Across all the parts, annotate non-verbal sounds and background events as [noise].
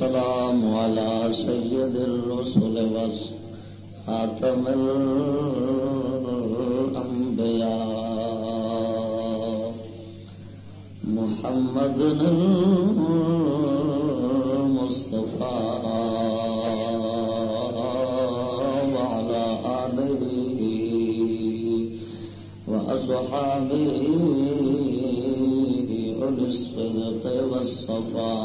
والسلام على سيد الرسل وخاتم الأنبياء. محمد المصطفى. وعلى آله وأصحابه الصدق والصفاء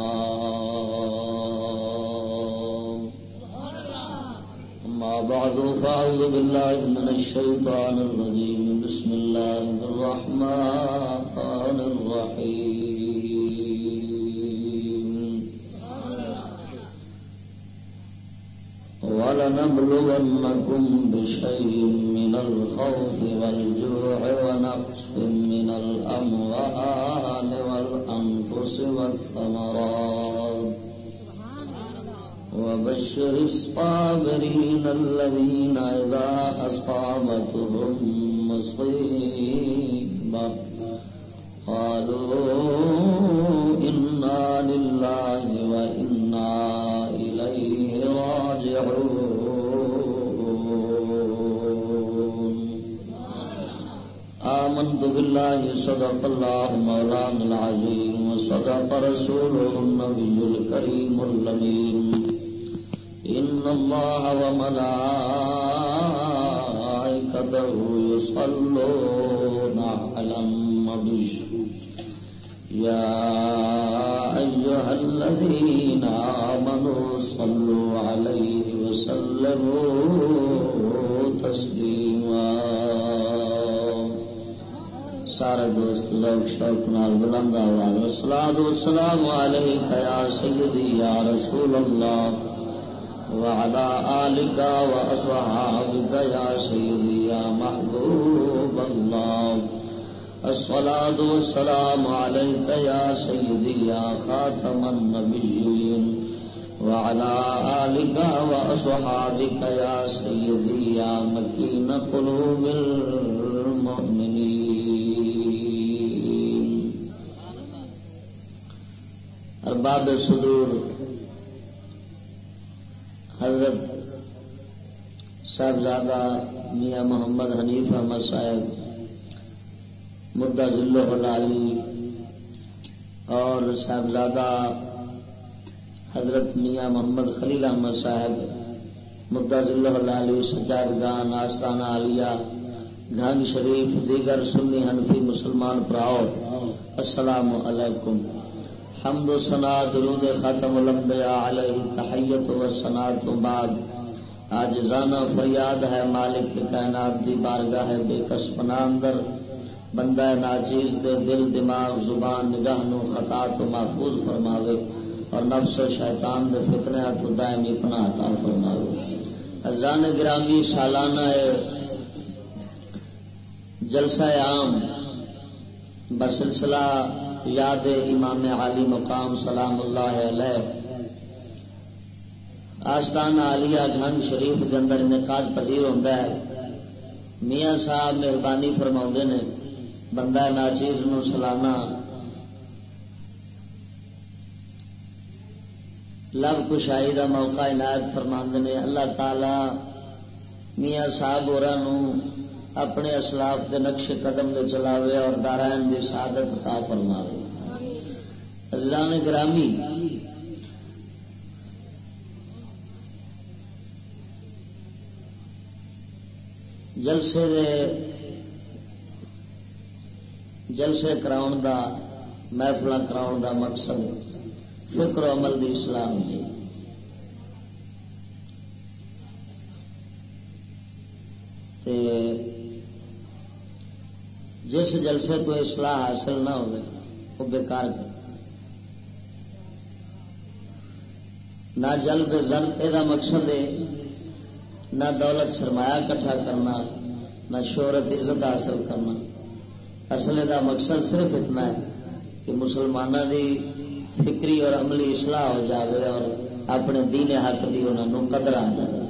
بعد فأعوذ بالله من الشيطان الرجيم. بسم الله الرحمن الرحيم. ولنبلونكم بشيء من الخوف والجوع ونقص من الأموال والأنفس والثمرات. وبشر الصابرين الذين إذا أصابتهم مصيبة قالوا إنا لله وإنا إليه راجعون. آمنت بالله، صدق الله مولانا العظيم وصدق رسوله النبي الكريم اللمين الله وملائكته يصلون على النبي يا أيها الذين آمنوا صلوا عليه وسلموا تسليما سارے دوست لوگ شوق نال بلند آواز والصلاة والسلام عليك يا سيدي يا رسول الله وعلى آلك وأصحابك يا سيدي يا محبوب الله. الصلاة والسلام عليك يا سيدي يا خاتم النبيين. وعلى آلك وأصحابك يا سيدي يا مكين قلوب المؤمنين. أرباب الصدور. حضرت صاحبزادہ میاں محمد حنیف احمد صاحب، مدعا ذلو اور صاحبزادہ حضرت میاں محمد خلیل احمد صاحب، مدعا ذلو حلالی سجاد گان، آستانہ عالیہ گھنگ شریف، دیگر سنی حنفی مسلمان پراؤ، السلام علیکم۔ حمد و سنا درود ختم الانبیاء علیہ تحیت و سنا تو بعد۔ آج زانا فریاد ہے مالک کائنات دی بارگاہ بے کس اندر بندہ ناچیز دے دل، دماغ، زبان، نگاہ نو خطا تو محفوظ فرماوے اور نفس و شیطان دے فتنے تو دائمی پناہ عطا فرماوے۔ ازان گرامی سالانہ جلسہ عام۔ بسلسلہ یاد امام علی مقام سلام اللہ علیہ۔ آستان عالیہ گھنگ شریف کے اندر انعقاد پذیر ہوتا ہے۔ میاں صاحب مہربانی فرما نے، بندہ ناچیز نو سلانا۔ لب کشائی کا موقع عنایت فرما نے، اللہ تعالی میاں صاحب اور اپنے اسلاف کے نقش قدم دے چلاوے اور دارائن دی سعادت عطا فرماوے۔ اللہ نے گرامی جلسے دے جلسے کراؤن دا محفل کراؤن دا مقصد فکر و عمل دی اسلام دی تے جس جلسے کو اصلاح حاصل نہ ہو وہ بیکار کر۔ نہ جل بے زن یہ مقصد ہے، نہ دولت سرمایہ کٹھا کرنا، نہ شہرت عزت حاصل کرنا۔ اصل دا مقصد صرف اتنا ہے کہ مسلمانوں دی فکری اور عملی اصلاح ہو جاوے اور اپنے دین حق دی انہوں قدر آ جائے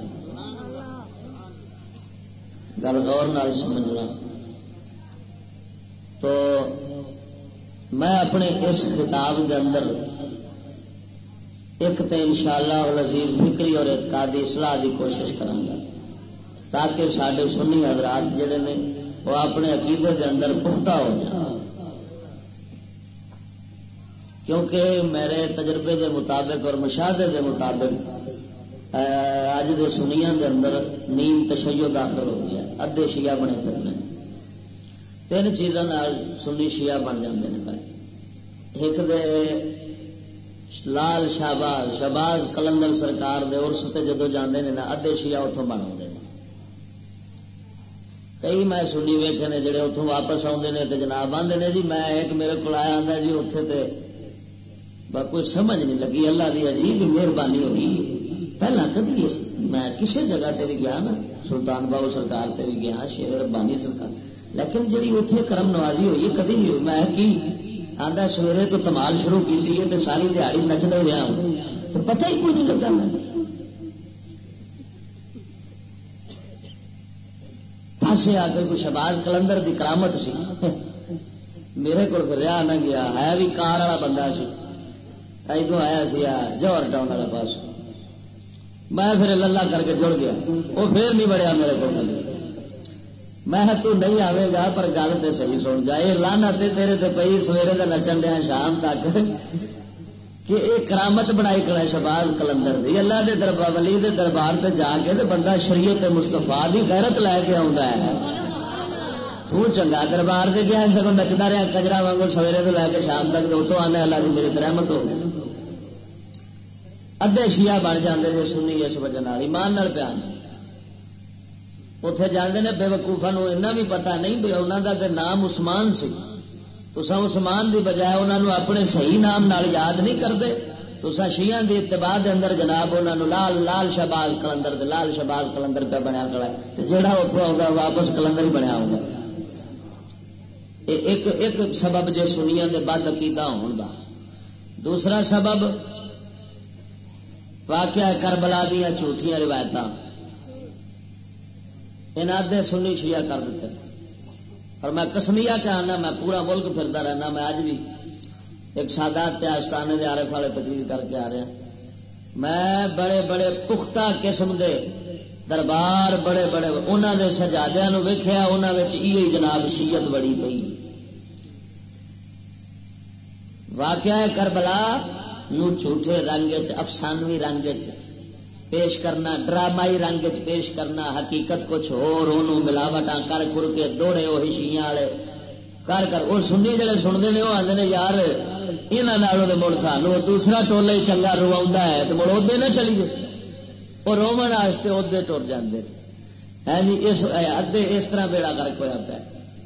گل غور نال سمجھنا۔ تو میں اپنے اس خطاب کے اندر ایک تو ان شاء اللہ فکری اور اعتقادی اصلاح کی کوشش کروں گا تاکہ سارے سنی حضرات جڑے نے وہ اپنے عقیدے کے اندر پختہ ہو جائیں۔ کیونکہ میرے تجربے کے مطابق اور مشاہدے کے مطابق اج دے سنیا دے اندر نیم تشیع داخل ہو گیا ادے شیعہ بنے کرنے تین چیزوں سنی شیعہ بن جاتے ہیں بھائی۔ ایک دے لال شہباز شہباز کلندر سرکار دے ارس سے جدو جانے نا ادے شیعہ اتوں بن بنا کئی میں سنی ویٹے نے جڑے اتوں واپس آتے ہیں تو جناب آدھے نے جی میں ایک میرے کو آیا آتا جی اتنے تے کوئی سمجھ نہیں لگی۔ اللہ کی عجیب مہربانی ہوئی۔ ہے پہلا کدی میں کسی جگہ تے بھی گیا نا، سلطان بابو سرکار تے بھی گیا، شیر ربانی سرکار۔ لیکن جی اتنے کرم نوازی ہوئی کدی نہیں ہوئی۔ میں کی آدھا سویرے تو تمال شروع کی تو ساری دیہڑی نچتا رہا ہوں ہاں۔ تو پتہ ہی کوئی نہیں لگا میں پاسے آ کے کوئی شباز کلندر دی کرامت سی۔ میرے کو رہا نہ گیا۔ ہے بھی کار والا بندہ سی۔ ادو آیا سی جوہر ٹاؤن والے پاس۔ میں پھر للہ کر کے جڑ گیا۔ وہ پھر نہیں بڑھیا میرے کو میں تو نہیں آئے گا، پر گل تو صحیح سن جائے لانا تے تیرے تے پی سویرے کا نچن دیا شام تک کہ یہ کرامت بنائی کڑا شباز کلندر دی۔ اللہ دے دربار ولی دے دربار تے جا کے تے بندہ شریعت مستفا دی غیرت لے کے آتا ہے۔ تو چنگا دربار دے گیا سگو نچتا رہا کجرا واگ سویرے تو لے کے شام تک اتوں آنے اللہ کی میری درمت ہو گئی۔ ادے شیعہ بن جاندے سنی اس وجہ ایمان نال پیار اتے جانے نے بے وقوفا ایسا بھی پتا نہیں بھی انہوں کا تو نام عثمان سی۔ تو عثمان دی بجائے انہوں نے اپنے صحیح نام نال یاد نہیں کرتے تو شیعہ دی اتباع دے اندر جناب انہوں نے لال لال شبال کلندر دے، لال شبال کلندر پہ بنیا کڑا ہے۔ جہاں اتوں آؤگا واپس کلندر ہی بنیا ہوگا ایک ایک سبب جے سنیا دے بد عقیدہ ہون دا۔ دوسرا سبب واقعہ کربلا دیا جھوٹیاں روایتاں۔ انادے سنی شیعہ کر دیتے اور میں کسمیا کے آنا میں پورا ملک پھرتا رہنا، میں اج بھی ایک سادات آستانے دے عارف والے تقریر کر کے آ رہا میں بڑے بڑے پختہ قسم دے دربار، بڑے بڑے انہوں نے سجادیا ویخیا انہوں جناب شیت بڑی پی واقعہ کربلا نو جھوٹے رنگ افسانوی رنگ چ پیش کرنا، ڈرامائی رنگ پیش کرنا، حقیقت کچھ ہو ملاوٹ کر کر کے دوڑے وہ والے۔ کر کر وہ سنی جڑے سنتے ہیں وہ آتے یار یہاں مڑ سانو دوسرا ٹولا ہی چنگا روا ہے تو مڑ ادے نہ چلیے وہ رومن واسطے ادے ٹر جاتے ہے ہاں جی اس ادے اس طرح بیڑا کرک ہوا پہ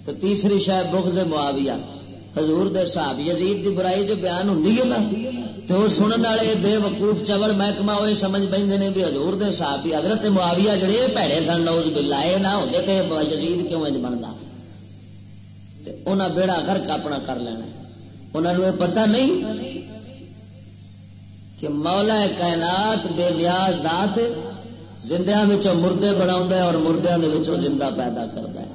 تو تیسری شاید بغض معاویہ۔ حضور دے صاحب یزید دی برائی جو بیان ہوں نا تو وہ سنن والے بے وقوف چور محکمہ وہ سمجھ پہ نے بھی حضور دے صاحب حضرت معاویہ جڑے پیڑے سن نوز بلا یہ نہ ہوتے تو یزید کیوں انج بنتا انہیں بیڑا گرک اپنا کر لینا انہوں نے پتہ نہیں کہ مولا کائنات بے نیاز ذات زندہ مردے بنا اور مردوں زندہ پیدا کرتا ہے۔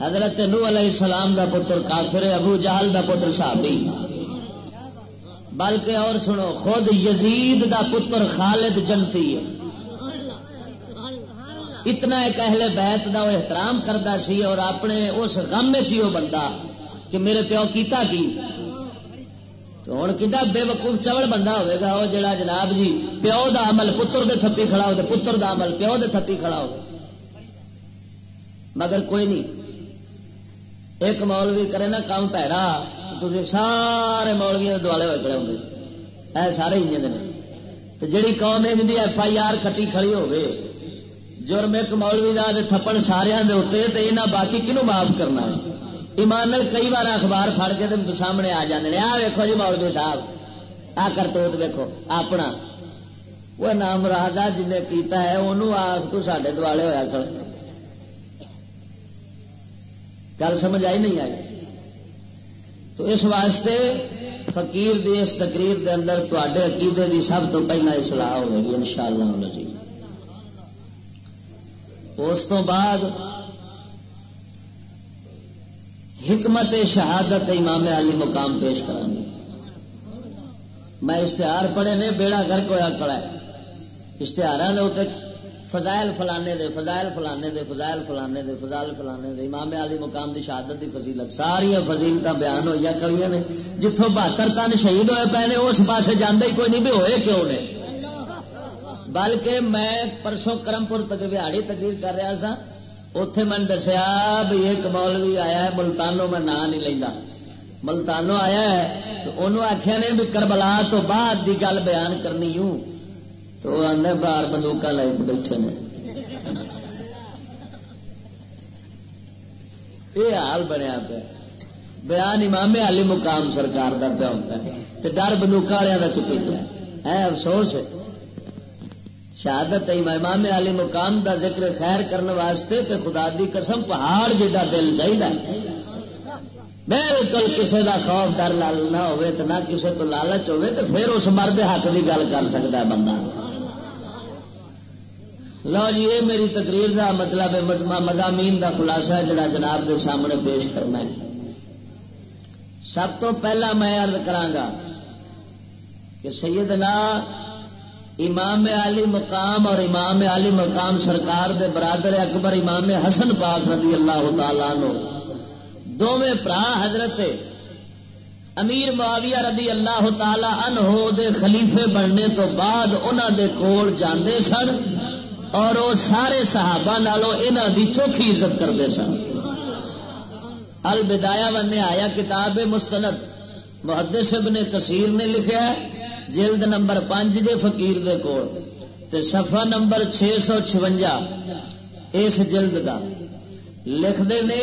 حضرت نو علیہ السلام دا پتر کافر ابو جہل دا پتر صحابی۔ بلکہ اور سنو، خود یزید دا پتر خالد جنتی ہے۔ اتنا ایک اہل بیت دا وہ احترام کرتا سی اور اپنے اس غم چ بندہ کہ میرے پیو کیتا کی؟ تو ہوں کتا بے وقوف چوڑ بندہ ہوئے گا وہ جڑا جناب جی پیو دا عمل پتر دے تھپی کھڑا ہو پتر دا عمل پیو دے تھپی کھڑا ہو مگر کوئی نہیں۔ ایک مولوی کرے نا کام پیڑا تھی سارے مولوی دوالے ہوئے کھڑے ہوں اے سارے ہی تو جیڑی قوم ہے ایف آئی آر کٹی کھڑی ہوگی جرم ایک مولوی کا تھپڑ سارے دے اتنے تو یہاں باقی کنو معاف کرنا ہے। ایمان کئی بار اخبار پھڑ کے تو سامنے آ جاتے ہیں آ ویکو جی مولوی صاحب। آ کر تو ویکو اپنا। وہ نام راہدا جن کیتا ہے انہوں آخ تو سڈے دوالے ہوا کر گل سمجھ آئی نہیں آئی؟ تو اس واسطے فقیر دی اس تقریر دے اندر تے عقیدے دی سب تو پہلا اصلاح ہوئے گی ان شاء اللہ جی اس تو بعد حکمت شہادت امام علی مقام پیش کریں گے۔ میں اشتہار پڑھے نے، بیڑا گھر ہوا کڑا ہے۔ اشتہار فضائل فلانے دے، فضائل فلانے دے، فضائل فلانے دے، فضائل فلانے دے۔ امام علی مقام دی شہادت دی فضیلت۔ ساری فضیلت بیان ہوئی کڑی نے۔ جتوں بہتر تن شہید ہوئے پے نے، اس پاس جانے ہی کوئی نہیں بھی ہوئے کیوں نے؟ بلکہ میں پرسوں کرم پور تک بہاڑی تقریر کر رہا سا اتے میں دسیا بھی ایک مولوی آیا ہے، ملتانوں میں نام نہیں لینا ملتانوں آیا ہے تو انہوں آخیا نے بھی کربلا تو بعد دی گل بیان کرنی ہوں۔ تو آدھے بار بندوق لے کے بیٹھے نے۔ یہ حال بنیا پہ بیان امام علی مقام سرکار کا پیا ہوتا ہے۔ تو ڈر بندوق والوں کا چکی پیا۔ ہے افسوس ہے۔ شہادت امام علی مقام دا ذکر خیر کرنے واسطے تے خدا دی قسم پہاڑ جا دل چاہیے بالکل کسی دا خوف، ڈر لال نہ ہوئے تو نہ کسی تو لالچ ہوئے تو پھر اس مرد حق دی گل کر سکتا ہے بندہ۔ لو جی یہ میری تقریر دا مطلب ہے مضامین دا خلاصہ ہے جڑا جناب دے سامنے پیش کرنا ہے۔ سب تو پہلا میں عرض کرانگا کہ سیدنا امام علی مقام اور امام علی مقام سرکار دے برادر اکبر امام حسن پاک رضی اللہ تعالیٰ نو دونوں برا حضرت امیر معاویہ رضی اللہ تعالی عنہ دے خلیفے بننے تو بعد انہوں دے کول جاندے سن۔ اور وہ سارے صحابہ نالوں انہوں دی چوکھی عزت کرتے سن۔ البدایا ون آیا کتاب مستند۔ محدث ابن کثیر نے لکھا جلد نمبر پانچ دے فقیر دے کول۔ تے صفحہ نمبر چھ سو چونجا اس جلد دا۔ لکھ دے نے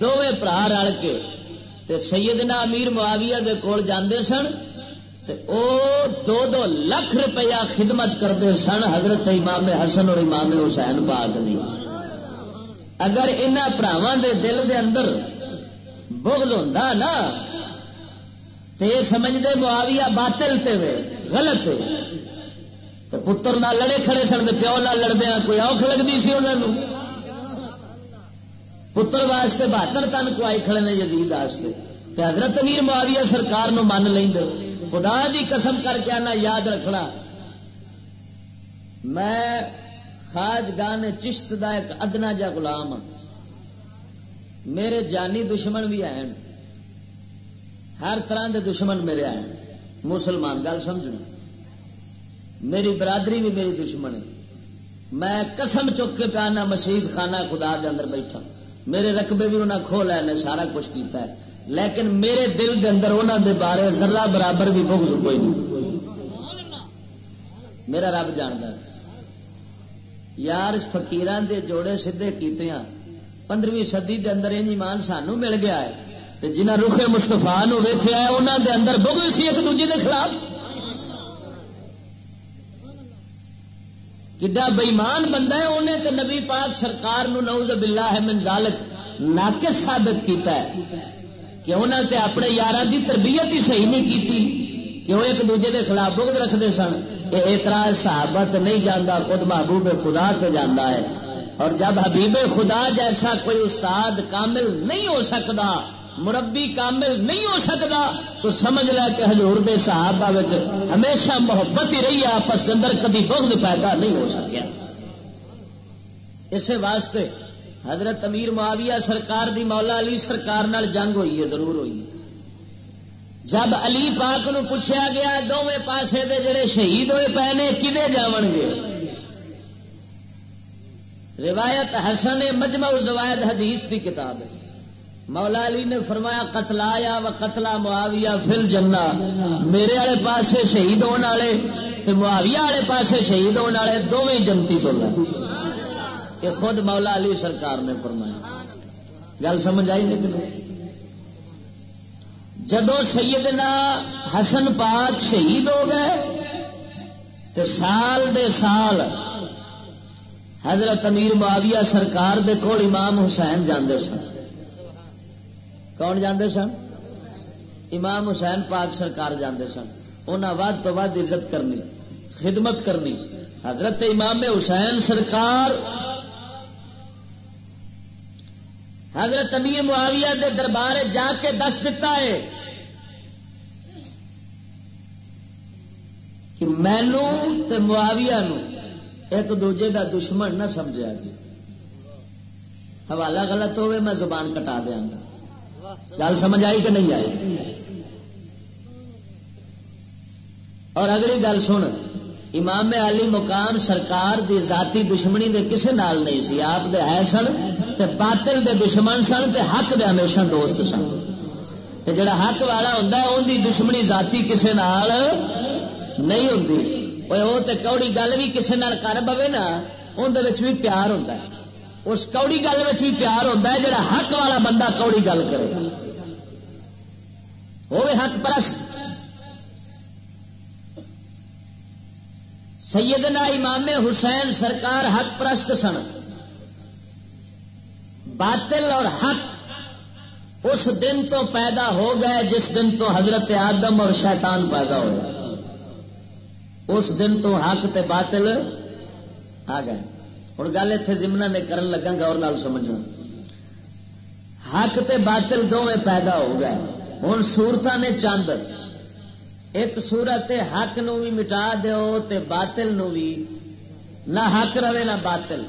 دوویں برا رل کے تے سیدنا امیر معاویہ دے کول جاندے سن۔ او دو دو لاکھ روپیہ خدمت کرتے سن حضرت امام حسن اور امام حسین پاک دی۔ اگر ان براواں دے دل دے اندر بغض ہوندا نا، تے سمجھتے معاویہ باطل تے وے، غلط تو پتر نہ لڑے کھڑے سن پیو نہ لڑدیا کوئی اوکھ لگتی سی انہوں پتر واسطے بہتر تن کو آئی کھڑے نے یزید واسطے۔ تے حضرت امیر معاویہ سرکار نو من لیں خدا دی قسم کر کے آنا، یاد رکھنا۔ میں خاج گان چشت دا ایک ادنا جا غلام ہاں۔ میرے جانی دشمن بھی ہیں۔ ہر طرح دے دشمن میرے آئے مسلمان، گل سمجھنا میری برادری بھی میری دشمن ہے۔ میں قسم چک کے پیانا مسیح خانہ خدا دے اندر بیٹھا۔ میرے رقبے بھی انہیں کھو لے سارا کچھ کیتا ہے۔ لیکن میرے دل دے اندر انہوں دے بارے ذرہ برابر بھی بغض کوئی نہیں۔ میرا رب جانتا یار فقیران دے جوڑے سیدے کیتے ہیں پندرہویں صدی دے اندر ان ایمان سانو مل گیا ہے۔ جنہ رخ مستفا نو ویخیا ہے انہوں دے اندر بغل سی ایک دوجے دے خلاف۔ کڈا بےمان بندہ ہے، انہیں تو نبی پاک سرکار نو نوز باللہ من ذالک ناقص ثابت کیتا ہے۔ کہ انہوں نے اپنے یار دی تربیت ہی صحیح نہیں کی کہ وہ ایک دوجے دے خلاف بغض رکھتے سن، کہ اعتراض صحابت نہیں جانا خود محبوب خدا سے جانا ہے۔ اور جب حبیب خدا جیسا کوئی استاد کامل نہیں ہو سکتا مربی کامل نہیں ہو سکتا تو سمجھ لے کہ حضور دے صحابہ وچ ہمیشہ محبت ہی رہی ہے، آپس کے اندر کدی بغض پیدا نہیں ہو سکیا۔ اسی واسطے حضرت امیر معاویہ سرکار دی مولا علی سرکار نال جنگ ہوئی ہے، ضرور ہوئی ہے۔ جب علی پاک نو پوچھا گیا دونوں پاسے دے جڑے شہید ہوئے پے نے، کدے جاون گے؟ روایت حسن مجمع زوائد حدیث دی کتاب ہے۔ مولا علی نے فرمایا، قتل آیا و قتلا معاویہ فل جنا میرے والے پاسے شہید ہونے والے تو معاویہ والے پاسے شہید ہونے والے دونوں جنتی تو لے۔ یہ خود مولا علی سرکار نے فرمایا۔ گل سمجھ آئی نہیں جدو سیدنا حسن پاک شہید ہو گئے تو سال دے سال حضرت امیر معاویہ سرکار دے کول امام حسین جاندے سن۔ کون جاندے سن؟ امام حسین پاک سرکار جاندے سن۔ انہیں ود تو ود عزت کرنی، خدمت کرنی۔ حضرت امام حسین سرکار حضرت امیر معاویہ دے دربار جا کے دس دتا ہے کہ مینو تے معاویہ نو ایک دوجے دا دشمن نہ سمجھا جی۔ حوالہ غلط ہوئے، میں زبان کٹا دیا گا۔ گل سمجھ آئی کہ نہیں آئی؟ اور اگلی گل سن۔ امام علی مقام سرکار دی ذاتی دشمنی دے کسے نال نہیں سی؟ آپ دے ہے سن تے باطل دے دشمن سن تے حق دے ہمیشہ دوست سن۔ تے جڑا حق والا ہوندا ہے، اون دی دشمنی ذاتی کسے نال نہیں ہوندی۔ وہ تے کوڑی گل بھی کسے نال کر پوے نا، اون دے وچ بھی پیار ہوندا ہے۔ اس کوڑی گل وچ بھی پیار ہوندا ہے، جڑا حق والا بندہ کوڑی گل کرے۔ وہ حق پرست سیدنا امام حسین سرکار حق پرست سن۔ باطل اور حق اس دن تو پیدا ہو گئے جس دن تو حضرت آدم اور شیطان پیدا ہو اس دن تو حق تے باطل آ گئے۔ ہوں گل اتنے زمنا نے کرن لگا گور نال سمجھنا۔ حق تے باطل دونیں پیدا ہو گئے۔ ہوں سورت نے چند ایک سورت حق نو بھی مٹا دیو تے باطل نو بھی۔ نہ حق رہے، نہ باطل۔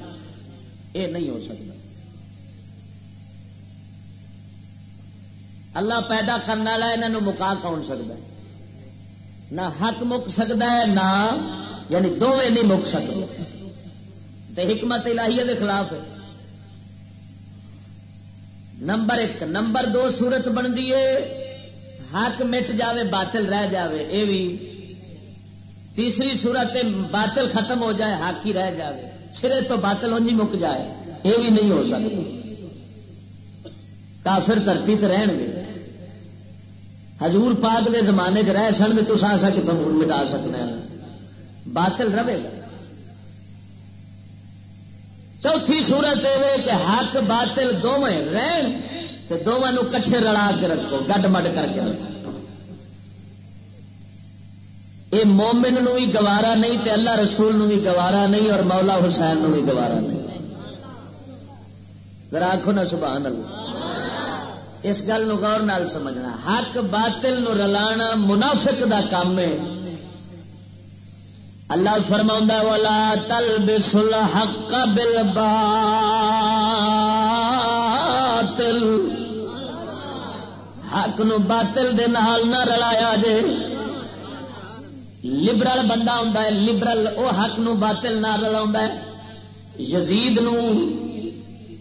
یہ نہیں ہو سکتا۔ اللہ پیدا کرنے والا یہاں مکا کون سکتا ہے؟ نہ حق مک سکتا ہے، نہ یعنی دونیں نہیں مک سکتے۔ تے حکمت الہیہ کے خلاف ہے۔ نمبر ایک، نمبر دو سورت بنتی ہے۔ حق مٹ جاوے، باطل رہ جاوے، اے بھی تیسری صورت باطل ختم ہو جائے، حق ہی رہ جاوے۔ سرے تو باطل ہونجی مک جائے یہ بھی نہیں ہو سکتا۔ کافر دھرتی تو رہن گے۔ حضور پاک دے زمانے چ رہ سن تو سا سا کتوں مٹا سکنا ہاں۔ باطل رہے۔ گا چوتھی صورت یہ کہ حق باطل دونوں رہن۔ تو دونوں کٹھے رلا کے رکھو، گڈ مڈ کر کے رکھو۔ یہ مومن نو بھی گوارا نہیں تے اللہ رسول نو بھی گوارا نہیں اور مولا حسین نو بھی گوارا نہیں۔ ذرا آخو نا سبحان اللہ۔ اس گل غور نال سمجھنا۔ حق باطل نو رلانا منافق دا کام ہے۔ اللہ فرما والا تل بسل حق بل حق نو باطل دے نال نہ رلایا جے۔ لبرل بندہ ہوں لبرل او حق نو باطل نہ رلا یزید نو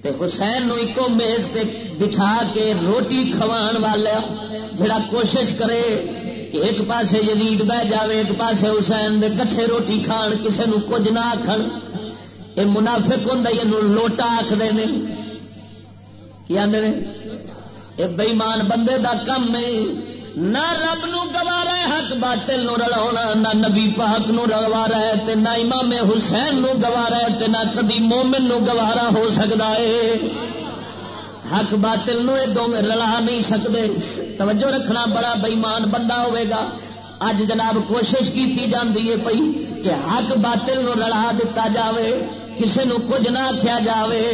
تے حسین نو ایکو میز تے بٹھا کے روٹی کھوان والا جڑا کوشش کرے کہ ایک پاسے یزید بہ جاوے، ایک پاسے حسین دے کٹھے روٹی کھان، کسے نو کچھ نہ آخر یہ منافق ہوں یہ لوٹا آخر کی آدھے یہ بےمان بندے دا کم ہے۔ نہ رب نو گوارا ہے حق باطل نو رلا نہ نبی پاک نو رلوارا ہے تے نہ امام حسین نو گوارا ہے تے نہ کدی مومن نو گوارا ہو سکتا ہے۔ حق باطل نو یہ دونوں رلا نہیں سکتے توجہ رکھنا، بڑا بےمان بندہ ہوئے گا۔ اج جناب کوشش کی جاتی ہے پئی کہ حق باطل نو رلا دتا جاوے، کسے نو کچھ نہ آخیا جاوے۔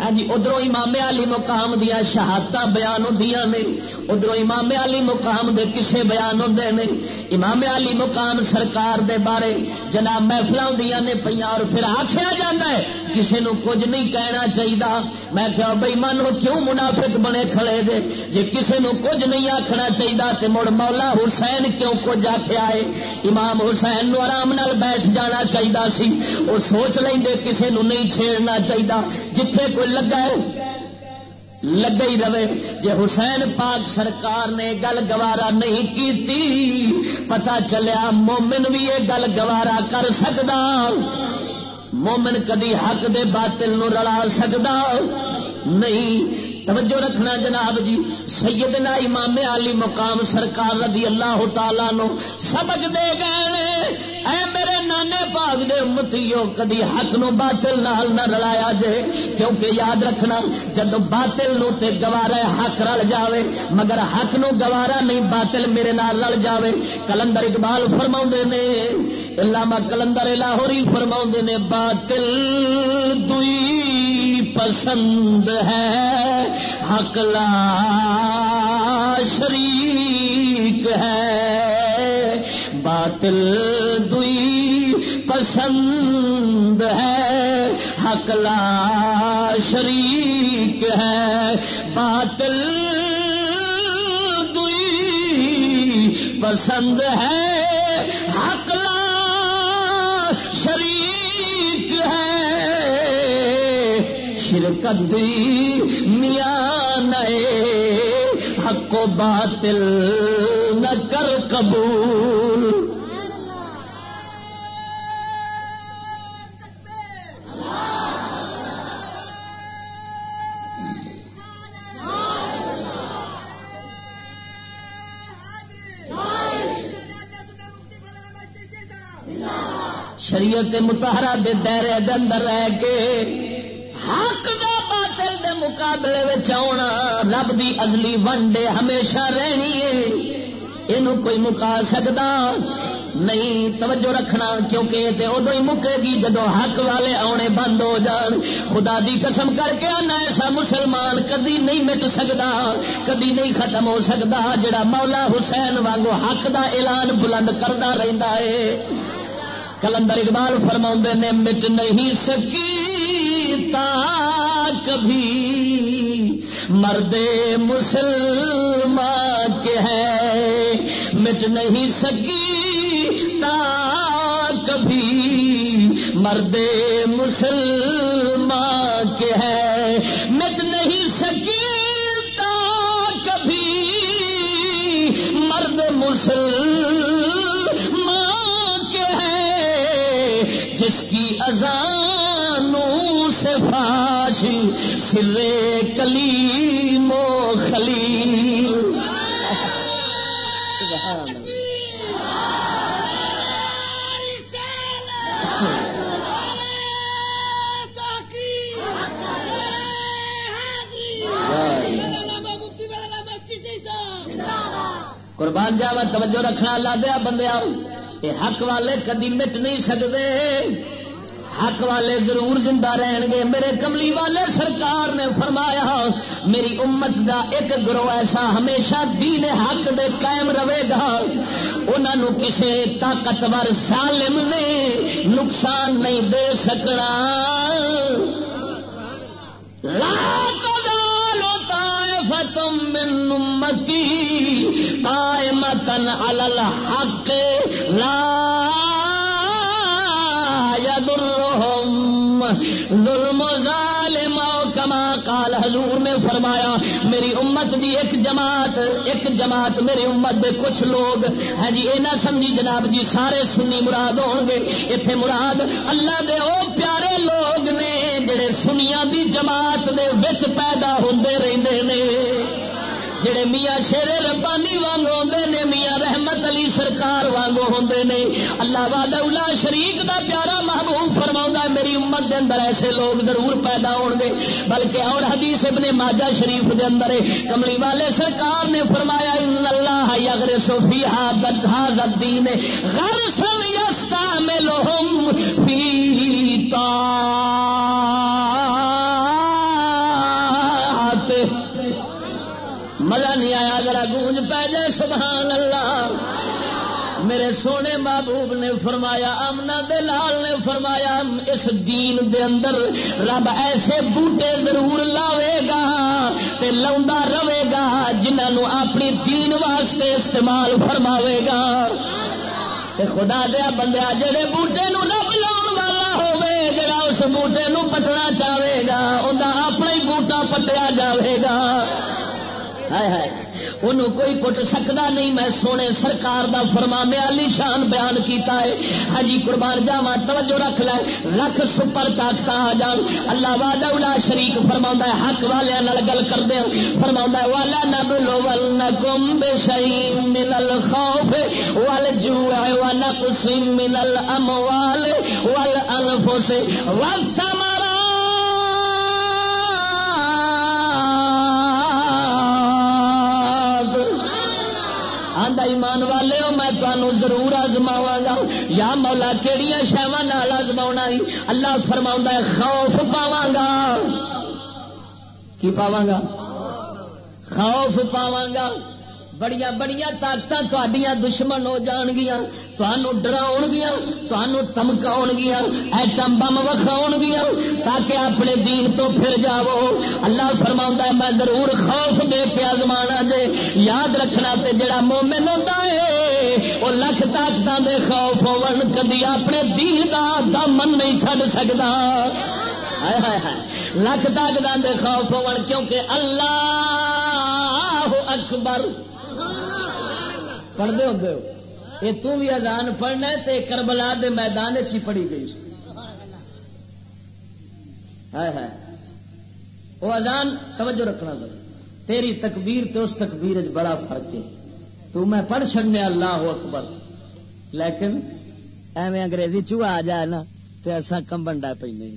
ہاں جی ادھر امام علی مقام دیا شہادت بیان ہوں نے ادھر امام علی مقام دے کسے بیان ہوں نے۔ امام علی مقام سرکار دے بارے جناب محفل ہوں نے پہ اور پھر آخیا جا ہے کسی نو کچھ نہیں کہنا چاہیے میں کیا بھائی من کیوں منافق بنے کھڑے دے؟ جی کسی نو کچھ نہیں آخنا چاہیے تو مڑ مولا حسین کیوں کچھ آخیا ہے؟ امام حسین نو آرام نال بیٹھ جانا چاہیے سی۔ وہ سوچ لیں کسی نو نہیں چھیڑنا چاہیے جتھے کوئی لگا ہے۔ لگا ہی رہے۔ جی حسین پاک سرکار نے گل گوارا نہیں کی پتا چلیا مومن بھی یہ گل گوارا کر سکتا مومن کدی حق دے باطل نو رلا سکتا نہیں، توجہ رکھنا جناب جی سیدنا امام علی مقام سرکار رضی اللہ تعالی نو سبق دے گئے۔ اے میرے نانے پاک دے امتیو کدی حق نو باطل نال نہ رلایا جے، کیونکہ یاد رکھنا، جب باطل نو تے گوارا حق رل جاوے، مگر حق نو گوارا نہیں، باطل میرے نال رل جاوے۔ کلندر اقبال فرما نے، علامہ کلندر لاہوری فرما نے، باطل دوئی پسند ہے، حق لا شریک ہے۔ باطل دئی پسند ہے، حق لا شریک ہے۔ باطل دوئی پسند ہے، حق لا شریک ہے۔ شرکت دی میاں نئے حق و باطل نہ کر قبول۔ شریعت متحرا دے دائرے دے اندر رہ کے حق دا دے مقابلے آنا رب دی ازلی ونڈے ہمیشہ رہنی ہے۔ یہ کوئی مکا سکتا نہیں، توجہ رکھنا، کیونکہ ادو ہی مکے گی جدو حق والے آنے بند ہو جان۔ خدا دی قسم کر کے آنا، ایسا مسلمان کدی نہیں مٹ سکتا کدی نہیں ختم ہو سکتا جڑا مولا حسین وانگو حق دا اعلان بلند کرتا رہتا ہے۔ کلندر اقبال فرما نے، مٹ نہیں سکیتا۔ کبھی مرد مسلمان کے ہے، مٹ نہیں سکی تا کبھی مرد مسلمان کے ہے، مٹ نہیں سکی تا کبھی مرد مسلم جس کی ازانوں سے فاشل سرے کلی مو خلیل۔ قربان جاوا توجہ رکھنا لا دیا بندے یہ حق والے کدی مٹ نہیں سکتے۔ حق والے ضرور زندہ رہن گے۔ میرے کملی والے سرکار نے فرمایا، میری امت دا ایک گروہ ایسا ہمیشہ دین حق دے قائم رہے گا۔ انہوں کسی طاقتور سالم نے نقصان نہیں دے سکنا۔ لا فتم من امتی قائمتن علی الحق۔ لا يدرهم ظلم ظالم کما قال حضور نے فرمایا، میری امت دی ایک جماعت ایک جماعت میری امت دے کچھ لوگ ہے جی یہ نہ سمجھی جناب جی سارے سنی مراد ہو گے۔ اتنے مراد اللہ دے او پیارے لوگ نے، جڑے سنیا دی جماعت دے وچ پیدا ہوندے رہندے نے۔ جڑے میاں شیر ربانی وانگو ہوندے نے، میاں رحمت علی سرکار وانگو ہوندے نے۔ اللہ وعدہ اولا شریک دا پیارا محبوب فرماؤں ہے، میری امت دے اندر ایسے لوگ ضرور پیدا ہون گے۔ بلکہ اور حدیث ابن ماجہ شریف دے اندر کملی والے سرکار نے فرمایا، ان اللہ یغرس فی هذا الدین غرسا یستعملهم فی طاعت۔ سبحان اللہ۔ میرے سونے محبوب نے فرمایا امنا دلال نے فرمایا، اس دین دے اندر رب ایسے بوٹے ضرور لاوے گا تے لوندا رہے گا جنہوں اپنی دین واسطے استعمال فرماوے گا۔ تے خدا دیا بندیا جڑے بوٹے نو رب لاؤ والا ہوے جڑا اس بوٹے نو پٹنا چاہے گا انہیں اپنا ہی بوٹا پٹیا جاوے گا۔ انہوں کوئی پٹ سکتا نہیں۔ میں سونے سرکار دا فرمانے علی شان بیان کیتا ہے۔ ہاں جی قربان جاوا توجہ رکھ لے۔ لکھ سپر طاقت آ جان۔ اللہ والا شریک فرما ہے۔ حق والے گل کر دیا فرما والا نبلو ولنکم بشیء من الخوف والجوع ونقص من الاموال والانفس والثمرات ایمان والے ہو، میں تمہوں ضرور آزماوا گا یا مولا کہڑی شہواں آزما اللہ فرما ہے، خوف پاوا گا کی پاوا گا خوف پاوا گا بڑی بڑی طاقت دشمن ہو جان گیا ڈراؤ گیا تمکاؤ گیا ایٹم بم وکھاؤ گیا تاکہ اپنے دین تو پھر جاؤ اللہ فرما ہے میں ضرور خوف دے کے آزمانا جے یاد رکھنا تے جڑا مومن ہوتا ہے وہ لکھ طاقت دے خوف ہو کدی اپنے دین دا دمن نہیں چڈ سکتا لکھ طاقت دے خوف ہو کیونکہ اللہ اکبر پڑھتے ہوتے ہو۔ یہ تو بھی اذان پڑھنا تے کربلا دے میدان چی پڑھی گئی۔ وہ اذان توجہ رکھنا پڑے تیری تکبیر تے اس تکبیر بڑا فرق ہے۔ تو میں پڑھ چڑنے اللہ اکبر۔ لیکن ایویں انگریزی چوہا آ جائے نا تو ایسا کمبن ڈا پہ نہیں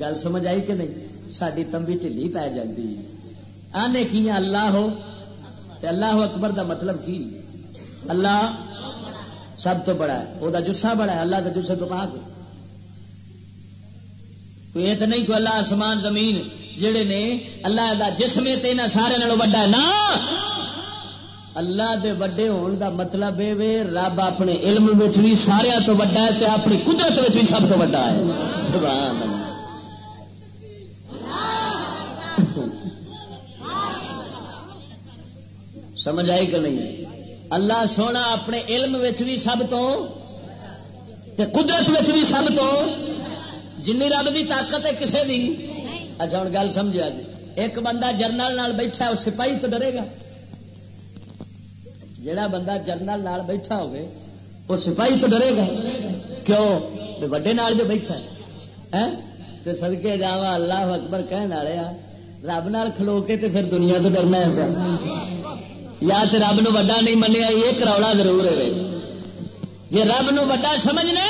گل سمجھ آئی کہ نہیں؟ ساری تمبی ٹھلی پی جاتی آنے کی اللہ ہو؟ تے اللہ اکبر دا مطلب کی اللہ سب تو بڑا ہے وہ جسا بڑا ہے، اللہ کا جسے تو پا کوئی یہ تو نہیں کوئی اللہ آسمان زمین جڑے نے اللہ دا جسم تے نہ سارے نالوں بڑا ہے، نا۔ اللہ دے وڈے ہون دا مطلب اے وے رب اپنے علم وچ بھی سارے تو بڑا ہے تے اپنی قدرت وچ بھی سب تو بڑا ہے۔ سبحان اللہ۔ سمجھ آئی کہ نہیں؟ اللہ سونا اپنے علم بھی سب تو قدرت بھی سب تو جن رب کی طاقت ہے کسی دی؟ اچھا ہوں گل سمجھا جی ایک بندہ جرنل نال بیٹھا وہ سپاہی تو ڈرے گا۔ جڑا بندہ جرنل نال بیٹھا ہوگی وہ سپاہی تو ڈرے گا۔ کیوں؟ وڈے نال جو بیٹھا ہے۔ سدکے جا اللہ اکبر کہنے والے رب نال کھلو کے تے پھر دنیا تو ڈرنا ہے۔ یا تو رب نو وڈا نہیں منیا یہ کروڑا ضرور ہے جی رب نو وڈا سمجھنا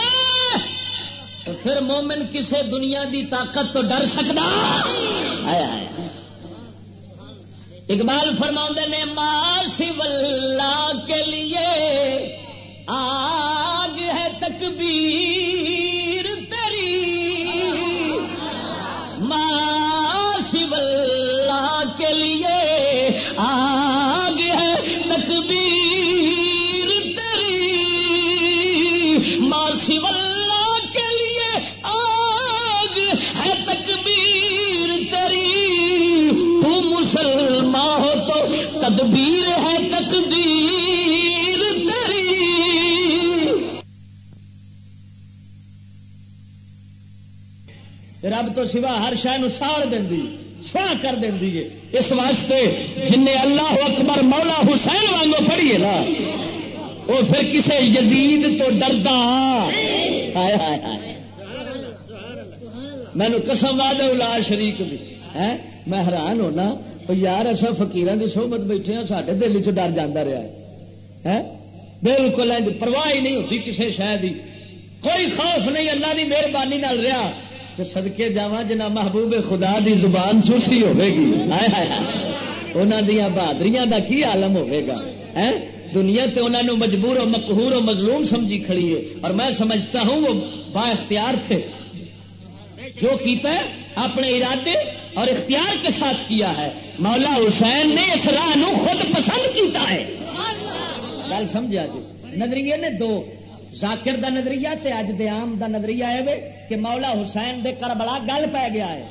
تو پھر مومن کسے دنیا دی طاقت تو ڈر سکتا۔ اقبال فرما نے ماسی ولہ کے لیے آگ ہے تکبیر۔ رب تو سوا ہر شہ ساڑ دینی، سواہ کر دینی ہے۔ اس واسطے جن اللہ اکبر مولا حسین وانگو پڑھیے نا، وہ پھر کسے یزید تو ڈردا۔ ہائے ہائے ہائے۔ مینو قسم واد شریک بھی میں حیران ہونا یار ایسا فکیر کی سہمت بیٹھے ہیں سارے دل چ ڈر جانا رہا ہے۔ بالکل پرواہ ہی نہیں ہوتی کسی شہر کی کوئی خوف نہیں، اللہ کی مہربانی رہا تو سدکے جا جنا محبوب خدا دی زبان چوسی ہوے گی۔ انہوں دیا بہادری کا کی عالم ہوگا دنیا تے انہوں نے مجبور و مقہور و مظلوم سمجھی کھڑی ہے۔ اور میں سمجھتا ہوں وہ با اختیار تھے۔ جو کیتا ہے اپنے ارادے اور اختیار کے ساتھ کیا ہے۔ مولا حسین نے اس راہ خود پسند کیتا ہے۔ گل سمجھا جی؟ نظریے نے دو ذاکر دا نظریہ تے اج دے عام دا نظریہ ہے کہ مولا حسین دے کربلا گل پی گیا ہے۔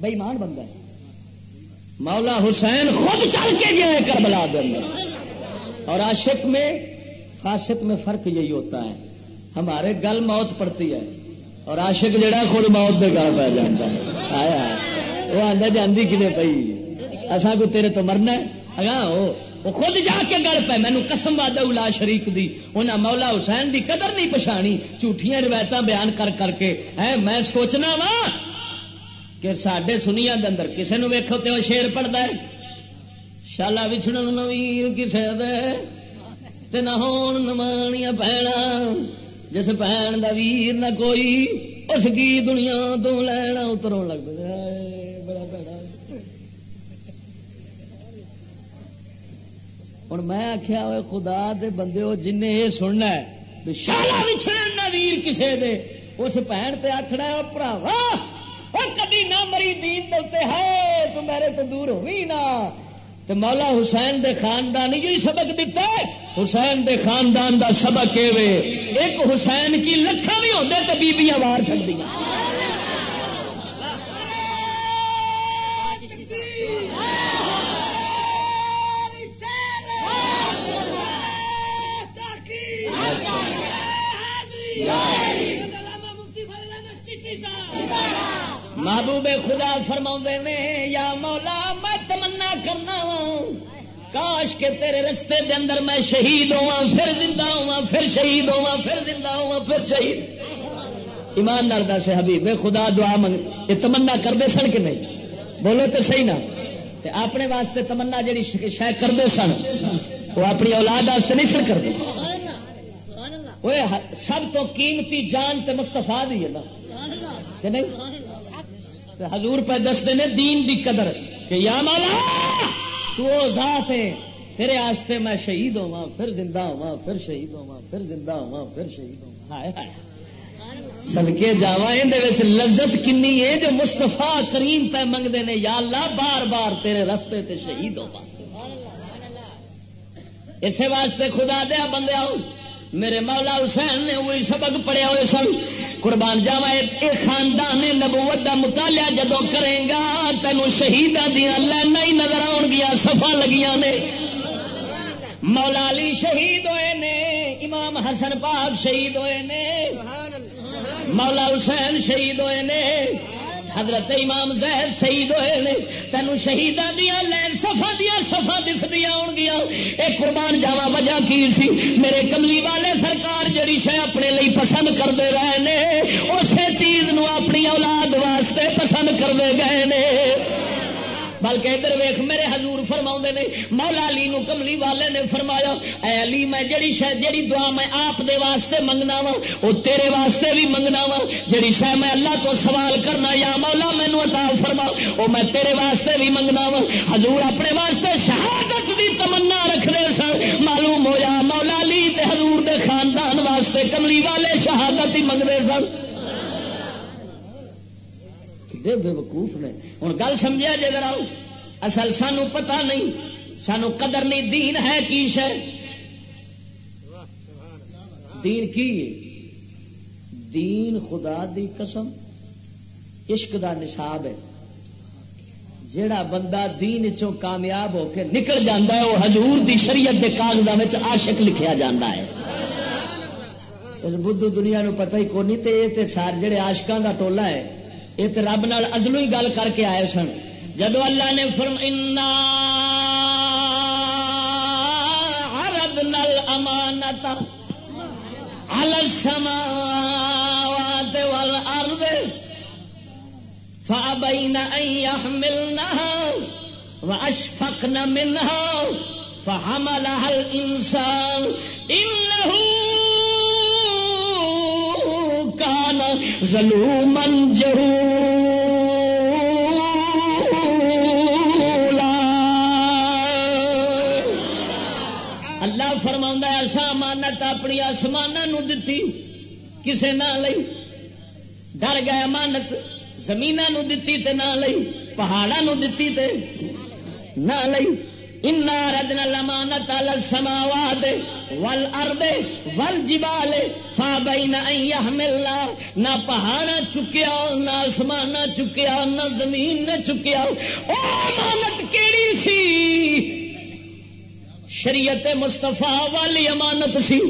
بے ایمان بندہ ہے۔ مولا حسین خود چل کے گیا ہے کربلا دے اندر۔ اور عاشق میں، فاسق میں فرق یہی ہوتا ہے۔ ہمارے گل موت پڑتی ہے۔ اور عاشق جڑا خود موت دے گل پہ جاتا ہے۔ آیا وہ آدھا جاندی کھے پی اصا کو تیرے تو مرنا اگا ہاں، وہ خود جا کے گل پہ مینو قسم واد الا شریف دی۔ انہیں مولا حسین دی قدر نہیں پچھانی۔ جھوٹیاں روایت بیان کر کر کے میں سوچنا وا کہ سڈے سنیا دے اندر کسے نو ویکھو تے شیر پڑتا ہے۔ شالا بچھڑ نویر کسے دے نہ ہون نمانیاں پینا جس بھن کا ویر نہ کوئی، اس کی دنیا تو لینا اترو لگ بڑا بڑا ہوں میں آخیا ہوئے خدا دے بندے ہو جن یہ سننا ہے شالا کسے دے۔ اس بھن تے آخنا کدی نہ مری دین دلتے ہے تو میرے تو دور ہوئی نہ تو مولا حسین دے خاندان ہی سبق دیتا ہے۔ حسین دے خاندان دا سبق ایک حسین کی لکھا بھی ہوتے تو بیبیاں چڑھ دیا۔ محبوب خدا فرما نے یا مولا میں تمنا کرنا کاش کے تیرے رستے دے اندر میں شہید ہوا پھر زندہ ہوا پھر شہید ہوا پھر زندہ ہوا پھر شہید۔ ایمان نال دس حبیب خدا دعا منگ۔ یہ تمنا کرتے سن کہ نہیں؟ بولو تو صحیح نا۔ اپنے واسطے تمنا جڑی شہ کرتے سن وہ اپنی اولاد واسطے نہیں سن کرتے سب تو قیمتی جان تے مستفا دی ہے نا۔ کہ نہیں؟ حضور پہ دستے نے دین دی قدر کہ یا مولا، تو ذات ہے، تیرے آستے میں شہید ہوا پھر زندہ ہوا پھر شہید ہوا پھر زندہ ہوا پھر شہید ہوا ہائے ہائے۔ سدکے جاوا یہ لذت کنی ہے جو مستفا کریم پہ منگتے ہیں یا اللہ، بار بار تیرے رستے تے شہید ہوا اسی واسطے خدا دیا بندے آؤ میرے مولا حسین نے وہی سبق پڑھیا ہوئے سن۔ قربان جاوا یہ خاندان نبوت دا مطالعہ جدو کرے گا تینوں شہیدان دیا لائن ہی نظر آن گیا سفا لگیا نے۔ مولا علی شہید ہوئے نے، امام حسن پاک شہید ہوئے نے۔ مولا حسین شہید ہوئے نے۔ حضرت امام زہر شہید ہوئے نے تینوں شہیدان دیا لین سفا دیا سفا دس دیا آن گیا ایک قربان جاوا وجہ کی سی؟ میرے کملی والے سرکار جڑی شہ اپنے لئی پسند کرتے رہے نے اسی چیز نو اپنی اولاد واسطے پسند کرتے گئے نے۔ بلکہ ادھر ویخ میرے حضور فرما نے، مولا علی نو کملی والے نے فرمایا، اے علی، میں جڑی شہ جڑی دعا میں آپ دے واسطے منگنا وا وہ تیرے واسطے بھی منگنا وا جڑی شہ میں اللہ کو سوال کرنا یا مولا مینو عطا فرما وہ میں تیرے واسطے بھی منگنا وا حضور اپنے واسطے شہادت دی تمنا رکھتے سن۔ معلوم ہوا مولا علی تے حضور دے خاندان واسطے کملی والے شہادت ہی منگتے سن۔ بے وقوف نے۔ ہوں گل سمجھا جی ذرا۔ اصل سانو پتا نہیں، سانو قدر نہیں، دین ہے کی شہ دین کی دین خدا دی قسم، عشق دا نصاب ہے۔ جیڑا بندہ دین چوں کامیاب ہو کے نکل جاندہ ہے وہ حضور دی شریعت دے کاغذات عاشق لکھیا جاندہ ہے۔ بدھو دنیا نو پتہ ہی کونی، تے یہ تے سار جڑے عاشقاں دا ٹولا ہے یہ تو رب نال ازلو ہی گل کر کے آئے سن۔ جدو اللہ نے فرم انا نل امانت السماوات والارض فابين ان يحملنها واشفقن منها فحملها الانسان انه ظلومن اللہ فرما ایسا امانت اپنی آسمان دتی، کسے نہ لئی۔ ڈر گئے امانت زمین دتی تے نہ لئی پہاڑا دتی تے نہ لئی۔ ان ردن لمانت السماوات والارض والجبال فابین ان يحملنا، نہ پہاڑا چکیا، نہ آسمان چکیا، نہ زمین نے چکیا۔ او امانت کیڑی سی؟ شریعت مستفا والی امانت سی۔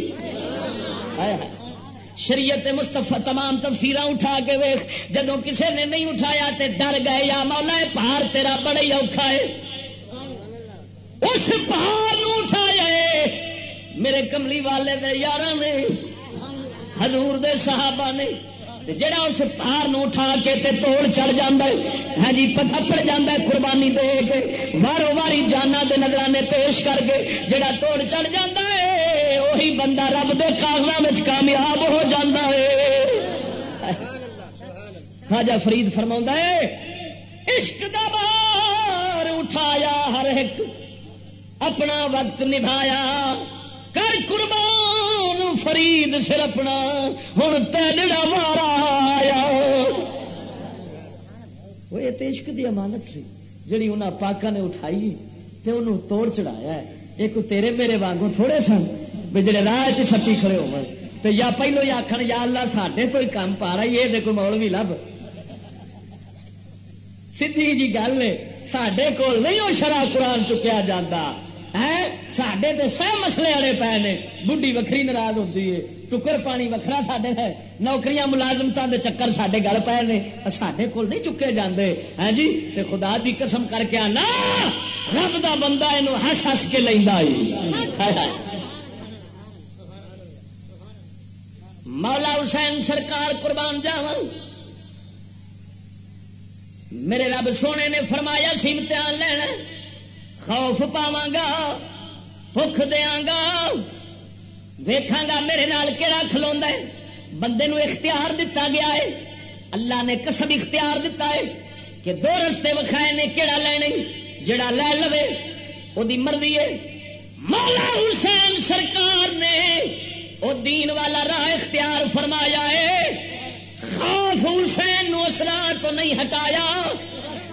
شریعت مستفا تمام تفسیر اٹھا کے ویخ جدو کسے نے نہیں اٹھایا تے ڈر گئے، یا مولا پہاڑ تیرا بڑا ہی اوکھا ہے۔ اس پہاڑ اٹھایا میرے کملی والے دے یار نے، حضور دے صحابہ نے جڑا اس پہاڑ اٹھا کے تے توڑ چڑھ جاندہ ہے ہاں جی اپڑ جاندہ ہے، قربانی دے کے وارو واری جانا دے نظرانے پیش کر کے جڑا توڑ چڑھ جاندہ ہے وہی بندہ رب دے کاغذوں میں کامیاب ہو جاندہ ہے۔ فرید فرما ہے، عشق دا بار اٹھایا ہر ایک۔ اپنا وقت نبھایا۔ کر قربان فرید سر اپنا۔ ہوں تیڑا مارا آیا۔ وہ عشق دی امانت سی جڑی انہوں پاکا نے اٹھائی تے انہوں توڑ چڑھایا ہے۔ ایک تیرے میرے وانگوں تھوڑے سن بھی جڑے راہ چٹی کھڑے ہو تو یا پہلو یا آخر یا اللہ ساڈے تو ہی کام پا رہا یہ دیکھو مول بھی لب۔ سی جی گل سڈے کول نہیں وہ شرح قرآن چکیا جاتا سڈے تو سہ مسلے والے پے نے بڈی وکری ناراض ہوتی ہے ٹکر پانی وکرا سڈے ہے نوکریاں ملازمت کے چکر سڈے گل پے نے سڈے کول نہیں چکے جاندے ہے جی تے خدا دی قسم کر کے آنا رب دا بندہ یہ ہس ہس کے لینا مولا حسین سرکار قربان جاوا میرے رب سونے نے فرمایا سی امتحان لینا خوف پاواں گا بخ دیا گا ویکھاں گا میرے نال کہڑا کھلوا ہے؟ بندے نو اختیار دتا گیا ہے۔ اللہ نے قسم اختیار دتا ہے کہ دو رستے وکھائے نے کہڑا لینے، جڑا لے لو وہ مرضی ہے۔ مولا حسین سرکار نے وہ دین والا راہ اختیار فرمایا ہے۔ خوف حسین نو اسرا تو نہیں ہٹایا،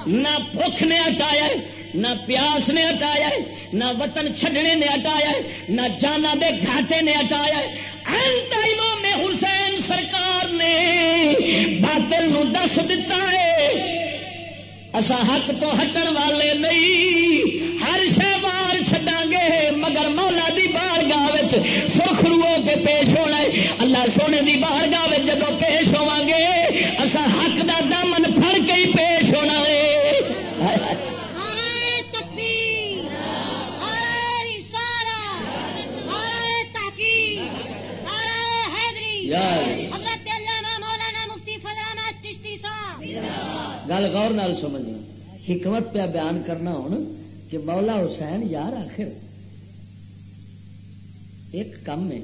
نہ بھوک نے ہٹایا نہ پیاس نے ہٹایا نہ وطن چھڈنے نے ہٹایا نہ جانا دے گھاٹے نے ہٹایا امام حسین سرکار نے باطل نو دس دتا ہے۔ اسا حق تو ہٹن والے نہیں۔ ہر شہوار چڈا گے، مگر مولا دی بار گاہ سرخ رو کے پیش ہونا ہے۔ اللہ سونے دی بار گاہ جب پیش ہوا گے اسا حق دا دامن پھڑ کے ہی پیش ہونا ہے گل غور نال سمجھنا۔ حکمت پہ بیان کرنا ہوں کہ مولا حسین یار آخر۔ ایک کم ہے۔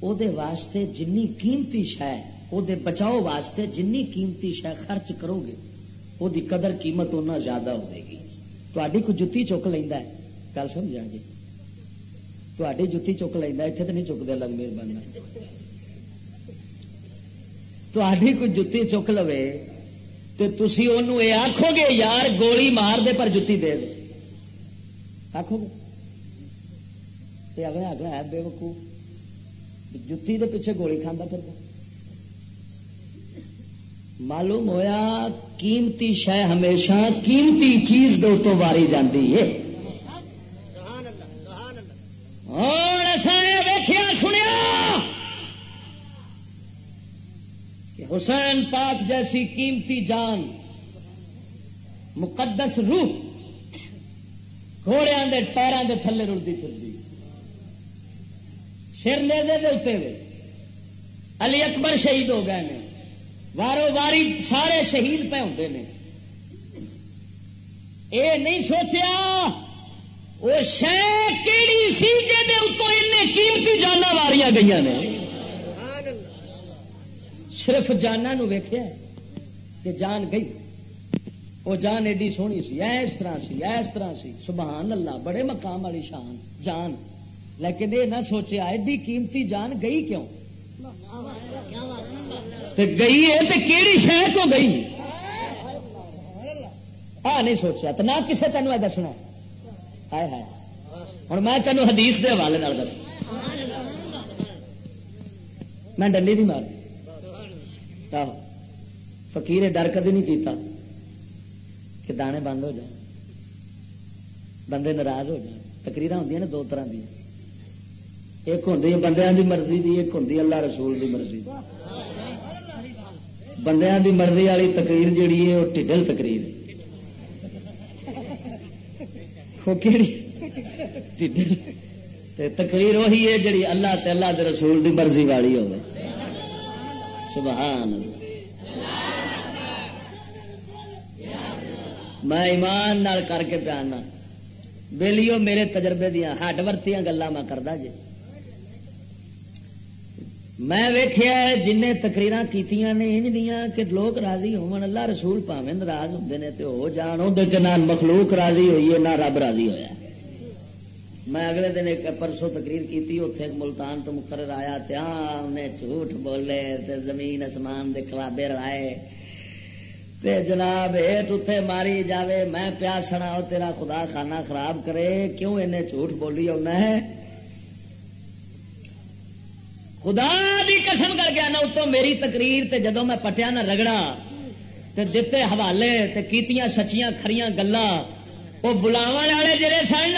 او دے واسطے جنی قیمتی شہ او دے بچاؤ واسطے جنی قیمتی شہ خرچ کرو گے وہ قدر قیمت اُنہ زیادہ ہوئے گی تھی کوئی جتی چک لینا ہے؟ گل سمجھا جی؟ تھی جتی چک لینا اتنے تو نہیں چکتے لگ مہربانی تھی کوئی جتی چک لو تو تھی انہوں آخو گے یار گولی مار دے پر جتی دے دے۔ آخو گے؟ اگلا اگلا ہے بے وقوف جتی دے پیچھے گولی کھانا پھر معلوم ہویا قیمتی شہ ہمیشہ قیمتی چیز دو تو واری جاتی ہے۔ اور ویخیا سنیا۔ کہ حسین پاک جیسی قیمتی جان، مقدس روح گھوڑیا کے پیروں کے تھلے رلتی پھرتی سر نیزے دے اتنے علی اکبر شہید ہو گئے ہیں وارو واری سارے شہید پہ ہوتے ہیں یہ نہیں سوچیا وہ شہ کہڑی سی جی اتوں قیمتی جانا واریاں گئی نے۔ صرف جانا ویخیا کہ جان گئی۔ وہ جان ایڈی سونی سی اس طرح سی اس طرح سی۔ سبحان اللہ، بڑے مقام والی شان، جان۔ لیکن یہ نہ سوچیا ایڈی قیمتی جان گئی کیوں؟ گئی ہے تو کہڑی شہر تو گئی؟ آ نہیں سوچا تو نہ کسے تینوں یہ دسنا ہے ہوں میں تینوں حدیث کے حوالے دس میں ڈنڈی نہیں مار فقیر ڈر کدی نہیں کیتا کہ دانے بند ہو جائیں۔ بندے ناراض ہو جائیں۔ تقریر ہوں دو طرح دیا۔ ایک ہوں بندیاں دی مرضی دی، ایک ہوں اللہ رسول دی مرضی دی۔ بندیاں دی مرضی والی تقریر جیڑی ہے، وہ ٹھڈل تقریر وہ تقریر وہی ہے جڑی اللہ تے اللہ دے رسول دی مرضی والی ہو سبحان میں ایمان نال کر کے پیانا بےلیو میرے تجربے دیا ہڈ ورتیاں گلا میں کرتا جی میں ویخیا جن تقریر کی انج دیا کہ لوگ راضی اللہ رسول پاوے ناراض ہوں ہو جان نہ مخلوق راضی ہوئی ہے، نہ رب راضی ہویا۔ میں اگلے دن ایک پرسوں تقریر کی اتنے ملتان تو مقرر آیا انہیں جھوٹ بولے تے زمین آسمان دے کلابے رائے تے جناب ہٹ اتنے ماری جاوے، میں پیا سنا تیرا خدا خانہ خراب کرے، کیوں انہیں جھوٹ بولی آنا ہے خدا بھی قسم کر کے آنا اتوں میری تقریر تے جدو میں پٹیا نہ رگڑا، تے دیتے حوالے تے کیتیاں سچیاں کھریاں گلا وہ بلاو والے جڑے سن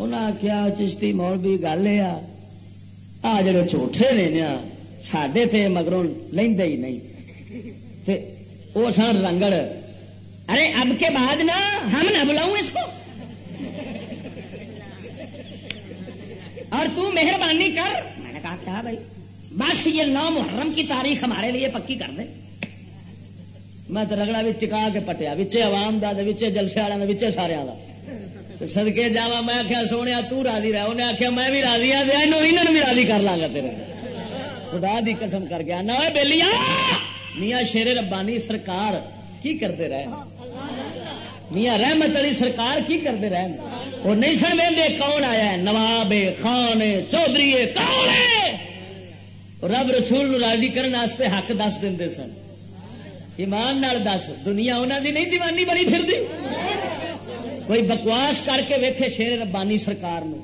انہیں آخیا چشتی مول بھی گل یہ آ۔ جڑے جھوٹے نے نا سڈے تے مگروں لیندے ہی نہیں۔ تے وہ سن رنگڑ۔ ارے، اب کے بعد نا، ہم نہ بلاؤں اس کو۔ اور تو مہربانی کر۔ میں نے کہا، کیا بھائی؟ بس یہ نو محرم کی تاریخ ہمارے لیے پکی کر دے۔ میں تو رگڑا بھی ٹکا کے پٹیا بچے عوام دا بچے جلسے والوں کے بچے سارے کا سدکے جا میں آخیا سونے تو راضی رہا انہیں آخیا میں بھی راضی ہوں انہوں بھی راضی کر لا گا تیرے خدا دی قسم کر گیا نہ بہلی میاں شیر ربانی سرکار کی کرتے رہے؟ میاں رحمت علی سرکار کی کرتے رہے؟ وہ نہیں سن وے کون آیا ہے؟ نواب خان چودھری، کون ہے؟ رب رسول راضی کرنے حق دس دے سن۔ ایمان نال دس۔ دنیا انہوں دی نہیں، دیوانی بنی پھر دی۔ کوئی بکواس کر کے ویکھے شیر ربانی سرکار نو۔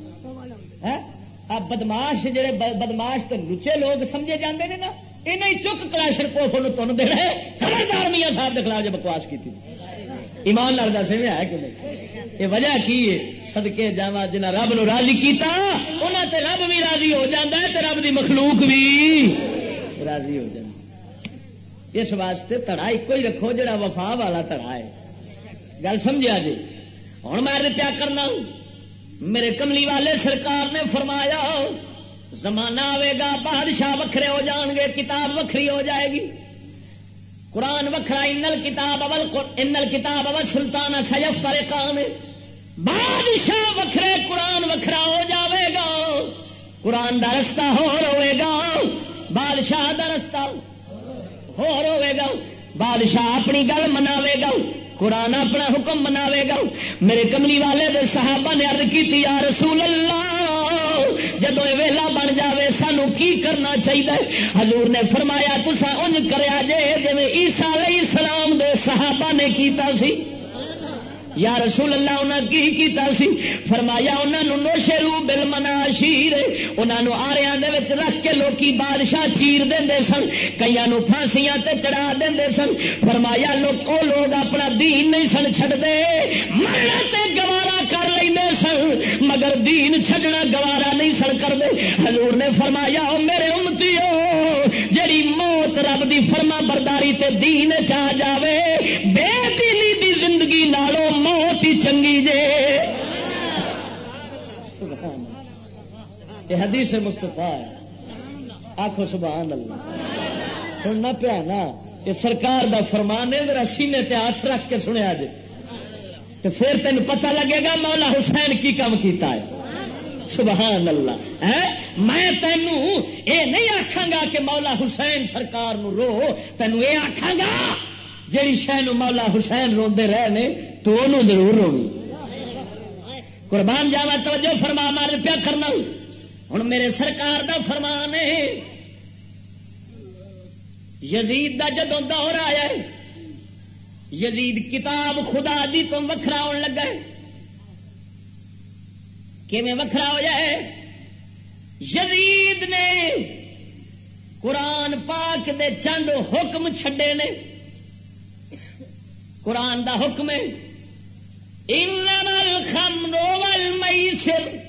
آ بدماش جڑے بدماش تو لچے لوگ سمجھے جاندے نے نا یہ چک کلاشر کوف تن دے رہے۔ خبردار میاں صاحب کے خلاف جو بکواس کی ایمان لال دس میں ہے کہ نہیں؟ یہ وجہ کی ہے؟ سدکے جا جنا رب نو راضی کیتا انہوں تے رب بھی راضی ہو جاتا ہے تے رب دی مخلوق بھی راضی ہو جاتا اس واسطے تڑا ایک ہی رکھو جڑا وفا والا تڑا ہے۔ گل سمجھا جی؟ ہوں میں پیا کرنا، میرے کملی والے سرکار نے فرمایا، زمانہ آئے گا، بادشاہ وکھرے ہو جان گے، کتاب وکری ہو جائے گی۔ قرآن وکھرا، انل کتاب اول انل کتاب اول سلطان سیف تارے بادشاہ وکھرے، قرآن وکھرا ہو جاوے گا۔ قرآن دا رستہ ہو ہوئے گا، بادشاہ دا رستہ ہو ہوئے گا۔ بادشاہ اپنی گل مناوے گا۔ قرآن اپنا حکم مناوے گا۔ میرے کملی والے دے صحابہ نے عرض کی یا رسول اللہ، جدو ویلا بن جاوے، سانو کی کرنا چاہیے حضور نے فرمایا تسا انج کریا جے جی عیسیٰ علیہ السلام دے صحابہ نے کیتا سی۔ یا رسول اللہ انہیں کی کیتا سی؟ فرمایا انہوں نے نوشے رو بل منا شیر انہوں آریا رکھ کے لوکی بادشاہ چیر دے سن۔ کئی پھانسیاں تے چڑھا دے سن۔ فرمایا لوگ او لوگ اپنا دین نہیں سن چڑھتے مرنا تے گوارا کر لیں سن۔ مگر دین چھڈنا گوارا نہیں سن کرتے حضور نے فرمایا، او میرے امتی ہو جیڑی موت رب دی فرما برداری تے دین چاہ جاوے، بے یہ حدیث مستفا ہے۔ آخو سبحان اللہ۔ سننا پیا نا یہ سرکار دا فرمان ہے، ذرا سینے تے ہاتھ رکھ کے سنیا جی تو پھر تین پتہ لگے گا مولا حسین کی کام کیتا ہے۔ سبحان اللہ۔ میں تینوں اے نہیں آخا گا کہ مولا حسین سرکار نو رو تینوں اے آخا گا جیڑی شہ مولا حسین روندے رہے تو انہوں ضرور رونی قربان جاوا، توجہ فرما مار پیا کرنا۔ ہوں ہوں میرے سرکار دا فرمان ہے۔ یزید دا جدو دور آیا ہے، یزید کتاب خدا دی تو وکھرا آن لگا ہے۔ کیون وکھرا ہو جائے یزید نے قرآن پاک دے چند حکم چھڈے نے۔ قرآن دا حکم ہے، انما الخمر والمیسر۔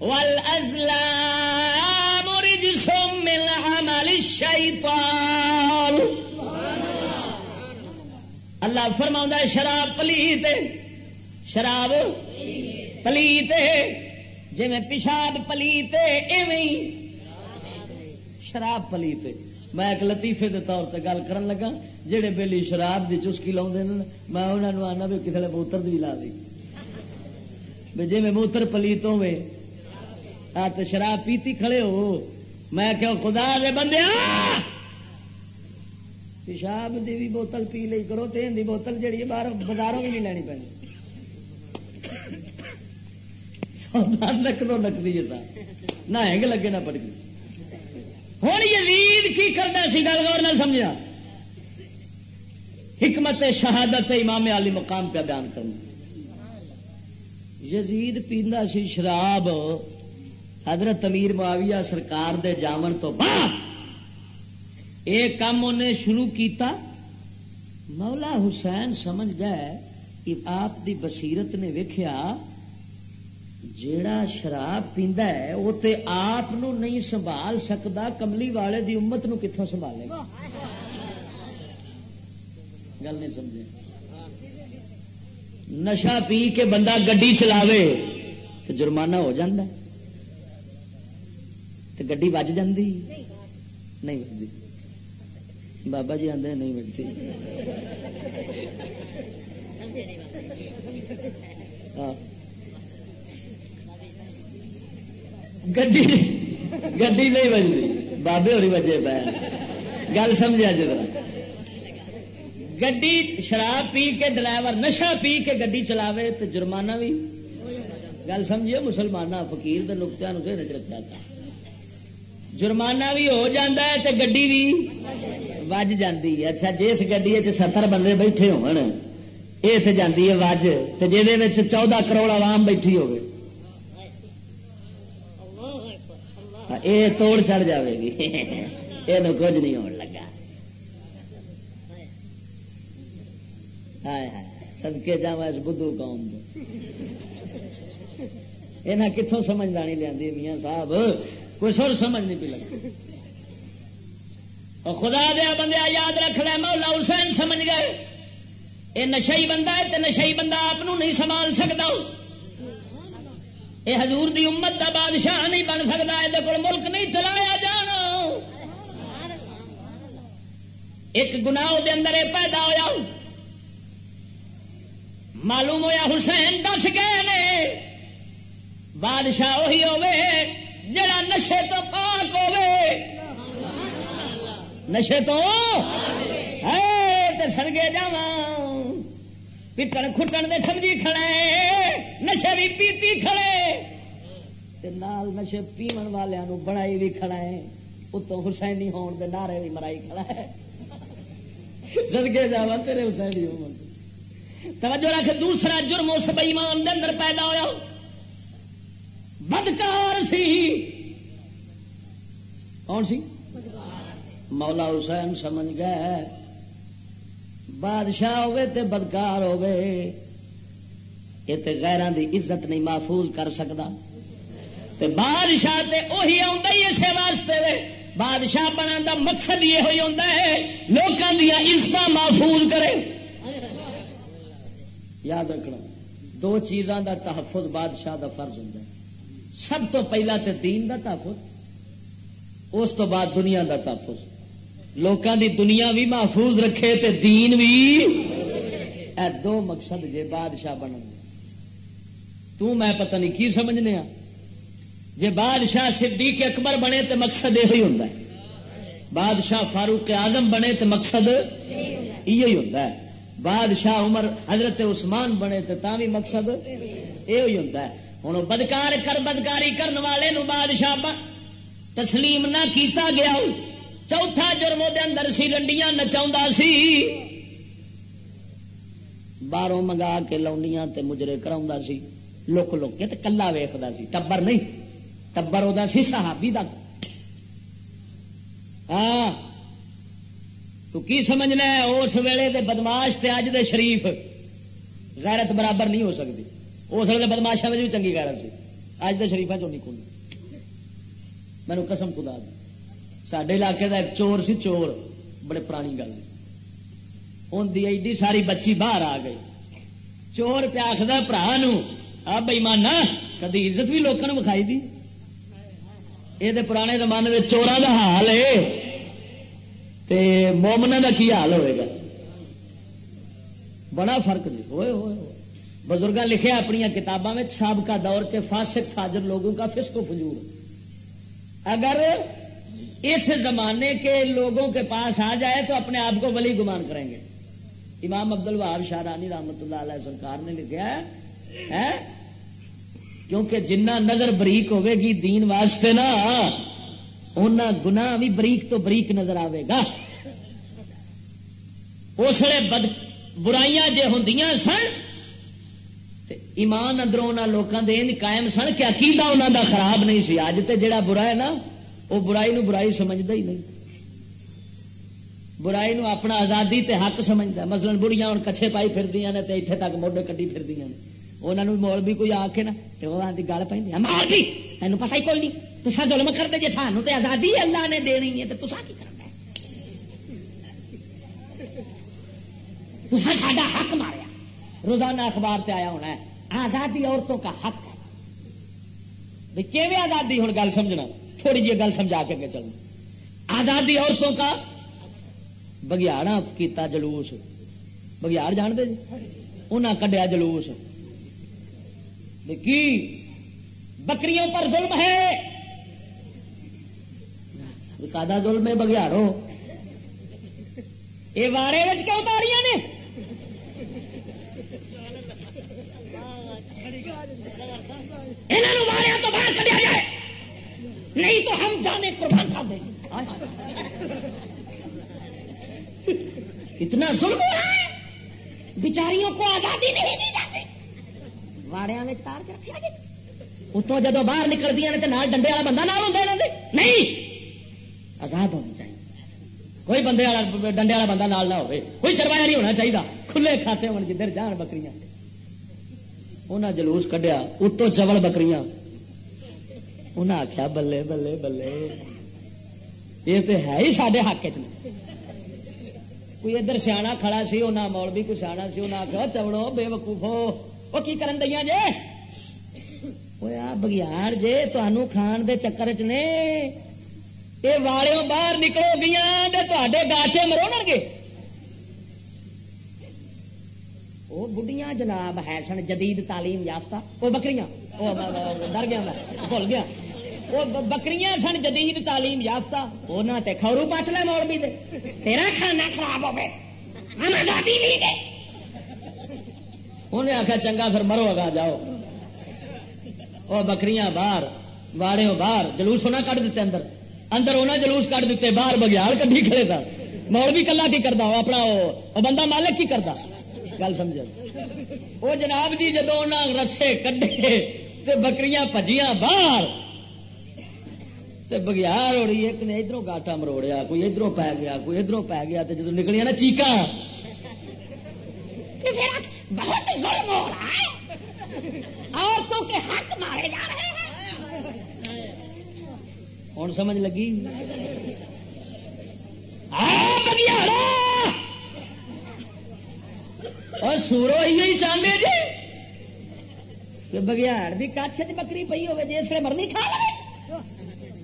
والازلام رجس من عمل الشیطان. اللہ فرماؤں ہے شراب پلیت شراب پلیت جی میں پیشاب پلیت ایویں شراب پلیت میں ایک لطیفے دے طور پہ گل کرن لگا جہے بےلی شراب کی چسکی لا میں انہوں نے آنا بھی کسی نے موتر دی لا دی۔ جی میں موتر پلیت ہوئے تو شراب پیتی کھڑے ہو۔ میں کہ خدا دے بندے پیشاب دی بھی بوتل پی لی کرو تین دی بوتل جہی باہر بازاروں بھی نہیں لینی پی سودا نک دو نک دی سا۔ نہ ہینگ لگے، نہ پڑ گئی ہوں یزید کی کرنا سی؟ گل گور سمجھا حکمت شہادت امام علی مقام پہ بیان کرنا۔ یزید پیندا سی شراب۔ حضرت امیر معاویہ سرکار دے جامن تو بعد ایک کام انہیں شروع کیتا، مولا حسین سمجھ گئے کہ آپ دی بصیرت نے ویکھیا جیڑا شراب پیندا ہے، وہ تے آپ نو نہیں سنبھال سکتا کملی والے دی امت نو کتوں سنبھالے گا؟ گل نہیں سمجھے۔ نشا پی کے بندہ گڈی چلاوے تو جرمانہ ہو جاندہ تو گڈی وج جاندی نہیں بجتی بابا جی آدھے نہیں بجتی ہاں گڈی گڈی نہیں بجتی بابے ہوئی بجے پہ گل سمجھا جی گڈی شراب پی کے ڈرائیور نشا پی کے گڈی چلاوے تو جرمانہ بھی گل سمجھیے مسلمان فقیر کے نقطہ نو کہ رکھا تھا جرمانہ بھی ہو جاتا ہے تو گڈی بھی وج جاتی ہے۔ اچھا جس گڈی ستر بندے بیٹھے ہو یہ جاتی ہے وج تو جہد چودہ کروڑ عوام بیٹھی ہوگی یہ ہاں، توڑ چڑھ جاوے گی۔ [laughs] یہ کچھ نہیں ہو لگا۔ سدکے جا اس بدھو قوم [laughs] یہ کتوں سمجھ لانی لیا میاں صاحب؟ کوئی سر سمجھ نہیں پی لگتی خدا دیا بندے یاد رکھ لے مولا حسین سمجھ گئے۔ یہ نشئی بندہ ہے تو نشئی بندہ آپ نہیں سنبھال سکتا۔ یہ حضور دی امت دا بادشاہ نہیں بن سکتا یہ ملک نہیں چلایا جانا۔ ایک گناہ دے اندر یہ پیدا ہوا معلوم ہوا حسین دس گئے نے۔ بادشاہ وہی ہوے جڑا نشے تو پاک ہوے نشے تو سڑگے جا پٹن کھٹن دے سمجھی کھڑے نشے بھی پیتی کھڑے نال نشے پیمن والوں بڑائی بھی کھڑا ہے اتو حسینی ہون دے نعرے بھی مرائی کھڑا ہے سدگے جا تیرے حسینی ہو توجہ رکھ، دوسرا جرم اس بئیمان دے اندر پیدا ہوا بدکار سی۔ کون سی؟ مولا حسین سمجھ گئے۔ بادشاہ ہوے تے بدکار ہوے یہ تے غیران دی عزت نہیں محفوظ کر سکتا۔ تے بادشاہ تے اوہی آتا ہی اسے واسطے وے۔ بادشاہ بنا دا مقصد یہ ہوئی ہوتا ہے لوگوں دیا عزت محفوظ کرے۔ یاد رکھنا، دو چیزاں دا تحفظ بادشاہ دا فرض ہوتا ہے۔ سب تو پہلا تے دین دا تحفظ، اس تو بعد دنیا دا تحفظ۔ لوکاں دی دنیا بھی محفوظ رکھے تے دین بھی اے دو مقصد جے بادشاہ بنن۔ تو میں پتہ نہیں کی سمجھنے ہاں جے بادشاہ صدیق اکبر بنے تے مقصد یہ ہوتا ہے۔ بادشاہ فاروق اعظم بنے تے مقصد یہ ہوتا ہے۔ بادشاہ عمر حضرت عثمان بنے تو بھی مقصد یہ ہوتا ہے۔ ہوں بدکار کر بدکاری کرنے والے نو بادشاہ تسلیم نہ کیتا گیا چوتھا جرم دے اندر سی رنڈیاں نچا سی۔ باہروں منگا کے لاؤنیاں تے مجرے کرا سی۔ لک لک کے کلا ویختا سی۔ ٹبر نہیں۔ ٹبر وہ سی، صحابی دا۔ ہاں۔ تو کی سمجھنا ہے؟ اس ویلے دے بدماش تے اج دے شریف غیرت برابر نہیں ہو سکتی اس ویلے بدماشا میں بھی چنگی غیرت سی۔ اج دے شریفا چو نہیں کھول مینو قسم خدا دی۔ سڈے علاقے دا ایک چور سی، چور بڑے پرانی گل ان ایڈی ساری بچی باہر آ گئی۔ چور پیا آخر برا آ کدی عزت بھی لوگوں بکھائی دی؟ یہ پرانے زمانے کے چوران کا حال ہے تے مومنا کا کی حال ہوئے گا؟ بڑا فرق جی ہوئے ہوئے۔ بزرگ لکھے اپنی کتابوں میں سابقہ دور کے فاسق، فاجر لوگوں کا فسق و فجور۔ اگر اس زمانے کے لوگوں کے پاس آ جائے تو اپنے آپ کو ولی گمان کریں گے۔ امام عبد الوہاب شاہرانی رحمت اللہ علیہ سرکار نے لکھا ہے کیونکہ جنہ نظر بریک ہوے گی دین واسطے نا گنا بھی بریک تو بریک نظر آئے گا۔ اس لیے بد برائیاں جے ہوں سن ایمان اندروں لوگوں کے قائم سن کہ عقیدہ انہوں دا خراب نہیں سی۔ اج تے جڑا برا ہے نا وہ برائی نو برائی سمجھتا ہی نہیں۔ برائی نو اپنا آزادی تے حق سمجھتا مثلا بڑیاں ہوں کچھے پائی پھر نے تے اتنے تک موڈے کٹی پھر نے۔ انہوں مول بھی کوئی آ کے نا تو وہ آدھی گل پہ مال بھی تینوں پتا ہی کوئی نہیں۔ تو ظلم کرتے جی سانو تے آزادی اللہ نے دینی ہے تو تصا کی کرنا تو سا حق ماریا۔ روزانہ اخبار تے آیا ہونا ہے۔ آزادی عورتوں کا حق ہے۔ کہ آزادی؟ ہوں گل سمجھنا۔ تھوڑی جی گل سمجھا کے چلنا۔ آزادی عورتوں کا بگیاڑا کیتا جلوس۔ بگیاڑ جانتے جی؟ انہیں کڈیا جلوس۔ کی؟ بکریوں پر ظلم ہے۔ کا ظلم ہے؟ بگیاڑو۔ یہ وارے کیوں اتاریاں نے؟ انہوں ماریا تو باہر کٹیا جائے۔ نہیں تو ہم جانے قربان کر دیں۔ اتنا ظلم ہو رہا ہے۔ بچاریوں کو آزادی نہیں دی جاتی۔ واڑیا میں تار کے رکھا گیا اتوں جدو باہر نکل دیا تو نال ڈنڈے والا بندہ نال نہ ہوتے نہیں۔ آزاد ہونی چاہیے۔ کوئی بندے والا ڈنڈے والا بندہ نال نہ ہو کوئی چروایا نہیں ہونا چاہیے۔ کھلے کھاتے ہو جدھر جان بکریاں۔ انہیں جلوس کڈیا اتو چبل بکریاں انہیں آخیا بلے بلے بلے یہ تو ہے ہی سارے حق چ کوئی ادھر سیاح کھڑا سی انہیں مول بھی کوئی سیاح سی انہیں آخیا چوڑو بے وقوفو وہ کی کرن دیا جے وہ بگیار جے تمہوں کھان دے چکر چ نے یہ والوں باہر نکلو گیا تے گاٹے مرو گے وہ بڑھیاں جناب ہے سن، جدید تعلیم یافتہ۔ وہ بکریاں۔ ڈر گیا میں، بھول گیا۔ وہ بکریاں سن، جدید تعلیم یافتہ۔ انہوں تے خورو پٹ لے موڑ بھی دے تیرا کھانا خراب ہو ہم آزادی نہیں دے۔ انہیں آخیا چنگا پھر مرو اگا جاؤ۔ وہ بکریاں باہر واڑے باہر، جلوس ہونا کٹ دیتے اندر۔ اندر انہیں جلوس کٹ دیتے باہر بگیال کدی کھڑے تھا۔ موڑ بھی کلا کی کرتا اپنا وہ بندہ مالک کی کرتا گل سمجھ وہ جناب جی جدو رسے کڈے تے بکریاں پجیاں باہر تے بگیار ہوئی ایک نے ادھر گاٹا مروڑیا کوئی ادھر پی گیا کوئی ادھر پی گیا تے جدو نکلیا نا چیقا بہت ظلم ہو رہا ہے۔ عورتوں کے حق مارے جا رہے ہیں۔ کون سمجھ لگی؟ اور سورو ہی چاہتے جی؟ کہ بگیاڑ بھی کچھ بکری پی ہوے جی اس مرنی کھا لے۔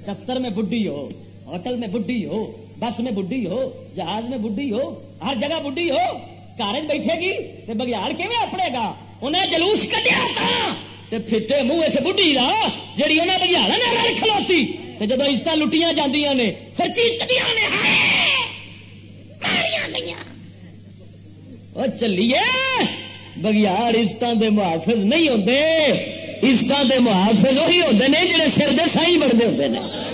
دفتر میں بڈھی ہو، ہوٹل میں بڈھی ہو، بس میں بڈھی ہو، جہاز میں بڈھی ہو، ہر جگہ بڈھی ہو کارج بیٹھے گی تو بگیاڑ کیون اپنے گا؟ انہیں جلوس کٹیا تھا پھٹے منہ اس بڈھی کا جی انہیں بگیاڑ نے رل کھلوتی۔ جب عزت لٹیاں جاندیاں نے، پھر چیتیاں نے چلیے بگیار عزت دے محافظ نہیں ہوتے عزت دے محافظ وہی ہوتے ہیں جڑے سر دے سائی بڑھتے ہوتے ہیں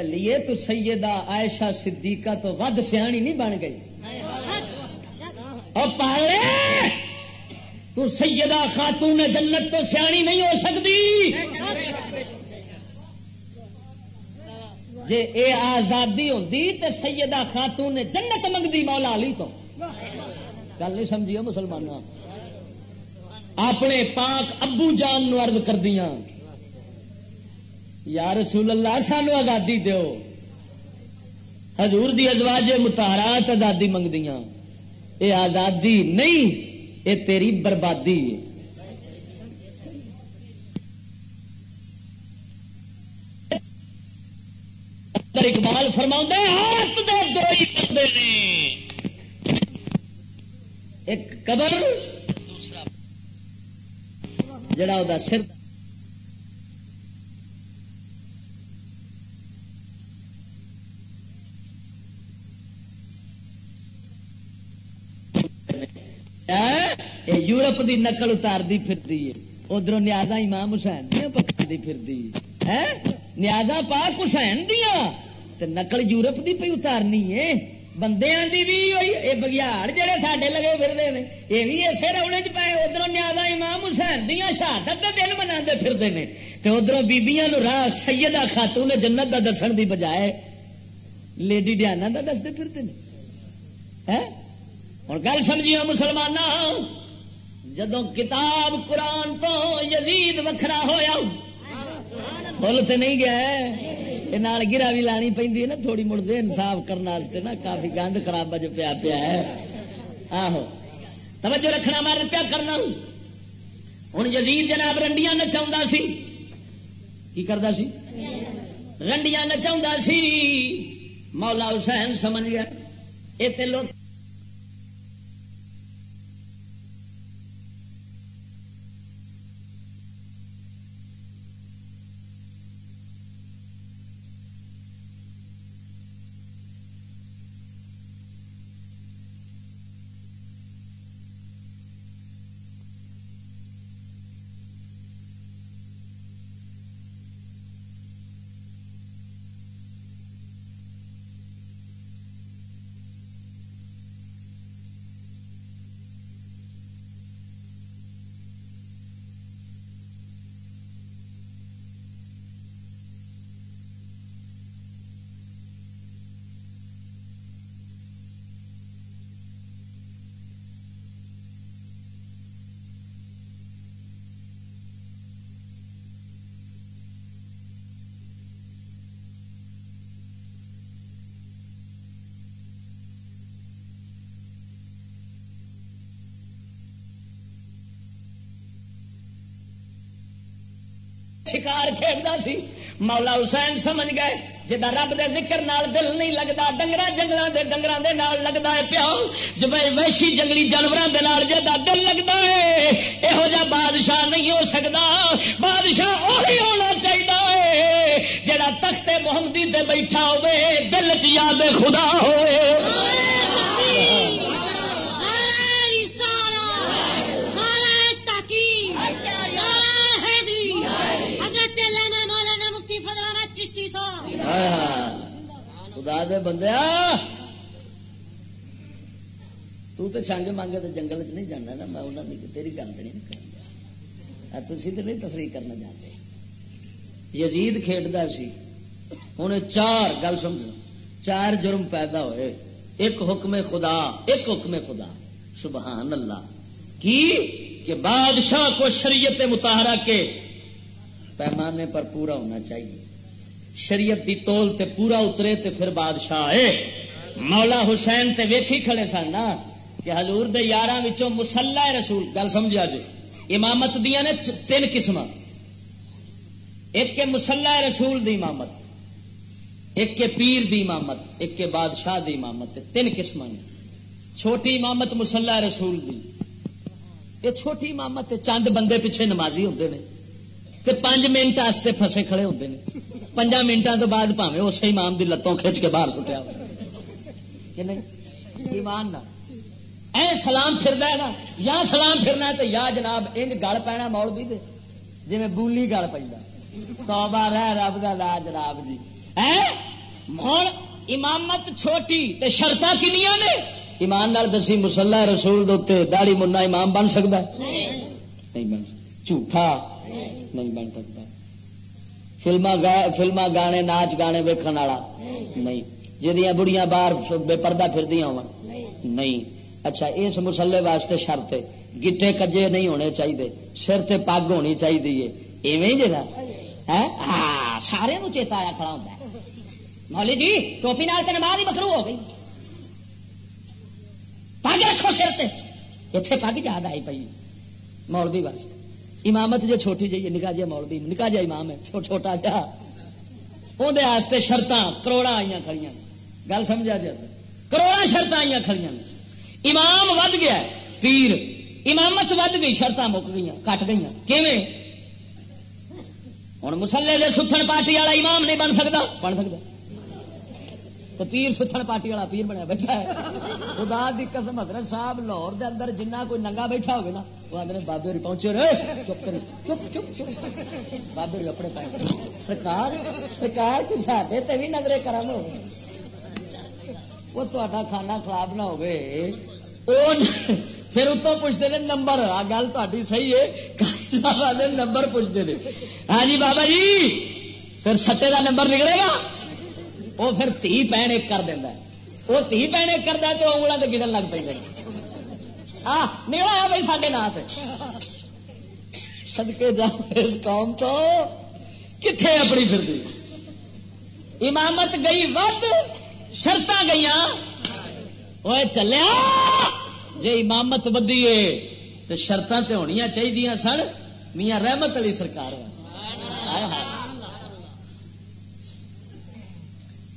چلیے تو سیدہ عائشہ صدیقہ تو ود سیانی نہیں بن گئی۔ اور پالے! تو سیدہ خاتون جنت تو سیانی نہیں ہو سکتی۔ جی اے آزادی ہوتی تو سیدہ خاتون جنت منگتی مولا علی تو۔ گل نہیں سمجھی مسلمان اپنے پاک ابو جان نو ارد کر دیا یا رسول اللہ، سانو آزادی دیو۔ حضور دی ازواج متارات آزادی منگدیاں۔ اے آزادی نہیں، اے تیری بربادی۔ ہے اقبال فرما ہاتھ دے دو ہی کرتے ایک قبر، دوسرا جڑا وہ سر۔ یورپ دی نقل اتارتی پھرتی ہے ادھر نیازا امام حسین دیا پکڑی پھرتی ہے نیازا پاک حسین دیا نقل یورپ دی پہ اتارنی ہے بندے دی بھی یہ بگیاڑ جہے ساڈے لگے پھرتے ہیں یہ بھی اسے رونے چ پائے ادھر نیازا امام حسین دیا شہادت کے دن منا پھرتے ہیں تو ادھر بیبیاں راہ سیدہ خاتون نے جنت دا دسن دی بجائے لیڈی ڈیانا دا دستے پھرتے ہیں ہوں گل سمجھیے مسلمان جدو کتاب قرآن تو یزید وکھرا ہویا فل تو نہیں گیا گرا بھی لانی پہ نا، تھوڑی مڑ دے انصاف کرنے نا، کافی گند خراب جو پیا پیا ہے۔ آہو، توجہ رکھنا مار پیا کرنا۔ ہوں یزید جناب رنڈیاں نچا سی۔ کی کرتا سی؟ رنڈیاں نچا سی۔ مولا حسین سمجھ گیا۔ یہ لوگ شکار کھیلتا سی۔ مولا حسین سمجھ گئے جا رب دے ذکر نال دل نہیں لگتا ڈنگر جنگل دے ڈنگر دے نال لگتا ہے پیا جب ویشی جنگلی جانوروں کے نال جا دل لگتا ہے یہو جا بادشاہ نہیں ہو سکتا بادشاہ وہی ہونا چاہیے جڑا تخت محمدی تے بیٹھا ہوے دل چ یاد خدا ہوئے۔ خدا دے بندے تو تے چھانگے مانگے تو جنگل چ نہیں جانا نا، میں انہوں نے تیری گل تو نہیں کرنا۔ تھی تو نہیں تفریح کرنا جاتے یزید کھیڈتا سی۔ ہوں چار گل سمجھ چار جرم پیدا ہوئے۔ ایک حکم خدا، ایک حکم خدا۔ سبحان اللہ۔ کی؟ کہ بادشاہ کو شریعت متحرہ کے پیمانے پر پورا ہونا چاہیے۔ شریعت دی تول تے پورا اترے تے پھر بادشاہ ہے مولا حسین تے ویکھی کھڑے سن نا کہ حضور دے یاراں وچوں مسلح رسول۔ گل سمجھا جی؟ امامت دیا نے تین قسم ایک کے مسلح رسول دی امامت، ایک کے پیر دی امامت، ایک کے بادشاہ دی امامت تین قسم چھوٹی امامت مسلح رسول دی۔ یہ چھوٹی امامت چند بندے پیچھے نمازی ہوتے ہیں پانچ منٹ آستے فسے کھڑے ہوتے ہیں پنجا منٹوں تو بعد پاوے اسے امام دی لتوں کھچ کے باہر سٹیا کہ نہیں؟ ایمان نہ اے سلام پھرنا ہے نا۔ یا سلام پھرنا ہے تو یا جناب انج گل پینا مول بھی دے۔ جی میں بولی گل پہ توبہ رہ رب دا لا جناب جی۔ اے؟ ہوں امامت چھوٹی تے شرطا کنیا نے؟ ایمان نال دسی مسلح رسول دے داڑی منا امام بن سکتا نہیں۔ بن سکتا جھوٹا نہیں بن سکتا۔ فلما گانے، ناچ گانے ویکن والا۔ نہیں۔ جہاں بڑیاں باہر بے پردہ پھر ہو نہیں۔ اچھا اس مسلے واسطے شرط گٹے کجے نہیں ہونے چاہیے سر تے پگ ہونی چاہیے ایویں جا ہاں؟, ہاں؟ سارے چیتا آیا کھڑا ہوتا ہے۔ مولی جی ٹوپی نال تے نماز ہی بکرو ہو گئی۔ پگ رکھو سر تے۔ اتنے پگ یاد آئی پی مولوی واسطے۔ امامت جو چھوٹی جی نکا جی مولوی نکا جا جی امام ہے چھوٹا جا۔ اندر شرط کروڑا آئی کھڑی گل سمجھا جی؟ جائے کروڑا شرط آئی کھڑی امام ود گیا پیر۔ امامت ود گئی شرط مک گئی کٹ گئی کیویں؟ ہوں مسلے دے ستھن پارٹی والا امام نہیں بن سکتا بن سکتا۔ تو پیر ستھن پارٹی والا پیر بنیا بیٹھا ہے۔ خدا دی قسم حضرت صاحب لاہور دے اندر جنہ کوئی ننگا بیٹھا ہوگا نا، وہ آدھے بابے ہوئی پہنچے رہے۔ چپ کر چپ چپ چپ۔ بابے ہوئی اپنے پائے سرکار سرکار کوئی ساڈے تے بھی نظرے کرم ہو۔ وہ تا کھانا خراب نہ ہوگی پھر اتوں پوچھتے ہیں نمبر۔ آ گل تھی صحیح ہے۔ نمبر پوچھتے ہیں ہاں جی بابا جی پھر سٹے کا نمبر نکلے گا۔ وہ پھر تھی پہن ایک کر دینا وہ تھی پہن ایک کرتا تو انگلوں سے گرن لگ پہ نکلا بھائی سارے نات سدکے جا اس قوم تو کتنے اپنی پھر دی؟ امامت گئی ود شرط گئی وہ چلیا جی امامت بدی ہے تو شرط تو ہونی چاہیے سن۔ میاں رحمت علی سرکار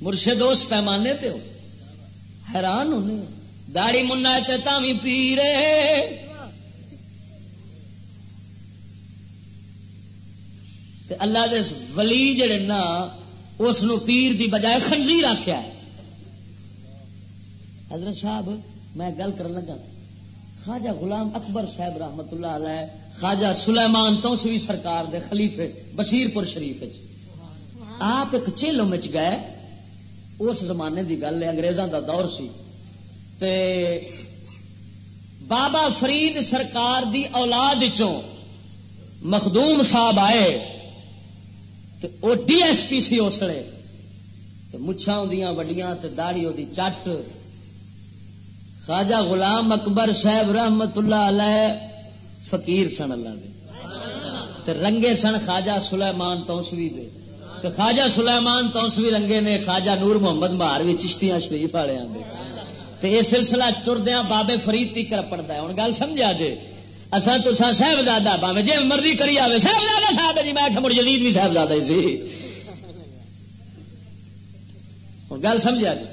مرشد اس پیمانے پہ ہو۔ حیران ہونے داڑی منا بھی پی رہے اللہ دے ولی جڑے نا، اس پیر دی بجائے خنزیر آخیا حضرت صاحب، میں گل کر لگا خواجہ غلام اکبر صاحب رحمت اللہ علیہ، خواجہ سلیمان تو سرکار دے خلیفے بشیر پور شریف آپ ایک چیلوں میں گئے اس زمانے دی گل ہے، انگریزاں دا دور سی۔ تے بابا فرید سرکار دی اولاد چوں مخدوم صاحب آئے، تے او ڈی ایس پی سی اس اسلے مچھا وڈیاں تے داڑی دی چٹ۔ خواجہ غلام اکبر صاحب رحمت اللہ علیہ فقیر سن اللہ دے۔ تے رنگے سن خواجہ سلیمان توسوی دے۔ تو خواجہ سلیمان توسوی رنگے نے، خواجہ نور محمد مہار بھی چشتیاں شریف والے آدھے تو یہ سلسلہ چردیا بابے فرید تی کر پڑتا ہے۔ ہوں گل سمجھا جی اصا تو صاحبزادہ پاوے جی مرضی کری آئے صاحبزادہ صاحب جی میں مڑ جدید بھی صاحبزادہ ہی سی۔ گل سمجھا جی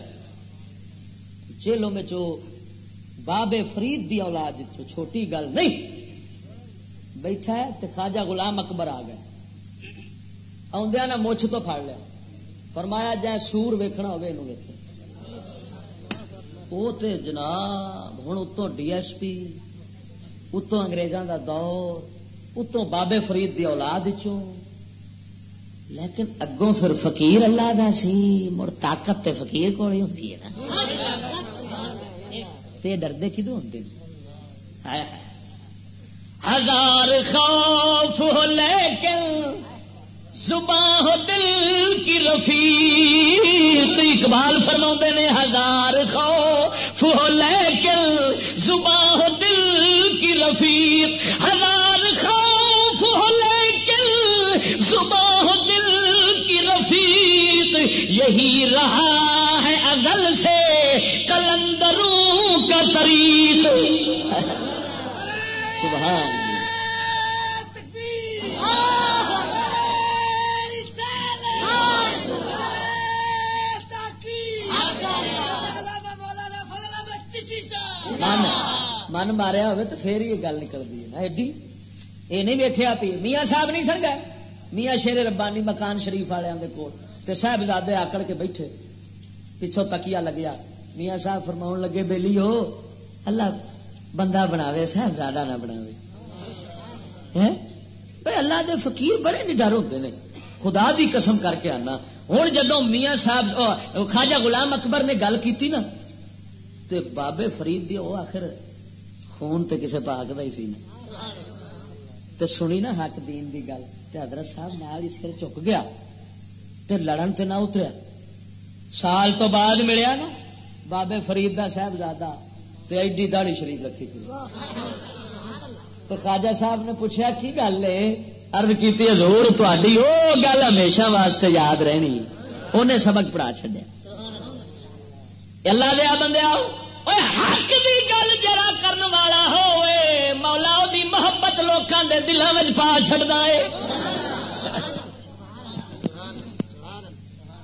جیلوں میں جو بابے فرید دی اولاد چھوٹی گل نہیں، بیٹھا ہے تو خواجہ غلام اکبر آ گئے۔ آدھا نہ مچھ تو پڑ لیا فرمایا جائے سور ویکنا ہوگا وہ تے جناب ہوں اتوں ڈی ایس پی اتوں انگریزوں دا دور اتوں بابے فرید دی اولاد چوں لیکن اگوں پھر فقیر اللہ دا سی مڑ طاقت تے فقیر کو ہوتی ہے نا تے ڈردے کدو ہوتے ہزار خوف ہو لیکن زباں ہو دل کی رفیق اقبال فرما نے ہزار خوف ہو لیکن زباں ہو دل کی رفیق ہزار خوف ہو لیکن زباں ہو دل کی رفیق یہی رہا ہے ازل سے کلندروں کا طریق۔ سبحان من ماریا ہوئے تو پھر یہ گل نکلتی ہے نا ایڈی یہ نہیں ویکیا پی میاں صاحب نہیں سن گئے میاں شیر ربانی مکان شریف والوں کے کول صاحبزادے آکڑ کے بیٹھے پچھوں تکیا لگیا میاں صاحب فرما لگے بہلی ہو اللہ بندہ بناوے صاحب زیادہ نہ بناوے بھائی اللہ دے فقیر بڑے نڈر ہوتے ہیں خدا دی قسم کر کے آنا ہوں جدو میاں صاحب خواجہ غلام اکبر نے گل کی نا تو بابے فرید دی وہ آخر خون تے کسے پاک دا ہی سی تے سنی نا حق دین دی گل۔ تے حضرت صاحب نال ہی سر چک گیا۔ تے لڑن تے نہ اتریا۔ سال تو بعد ملیا نا بابے فرید کا صاحبزادہ۔ تو ایڈی داڑی شریف رکھی تھی۔ تو خواجہ صاحب نے پوچھا، کی گل ہے؟ ارد کی حضور تھی وہ گل ہمیشہ واسطے یاد رہنی۔ انہیں سبق پڑھا چڈیا اللہ دیا بندے آؤ۔ حق دی گل جرا کرن والا ہوئے مولا دی محبت لوکاں دے دلوں میں پا چھڑدا ہے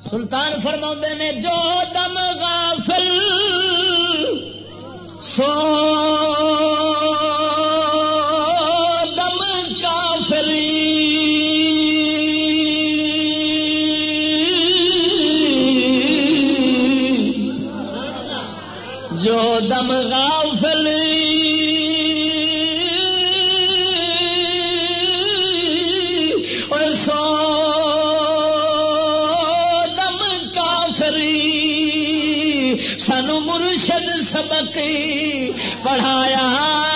سلطان فرما نے جو دم غافل سو دم غافل۔ اور سو دم کافری۔ سانو مرشد سبق پڑھایا۔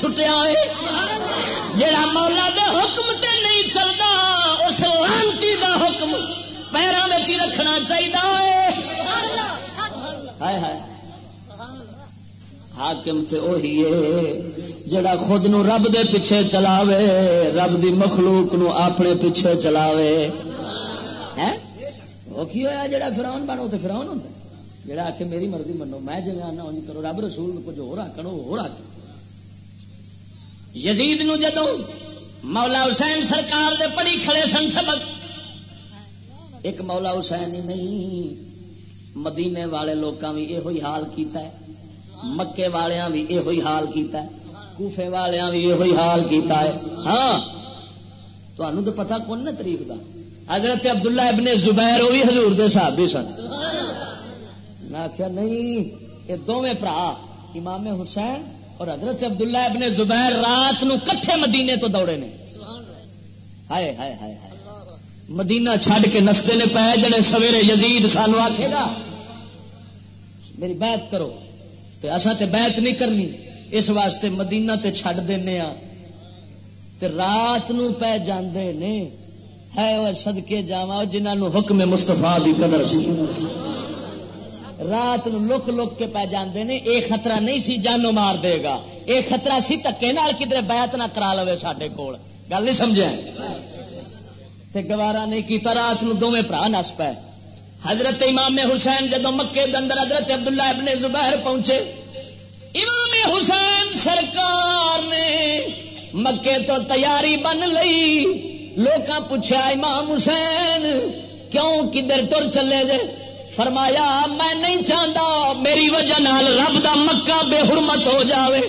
سٹیا ہے۔ جڑا مولا دے حکم تے نہیں چلتا اس لانتی دا حکم پیروں میں ہی رکھنا چاہیے ہائے حاکم تے اوہی ہے جڑا خود نو رب دے پیچھے چلاوے، رب دی مخلوق نو اپنے پیچھے چلاوے۔ ہیں وہ کی ہویا جڑا فرعون بنو تے فرعون ہوندا جڑا آ کے میری مرضی منو، میں جے آنا، اونج کرو۔ رب رسول کو نو کچھ ہور آکھو ہور آکھ یزید نو جدوں مولا حسین سرکار دے پڑھی کھڑے سن سبق، ایک مولا حسین ہی نہیں، مدینے والے لوکاں بھی یہ حال کیتا ہے، مکے والیاں بھی یہ حال کیتا ہے، کوفے والیاں بھی یہ حال کیتا ہے۔ ہاں تمہوں تو پتا کون نا تاریخ دا؟ حضرت عبداللہ ابن زبیر، وہ بھی حضور دے بھی سن۔ میں آخیا نہیں، یہ دونوں برا امام حسین اور حضرت عبداللہ ابن زبیر رات نو کٹھے مدینے تو دوڑے نے۔ ہائے ہائے ہائے ہائے۔ مدینہ چھڈ کے نستے نے پے جڑے سویرے یزید سانو آکھے گا۔ میری بات کرو۔ تے اسا تے بیعت نہیں کرنی۔ اس واسطے مدینہ تے چھڈ دینے آ تے رات نو پہ جاندے نے۔ ہے وہ صدقے جاواں، جنہاں نو حکم مصطفی دی قدر سی۔ رات نو لک لک کے پہ جاندے نے، اے خطرہ نہیں سی جانو مار دے گا۔ اے خطرہ سی تکے نال کدھر بیعت نہ کرا لوے ساڈے کول۔ گل نہیں سمجھے؟ تے گوارا نہیں کیتا، رات نو دوویں بھرا نس پے۔ حضرت امام حسین جدو مکے دے اندر حضرت عبداللہ ابن زبیر پہنچے، امام حسین سرکار نے مکے تو تیاری بن لئی۔ لوکاں پوچھا امام حسین کیوں کدھر ٹر چلے جے؟ فرمایا، میں نہیں چاہتا میری وجہ نال رب دا مکہ بے حرمت ہو جاوے۔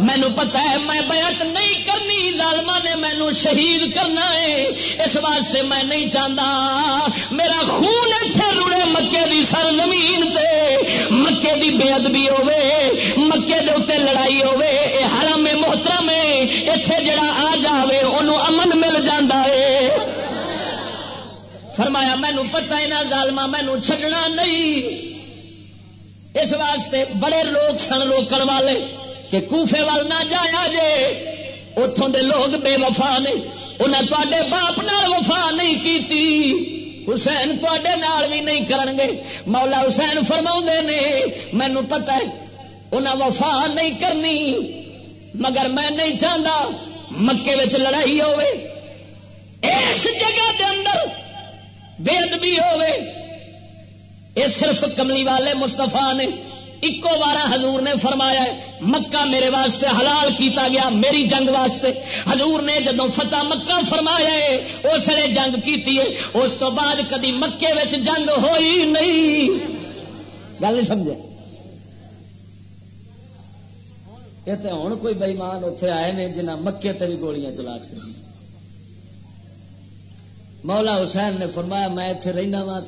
مینو پتا ہے میں بیعت نہیں کرنی ظالما نے مینو شہید کرنا ہے۔ اس واسطے میں نہیں چاہتا۔ میرا خون اتنے رڑے مکے دی سر زمین تے۔ مکے دی بے ادبی ہوے مکے دے اتنے لڑائی ہوے اے حرم محترم ہے اتے جڑا آ جاوے انہوں امن مل جاندہ ہے۔ فرمایا، مینو پتا یہاں ظالما مینو چڈنا نہیں. اس واسطے بڑے لوگ سن روکن والے کہ کوفے وال نہ جایا جے اتوں دے لوگ بے وفا نے۔ انہیں تے باپ نال وفا نہیں کیتی، حسین تے نال بھی نہیں کرن گے۔ مولا حسین فرما نے، مینو پتا ہے انہیں وفا نہیں کرنی، مگر میں نہیں چاہتا مکے لڑائی ہوے اس جگہ دے اندر بے ادبی ہوے یہ صرف کملی والے مستفا نے ایکو بارہ حضور نے فرمایا ہے، مکہ میرے واسطے حلال کیتا گیا، میری جنگ واسطے۔ حضور نے جدو فتح مکہ فرمایا ہے، اس نے جنگ کیتی ہے، اس تو بعد کدی مکے وچ جنگ ہوئی نہیں۔ گل نہیں سمجھے۔ یہ تو ہوں کوئی بئیمان اتنے آئے نے جنہ مکے تے بھی گولیاں چلا چکی مولا حسین نے فرمایا، میں اتنے رہنا وا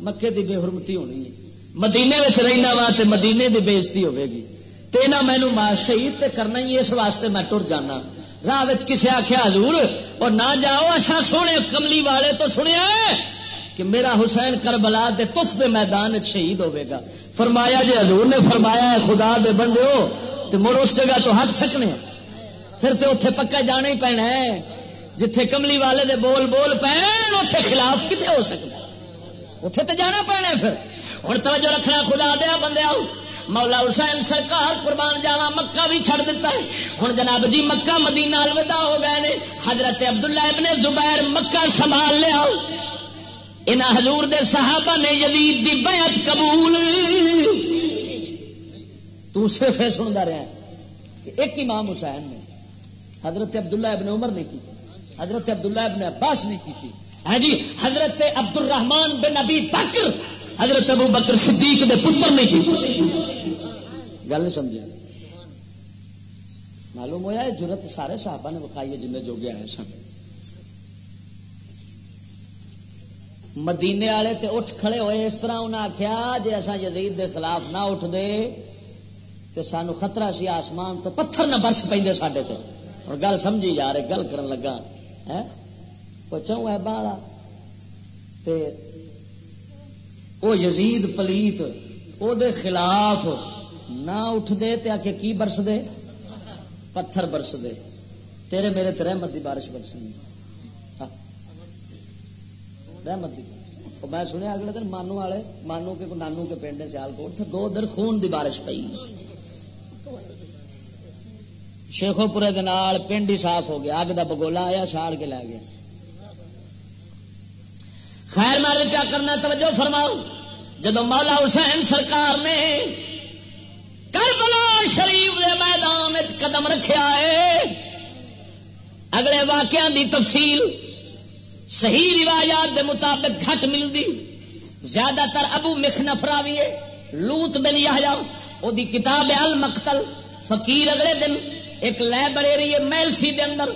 مکے دی بے حرمتی ہونی ہے۔ مدینے رہنا وا تو مدینے دی بےزتی ہوے گی۔ تے نہ مینو شہید تے کرنا ہی اس واسطے میں ٹر جانا۔ راہ کسے آخیا حضور، اور نہ جاؤ اچھا سونے کملی والے تو سنیا کہ میرا حسین کربلا دے تف دے میدان شہید ہوے گا۔ فرمایا جی حضور نے فرمایا ہے خدا دے بندے ہو تو مڑ اس جگہ تو ہٹ سکنے پھر تو اتنے پکا جانا ہی پینا ہے۔ جتھے کملی والے دے بول بول پین اتے خلاف کتنے ہو سکتا؟ اتے تو جانا پینا پھر۔ ہوں توجہ رکھنا خدا دیا بندے آؤ۔ مولا حسین سرکار قربان جاوا مکہ بھی چھڑ دیتا ہے۔ ہوں جناب جی مکہ مدینہ الوداع ہو گئے نے، حضرت عبداللہ ابن زبیر مکہ سنبھال لیا ان حضور دے صحابہ نے یزید دی بیعت قبول۔ تو صرف یہ سنتا رہا کہ ایک امام حسین نے، حضرت عبداللہ ابن عمر نے کی۔ حضرت عبداللہ ابن عباس نے کی تھی۔ ہاں جی حضرت عبد الرحمان بن ابی بکر، حضرت ابو بکر صدیق دے پتر نے کی گل نہیں سمجھا معلوم ہوا ضرورت سارے صحابہ نے بکھائی ہے جن جو گیا ہے سن۔ مدینے والے تے اٹھ کھڑے ہوئے، اس طرح انہیں آخیا جی ایسا یزید دے خلاف نہ اٹھ دے تو سانو خطرہ سی آسمان تو پتھر نہ برس پہ سڈے تے۔ اور گل سمجھی یار گل کرن لگا۔ پوچھوں ہے بالا تے او یزید پلیت او دے خلاف نہ اٹھ دے تے آکے کی برس دے پتھر برس دے تیرے میرے تے رحمت دی بارش برسنی. رحمت دی میں سنیا اگلے دن مانو والے، مانو کے نانو کے پنڈ سیال کوٹ دو دن خون دی بارش پئی. شیخو پورے دنال پنڈ ہی صاف ہو گیا اگ دا بگولا آیا، ساڑ کے لے گیا۔ خیر مارے کیا کرنا؟ توجہ فرماؤ۔ جب مولا حسین سرکار نے کربلا شریف دے میدان قدم رکھا ہے، اگلے واقعہ دی تفصیل صحیح روایات دے مطابق گھٹ ملتی زیادہ تر ابو مکھ نفرا بھی ہے، لوت بن یا وہ کتاب ہے المقتل، فقیر اگلے دن ایک لائبریری ہے میلسی دے اندر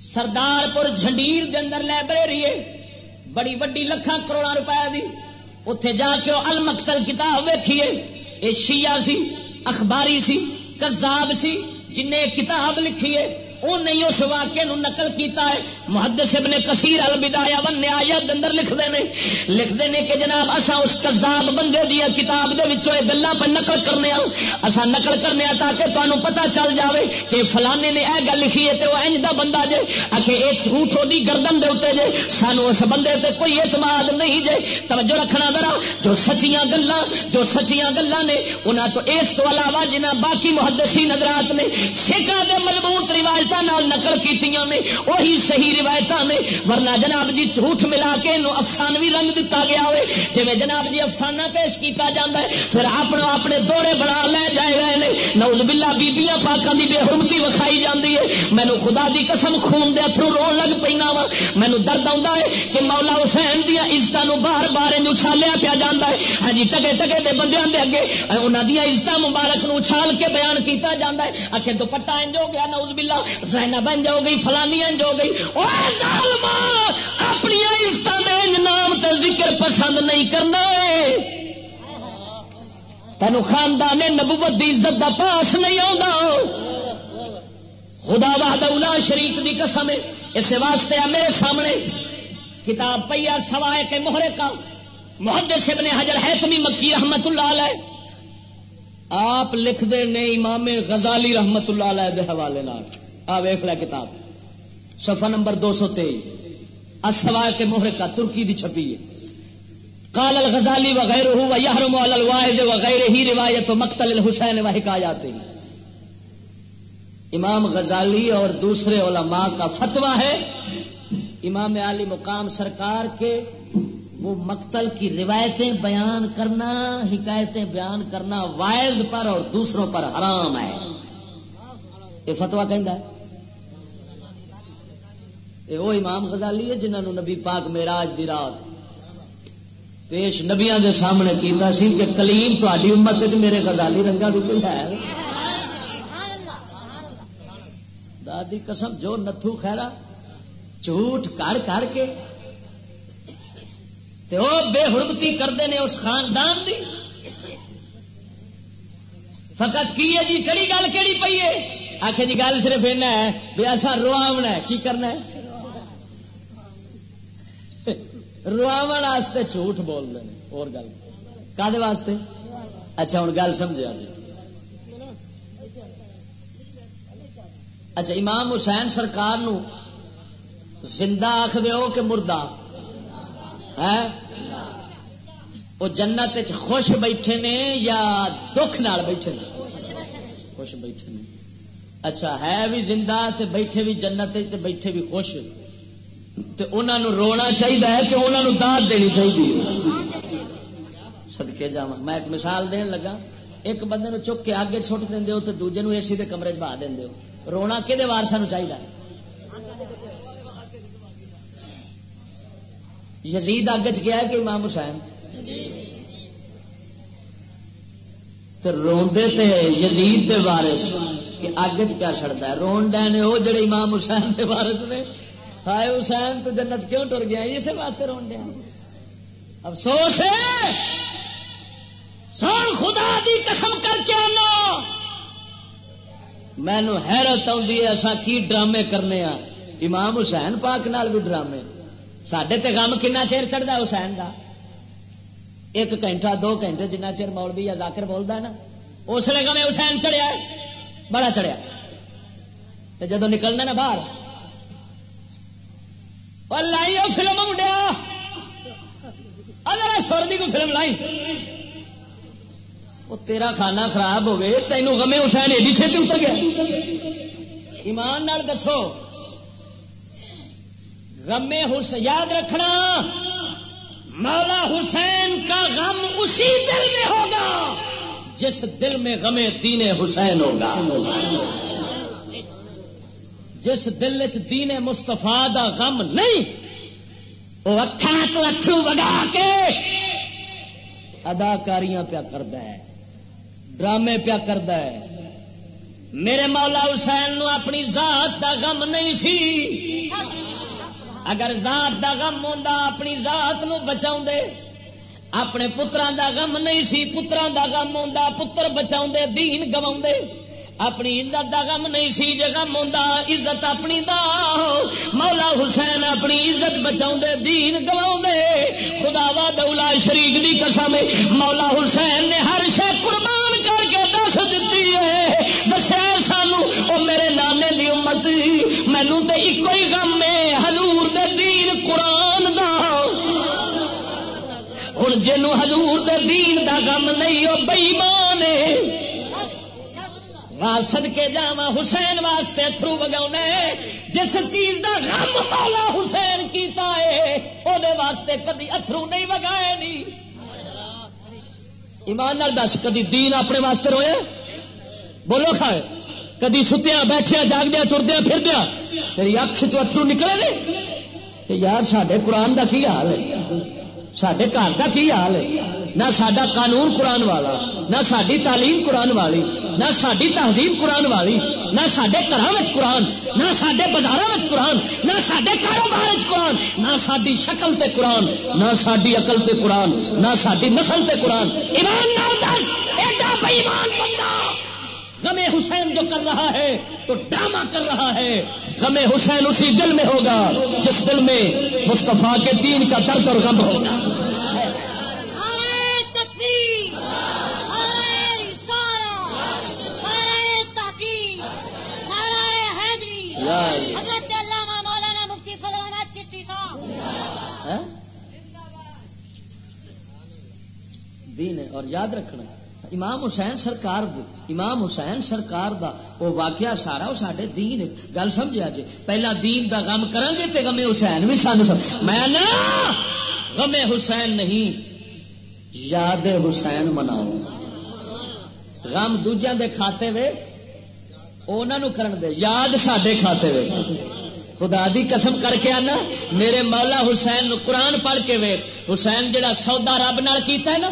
سردار پور جھنڈیر دے اندر لائبریری ہے، بڑی وڈی لکھاں کروڑا روپئے دی۔ اتے جا کے المقتل کتاب ویکھیے یہ شیعہ سی، اخباری سی، کذاب سی جن کتاب لکھی ہے۔ وہ نہیں اس واقعے نقل کیتا ہے۔ محدث ابن کثیر البدایا ون نہایت اندر لکھتے ہیں لکھتے ہیں کہ جناب اسا اس کذاب بندے دی کتاب دے وچوں اے گلاں پہ نقل کرنے اسا نقل کرنے تاکہ تانوں پتہ چل جاوے کہ فلانے نے اے گل لکھی ہے تے وہ انج دا بندہ جے۔ اکھے اے جھوٹ دی گردن دے اوتے جے۔ سانو اس بندے تے کوئی اعتماد نہیں جے۔ توجہ رکھنا ذرا، جو سچیاں گلاں، جو سچیاں گلاں نے، انہاں تو اس تو علاوہ جنہاں باقی محدثین حضرات نے سکھاں دے مضبوط روایت روایت نقل کی وہی صحیح روایت نے۔ ورنہ جناب جی جھوٹ ملا کے افسانوی رنگ دتا گیا ہوئے۔ جی جناب جی افسانہ پیش کیتا جاتا ہے، پھر اپنے اپنے دوڑے بنا لے جائے گئے نے۔ نوز بلا بیبیاں پاکوں کی بے حرمتی وکھائی جاتی ہے۔ مینو خدا دی قسم خون دے اترو رو لگ پہ وا مینو درد آتا ہے کہ مولا حسین دیا عزتوں باہر باہر اچھالیا پیا جاتا ہے۔ ہاں جی ٹگے ٹگے دے بندے دے اگے انہوں دیا عزت مبارک نو اچھال کے بیان کیتا جاتا ہے۔ آخر دوپٹا انج ہو گیا نوز بلا زینب بن جاؤ گئی، فلانی انج ہو گئی۔ اپنی عزت نام تے ذکر پسند نہیں کرنا۔ تین خاندان نبوت دی عزت دا پاس نہیں آتا خدا وحدہ اولا شریف دی قسم ہے۔ اس واسطے میرے سامنے کتاب پیا سوائے کے مہرے کا محدث ابن حجر ہے تمہیں مکی رحمت اللہ علیہ۔ آپ لکھ دے نے امام غزالی رحمت اللہ علیہ دے حوالے نال۔ آ ویخ لیا کتاب۔ صفحہ نمبر دو سو تیئیس۔ اسوائے کے موہر کا ترکی دی چھپی ہے۔ کال الغزالی وغیرہ ہو یحرم الواحد وغیرہ ہی روایت مقتل الحسین و حکایات۔ امام غزالی اور دوسرے علماء کا فتویٰ ہے، امام علی مقام سرکار کے وہ مقتل کی روایتیں بیان کرنا، حکایتیں بیان کرنا وائز پر اور دوسروں پر حرام ہے۔ یہ فتوا وہ امام غزالی ہے جنہوں نے نبی پاک میراج دی رات پیش نبیا دے سامنے کیتا سی کہ کلیم تاری امت میرے غزالی رنگا بھی کوئی ہے؟ دادی قسم، جو نتھو خیرا جھوٹ کڑ کڑ کے تے وہ بے حرمتی کرتے ہیں اس خاندان دی۔ فقط کی ہے جی؟ چڑی گل کہڑی پی ہے؟ آخر جی گل صرف ایسا ہے بھی ایسا رواونا ہے، کی کرنا ہے؟ رواو واسطے جھوٹ بول رہے ہیں۔ اور گل۔ کدے واسطے؟ اچھا ہوں گل سمجھا جی۔ اچھا امام حسین سرکار نو زندہ آخ دو کہ مردہ؟ ہے؟ وہ جنت خوش بیٹھے نے یا دکھ نال بیٹھے نے؟ خوش بیٹھے نے۔ اچھا ہے بھی زندہ تے بیٹھے بھی جنت تے بیٹھے بھی خوش۔ تے انہاں نو رونا چاہیے کہ انہاں نو داد دینی چاہیے سدکے جا میں ایک مثال دین لگا۔ ایک بندے نو چک کے آگے چھٹ دیں ہو تو دوجے نو اے سی دے کمرے چ بہا دیں ہو رونا کہ وارسا نو چاہیے یزید اگ چ گیا کہ امام حسین؟ روندے تے یزید دے وارث کہ اگ چ پیا چڑتا ہے۔ رون ڈے نے وہ جڑے امام حسین دے وارث نے ہائے حسین، تو جنت کیوں ٹر گیا؟ اسی واسطے رون ڈیا افسوس ہے۔ سن خدا دی قسم کر کے آنا۔ مینو حیرت آتی اصا کی ڈرامے کرنے آ امام حسین پاک نال بھی ڈرامے۔ سڈے تے غم کنا چیر چڑھتا حسین کا ایک گھنٹہ، دو گھنٹے جنہ چیر مولوی یا ذاکر بولتا ہے نا، اس لیے گمے حسین چڑھیا بڑا چڑھیا۔ تو جدو نکلنا نا باہر لائی وہ فلم منڈیا اگر سور کی کوئی فلم لائی وہ تیرا کھانا خراب ہو گئے تینوں گمے حسین ایڈی چھتی اتر گیا ایمان نال دسو غم حسین یاد رکھنا مولا حسین کا غم اسی دل میں ہوگا جس دل میں غم دین حسین ہوگا جس دل دین مستفا دا غم نہیں وہ اکھا تو اٹھو وگا کے اداکاریاں پیا کرتا ہے، ڈرامے پیا کرتا ہے۔ میرے مولا حسین نو اپنی ذات دا غم نہیں سی۔ اگر ذات دا غم ہوندا، اپنی ذات نو بچاؤ دے اپنے پتران دا غم نہیں سی پتران دا غم ہوندا، پتر بچاؤ دے دین گواؤ دے اپنی عزت دا غم نہیں سی، جے غم ہوندا، عزت اپنی دا۔ مولا حسین اپنی عزت بچاؤ دے دین گواؤ دے خدا وا دولا شریک دی قسم مولا حسین نے ہر شے قربان کر کے دس دیتی ہے۔ دسیا سانو، او میرے نانے دی امت مینو تے ایک ہی غم ہے۔ ہوں جنو ہزور دین دا غم نہیں وہ بئیمان سد کے جا حسین واسطے اترو وگا جس چیز دا غم مولا حسین کیتا ہے وہ واسطے کدی اترو نہیں وگائے نہیں ایمان دس، کدی دین اپنے واسطے روئے بولو کھائے کدی ستیا بیٹھیا جاگدیا ٹردیا پھردیا تیری اکھ چ اترو نکلے کہ یار سڈے قرآن کا کی حال ہے؟ سڈے گھر کا کی حال ہے؟ نہ سڈا قانون قرآن والا، نہ ساری تعلیم قرآن والی۔ نہ ساری تہذیب قرآن والی، نہ سڈے گھر قرآن، نہ سڈے بازار قرآن، نہ سڈے کاروبار قرآن، نہ ساری شکل تے قرآن، نہ ساری اقل تے قرآن، نہ ساری نسل تے قرآن۔ ایمان نہ دس، ایڈا بےمان بندہ غم حسین جو کر رہا ہے، تو ڈرامہ کر رہا ہے۔ غم حسین اسی دل میں ہوگا، جس دل میں مصطفیٰ کے دین کا درد اور غم ہوگا۔ دین ہے اور یاد رکھنا امام حسین سرکار امام حسین سرکار دا وہ واقعہ سارا وہ سارے دین گل سمجھا جی پہلا دین دا غم کریں گے تے غم حسین بھی سانو میں نا غم حسین نہیں یاد حسین مناؤ غم دوجیاں دے کھاتے وے انہوں کرن دے، یاد سڈے کھاتے وے خدا دی قسم کر کے آنا، میرے مولا حسین نو قرآن پڑھ کے وے حسین جڑا سودا رب نال کیتا ہے نا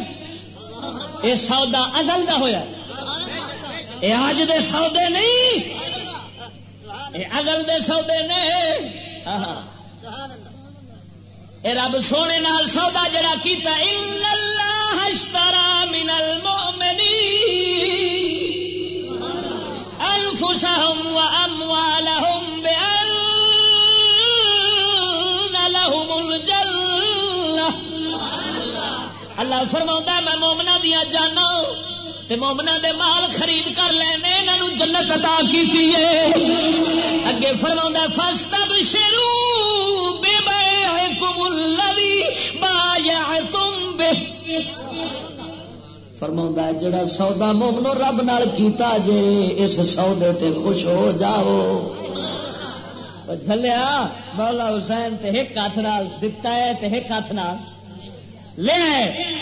یہ سودا ازل دا ہویا۔ یہ اج دے سودے نہیں یہ ازل دے سودے نے۔ اے رب سونے نال سودا جڑا کیتا ان اللہ اشترا من المؤمنین انفسهم واموالهم بان لهم الجنہ اللہ فرماؤں میں مومنا دیا جانا تے مومنا دے مال خرید کر لینے انہوں جنت عطا کی اگے فرما فس تب شروع بے بے کم با تم بے فرما ہے، جڑا سودا مومنو رب نال کیتا جے، اس سودے تے خوش ہو جاؤ۔ جلیا مولا حسین تے ایک ہاتھ نال دتا ہے تے ایک ہاتھ نال۔ لے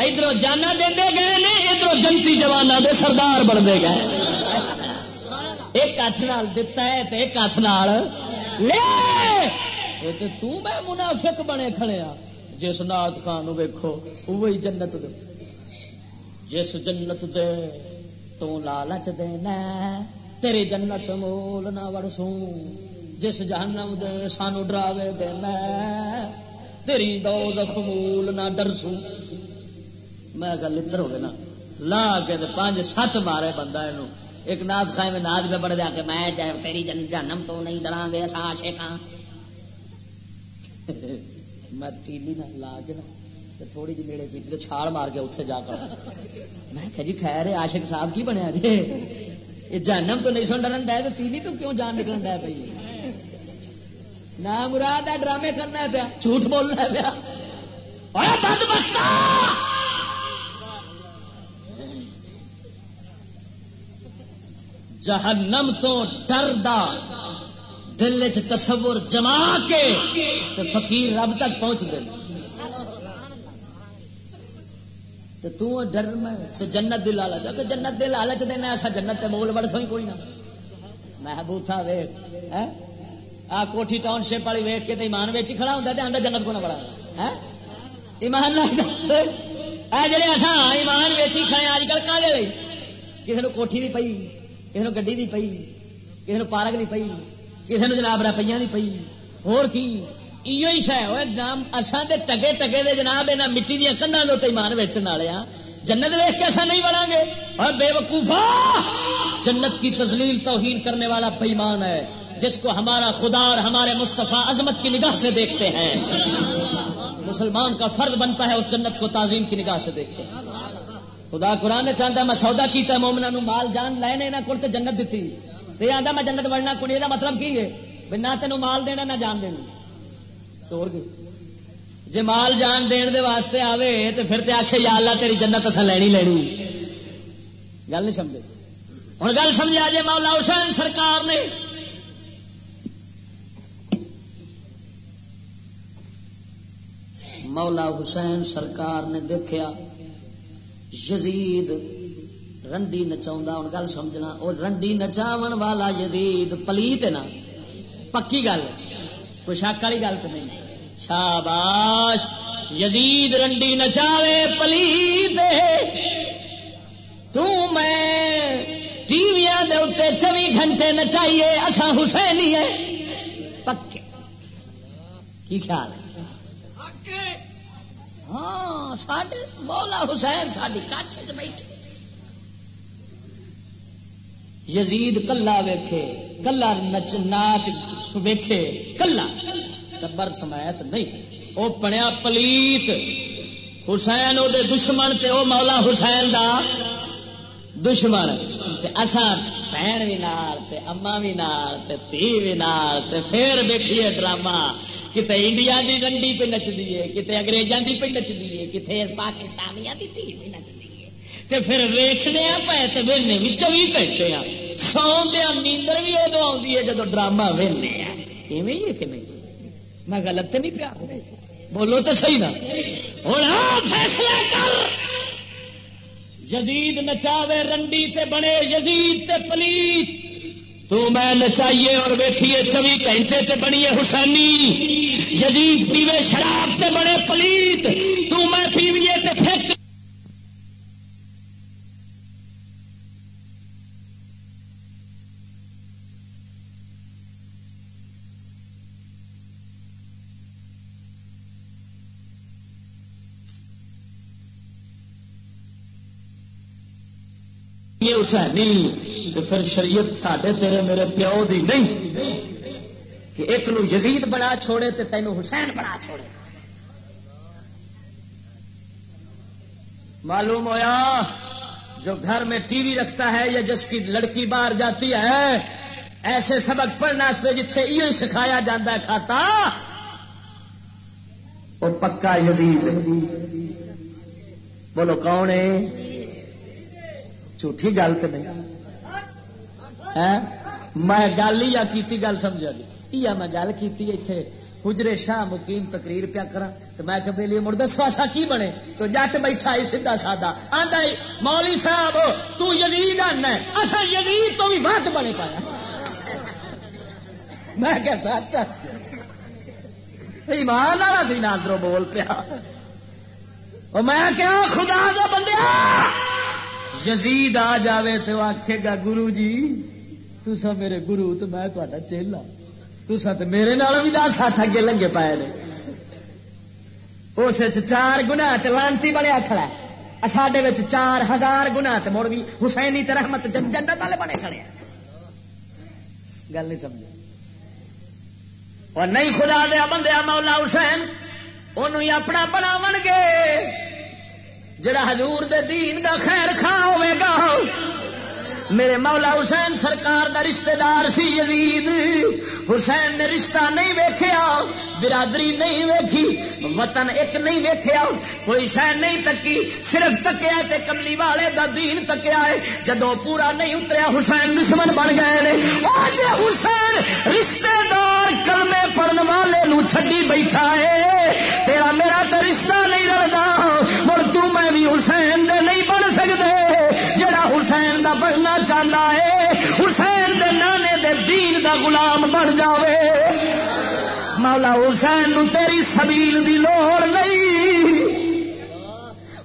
ادھر جانا دے گئے نے ادھر جنتی جوانا دے سردار بنتے گئے۔ ایک ہاتھ نال دتا ہے تے ایک ہاتھ نال۔ لے تے تو میں منافق بنے کھڑے ہاں، آ جس نات خان ویکھو وہی جنت دے۔ جس جنت دے تو لالچ دینا تیری جنت مول نہ وڑسوں جس جہنم دے سانو ڈراوے دینا تیری دو زخمول نہ ڈرسو میں گل اتر ہو گیا نا، لا کے پانچ سات مارے بندہ یہ ایک نات خائے میں ناد میں بڑھ دیا کہ میں تیری جن جنم تو نہیں ڈرا گے سا شیخا [laughs] میں تیلی نہ لا کے نا تھوڑی جی نیڑے کی تو چھال مار کے اتنے جا کر میں کہ جی خیر عاشق صاحب کی بنیا جی یہ جانم تو نہیں سن ڈرن ڈے تو تیلی تو کیوں جان نکلن ڈے پی نہ مراد ہے ڈرامے کرنا پیا جھوٹ بولنا پیا جہنم تو ڈردا دل چ تصور جما کے فقیر رب تک پہنچ گئے تو ڈر میں جنت دل لالچ کہ جنت دل لالچ دینا ایسا جنت تے مول بڑ سوئی کوئی نہ۔ محبوب تھا ویخ آ کوٹھی ٹاؤن شپ والی ویخ کے ایمان ویچ کھڑا ہوتا ہے جنت کو نہ بڑا ایمان جڑے اصا ایمان ویچی کھڑے اج کل کالے کسی نے کوٹھی دی پئی کسی نے گڈی دی پئی کسی نے پارک دی پئی کسی نے جناب روپیہ دی پئی۔ اور کی؟ ہی شہ نام اصل دے ٹگے ٹگے دے جناب یہاں مٹی دیا کندھا دے ایمان ویچن والے ہاں جنت ویخ کے ایسا نہیں بڑھا گے۔ اور بے وقوفا جنت کی تزلیل توہین کرنے والا بےمان ہے، جس کو ہمارا خدا اور ہمارے مصطفیٰ عظمت کی نگاہ سے دیکھتے ہیں۔ مسلمان کا فرد بنتا ہے اس جنت کو تعظیم کی نگاہ سے دیکھے۔ خدا قرآن نے چاہتا میں سودا کیتا مومنا نو مال جان لینے نہ کرتے جنت دیتی تو یہ میں جنت بڑھنا کڑی کا مطلب کی ہے؟ نہ تینوں مال دینا، نہ جان دینا۔ توڑ گئی جی مال جان دین دے واسطے آوے تو پھر تے آخے یا اللہ، تیری جنت اصل لینی لینی۔ گل نہیں سمجھے۔ ہوں گل سمجھا جی مولا حسین سرکار نے۔ مولا حسین سرکار نے دیکھا یزید رنڈی نچاؤں ہوں گل سمجھنا اور رنڈی نچاو والا یزید پلیت نا۔ پکی گل کوئی شک والی گل تو نہیں۔ شاباش، یزید رنڈی نچاوے پلیت ٹی وی چوبی گھنٹے نچائیے اصا حسین ہی ہے پکے۔ کی خیال ہے؟ ہاں ساڈے مولا حسین ساری کچھ بیٹھے۔ یزید کلا ویکھے۔ کلا نچ ناچ ویکھے، کلا۔ ٹبر سمایت نہیں۔ وہ بنیا پلیت۔ حسین وہ دشمن سے وہ مولا حسین دا دشمن۔ اصا بہن بھی نال، تے اما بھی نال، تے تھی بھی نال، تے پھر دیکھیے ڈرامہ۔ کتنے انڈیا کی گنڈی پہ نچ دیے کتنے اگریزاں کی پہ نچ دیے کتنے پاکستانیاں کی تھی پہ نچ تے پھر ویخنے پے تو وہنے بھی چوبی گھنٹے آ۔ سو دیا نیندر بھی ادو آ جب ڈرامہ وہنے ایویں ہی کہ نہیں؟ میں غلط تو نہیں پیا۔ بولو تو صحیح نا۔ ہوں ہاں، فیصلہ کر۔ یزید نچاوے رنڈی تے بنے، یزید تے پلیت۔ تو میں نچائیے اور ویکھیے چوبی گھنٹے تے بنیے حسینی۔ یزید پیوے شراب تے بڑے پلیت۔ تو میں پیویے تے پھیک حسینی تو پھر شریعت ساڈے تیرے میرے پیو دی نہیں. کہ ایک نو یزید بنا چھوڑے تو تینوں حسین بنا چھوڑے. معلوم ہویا جو گھر میں ٹی وی رکھتا ہے یا جس کی لڑکی باہر جاتی ہے، ایسے سبق پڑھنا سے جتنے یہ سکھایا جاتا ہے کھاتا، وہ پکا یزید بولو کون ہے؟ جھوٹھی گل تو نہیں۔ میں گل ہی یا کیتی گل سمجھا جی یا میں گل کیتی اتنے حجرے شاہ مقیم تقریر پیا کرا تو میں کہ بےلی مڑ دسو ایسا کی بنے؟ تو جٹ بیٹھا ہی سیدا سادا آندا مولوی صاحب، تو یزید آنا اصا یزید تو بھی ود بنے پایا۔ میں کہ سچ ایمان والا سی نا اندروں بول پیا۔ میں کیا خدا دا بندے یزید آ جاوے تو آخے گا، گرو جی تسا میرے گرو تو میں تا چیلا۔ تسا تو میرے نال بھی دس سات اگے لگے پائے نے۔ اس چار گنا لانتی بنیا کھڑا ساڈے چار ہزار گنا مڑ بھی حسینی رحمت جنت والے بنے کھڑے گل نہیں سمجھ اور نہیں خدا دیا بندیا مولا حسین انہوں اپنا بناو گے۔ جڑا حضور دے دین دا خیر خواہ ہوے گا میرے مولا حسین سرکار دا رشتہ دار سی یزید۔ حسین نے رشتہ نہیں ویکھیا، برادری نہیں ویکھی، وطن ایک نہیں ویکھیا، کوئی شہ نہیں تکی، صرف تکیا تے کملی والے دا دین تکیا ہے۔ جدو پورا نہیں اتریا، حسین دشمن بن گئے نے۔ آج حسین رشتہ دار کلمے پڑھن والے نو چھڈی بیٹھا ہے۔ تیرا میرا تو رشتہ نہیں رلدا مڑ تو میں بھی حسین دے نہیں بن سکتے جڑا حسین دا بننا چاہتا ہے۔ حسین دے نانے دے دین دا غلام بن جاوے۔ مولا حسین نو تیری سبیل دی لوڑ نہیں۔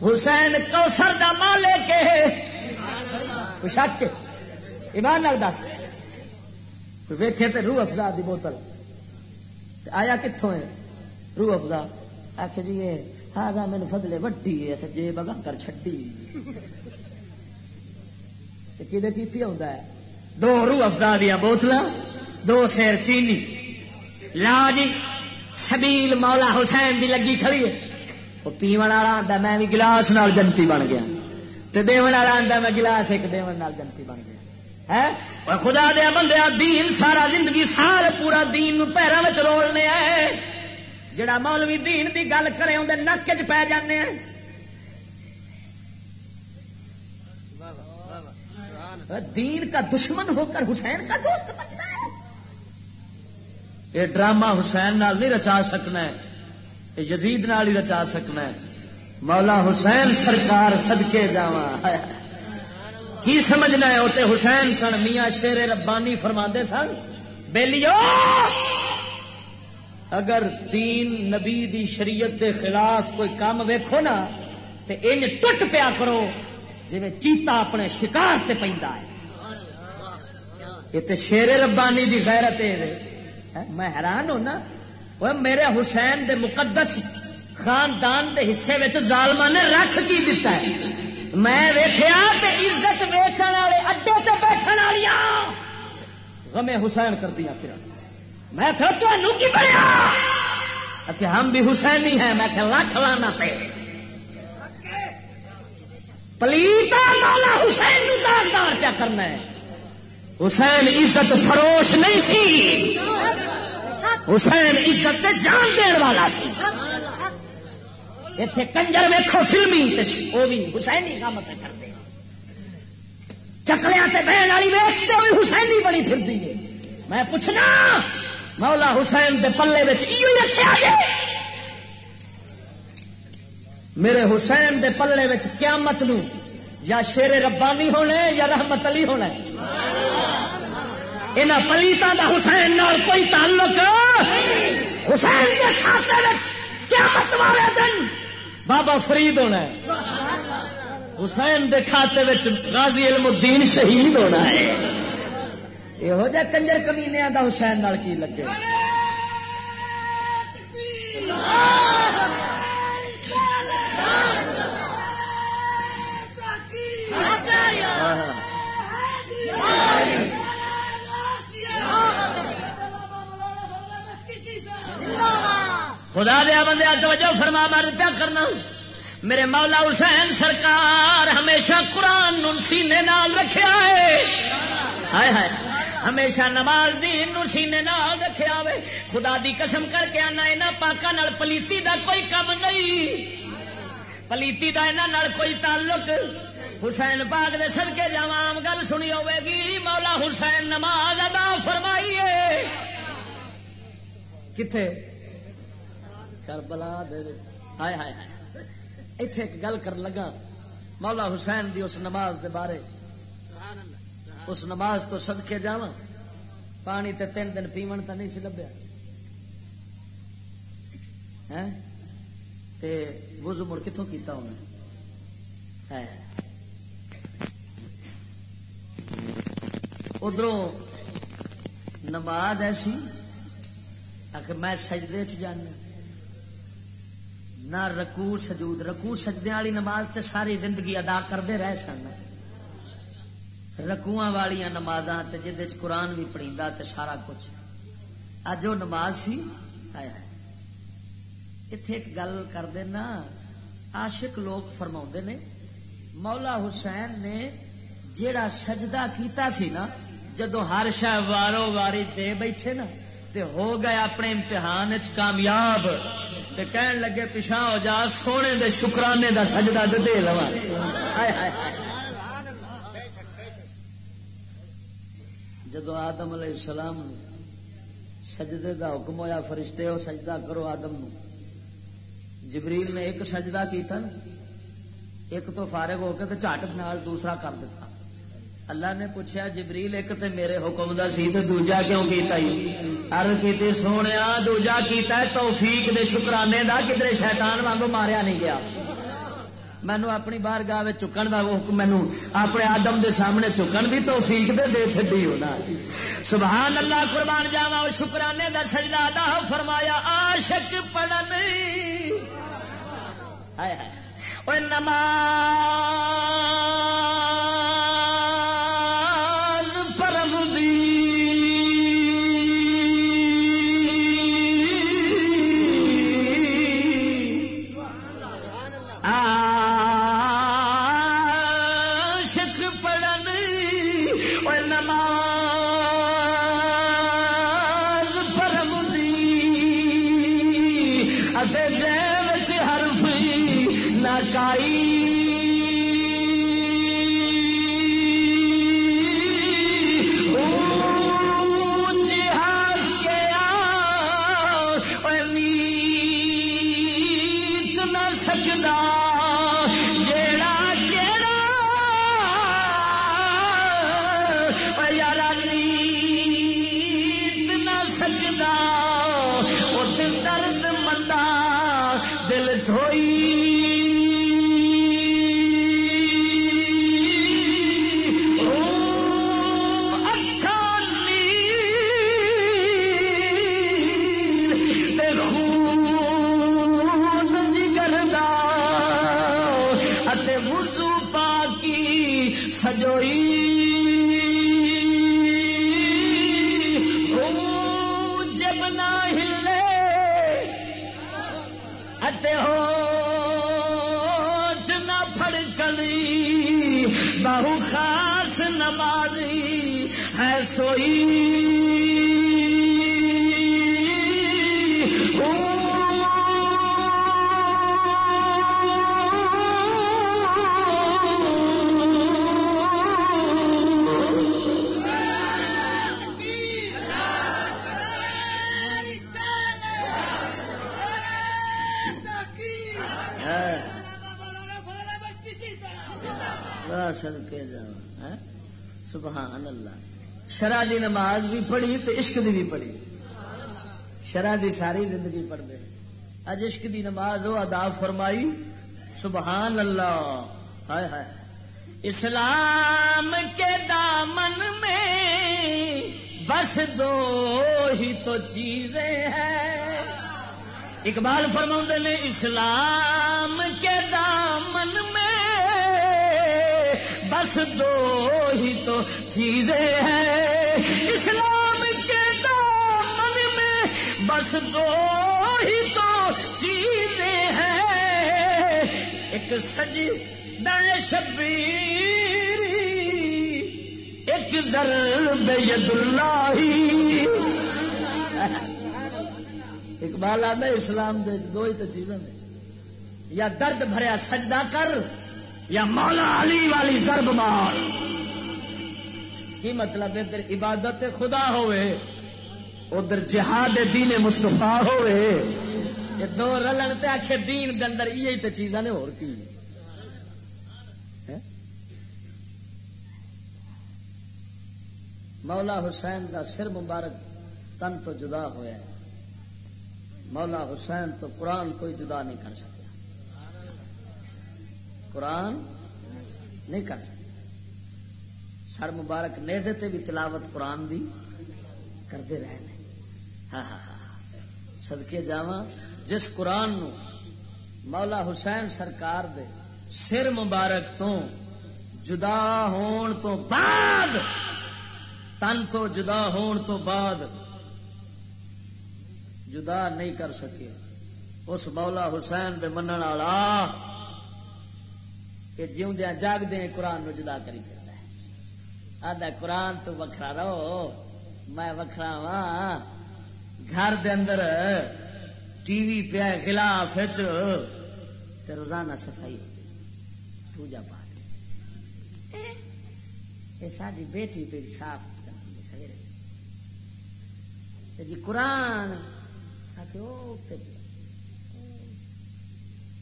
حسین کوسر دا مالے کے شک ایمان نال دس۔ ویکھے تے روح افزا دی بوتل۔ آیا کتوں ہے؟ روح افزا۔ آخ جی ہاں, ہاں، گا فضلے وڈی ہے جی بگا کر چڈی کی ہے؟ دو روح افزا دیا بوتل دو سیر چینی۔ لا جی سبیل مولا حسین دی لگی کھڑی ہے۔ وہ پیو والا آتا میں بھی گلاس نال جنتی بن گیا۔ تو دے والا آتا میں گلاس ایک دے نال جنتی بن گیا۔ ہے اور خدا دیا بندیا دین سارا زندگی، سارے پورا دین نو پیروں میں رولنے ہے جڑا مولوی دین دی گل کرے اندر نک چ پی جانے ہیں۔ دین کا دشمن ہو کر حسین کا دوست بننا ہے۔ یہ ڈرامہ حسین نال نہیں رچا سکنا ہے۔ یہ یزید نال ہی رچا سکنا ہے۔ مولا حسین سرکار سدکے جا کی سمجھنا ہے؟ ہوتے حسین سن، میاں شیر ربانی فرما سن، بیلیو، اگر دین نبی دی شریعت دے خلاف کوئی کام ویکھو نا، تے انج ٹوٹ پیا کرو۔ جی چیتا اپنے شکار تے پیندا ہے۔ یہ تے شیر ربانی دی غیرت ہے۔ ہاں، میں حیران ہونا۔ وہ میرے حسین دے مقدس خاندان دے حصے ظالما نے رکھ کی دیتا ہے۔ میں ویخیا عزت ویچن والے اڈے تے بیٹھن والی غمے حسین کر دیا پھر میں کہ تمہوں کی بڑھیا کہ ہم بھی حسین ہی ہیں۔ میں کہ لکھ لانا پہ پلیتا مولا حسین داغدار کیا کرنا ہے؟ حسین عزت فروش نہیں سی۔ حسین عزت جان دین والا سی۔ اتنے کنجر ویکو فلمی وہ بھی حسین ہی کام پہ کر دے چکلیا بہن والی ویچتے ہوئی حسین ہی بڑی پھر ہے۔ میں پوچھنا، مولا حسین دے پلے رکھا جائے میرے حسین دے پلے قیامت نو، یا شیر ربانی ہونے یا رحمت علی ہونا یہاں پلیتوں دا حسین نال کوئی تعلق۔ حسین کے کھاتے وچ قیامت والے دن بابا فرید ہونا ہے۔ حسین دے کھاتے وچ غازی علم الدین شہید ہونا ہے۔ یہو جہ کنجر کمینے دا حسین نال کی لگے؟ خدا دیا بندے توجہ فرما مرد پیا کرنا میرے مولا حسین سرکار ہمیشہ قرآن سینے نال رکھا ہے۔ ہائے ہائے، ہمیشہ نماز دین نو سینے نال رکھا ہوے خدا دی قسم کر کے آنا یہاں پاکا نال پلیتی دا کوئی کم نہیں۔ پلیتی دا یہاں نال کوئی تعلق۔ حسین پاک نے سد کے جا گل سنی ہوے گی، مولا حسین نماز ادا فرمائیے۔ کتنے کربلا دے ہائے ہائے ہائے۔ ایتھے ایک گل کر لگا مولا حسین دی اس نماز دے بارے۔ اس نماز تو صدقے جاواں۔ پانی تے تین دن پیمن تا نہیں سی لبیا ہیں تے وضو مڑ کتوں کیتا ہونا؟ ہے۔ ادھر نماز ایسی آخر میں سجدے چ جانا۔ نہ رکو سجود رکو سجدے والی نماز تے ساری زندگی ادا کرتے رہ سن۔ رکو والی نماز جہد قرآن بھی پڑھی تے سارا کچھ۔ اج وہ نماز سی؟ آیا اتے ایک گل کر دینا عاشق لوگ فرما نے، مولا حسین نے جیڑا سجدہ کیتا سی نا، جدو ہر شہ وارو واری تے بیٹھے نا، تے ہو گئے اپنے امتحان چ کامیاب۔ تے کہن لگے پیچھا ہو جا، سونے دے شکرانے دا سجدہ دے دے لوا جدو آدم علیہ السلام سجدے دا حکم ہویا، فرشتے ہو سجدہ کرو آدم نو۔ جبریل نے ایک سجدہ کیتا ایک تو فارغ ہو کے تو جھٹ نال دوسرا کر دیتا اللہ نے پوچھا، جبریل ایک تے میرے حکم دا سی تے دوجا کیوں کیتا ہی عرض کیتے سونیا دوجا کیتا ہے، توفیق دے شکرانے دا کدھر شیطان وانگو ماریا نہیں گیا۔ مینو اپنی بار گاہ چکن دا حکم مینو اپنے آدم دے سامنے چکن دی توفیق دے دے چھڈی ہونا۔ سبحان اللہ قربان جاوا شکرانے دا سجدہ دا فرمایا، عاشق پڑھن۔ ہائے ہائے۔ او نماز شرح دی نماز بھی پڑھی تو عشق دی بھی پڑھی۔ شرح دی ساری زندگی پڑھ دے اج عشق دی نماز ہو ادا فرمائی سبحان اللہ ہائے ہائے۔ اسلام کے دامن میں بس دو ہی تو چیزیں ہیں۔ اقبال فرما نے، اسلام کے دامن بس دو ہی تو چیزیں ہیں۔ اسلام کے دامن میں بس دو ہی تو چیزیں ہیں۔ ایک سج شبیر، ایک ضرب ید اللہ۔ اقبال آدھا اسلام دے دو ہی تو چیزیں یا درد بھریا سجدہ کر۔ یا مولا علی والی ضرب مار۔ کی مطلب ادھر عبادت خدا ہوئے، ادھر جہاد دین مستفا ہوئے۔ یہ دو رلن تے آخے دین دے اندر یہ تو چیزاں نے اور کی۔ مولا حسین دا سر مبارک تن تو جدا ہوا ہے مولا حسین تو قرآن کوئی جدا نہیں کر سکتا۔ قرآن نہیں کر سکتے۔ سر مبارک نیزے تے بھی تلاوت قرآن دی کرتے رہے ہاں ہاں ہاں, ہاں۔ سدکے جا جس قرآن نو مولا حسین سرکار دے سر مبارک تو جدا ہون تو بعد، تن تو جدا ہون تو بعد جدا نہیں کر سکے۔ اس مولا حسین دے منن والا کہ جیوندیا جاگ دیں قرآن نو جدا کری پھرتا ہے۔ آدھا قرآن تو وکھرا رہو۔ میں وکھرا وا گھر دے اندر ٹی وی پیا خلاف تے روزانہ صفائی پوجا پاٹ یہ ساری بیٹی پہ صاف کرنی سویرے۔ جی قرآن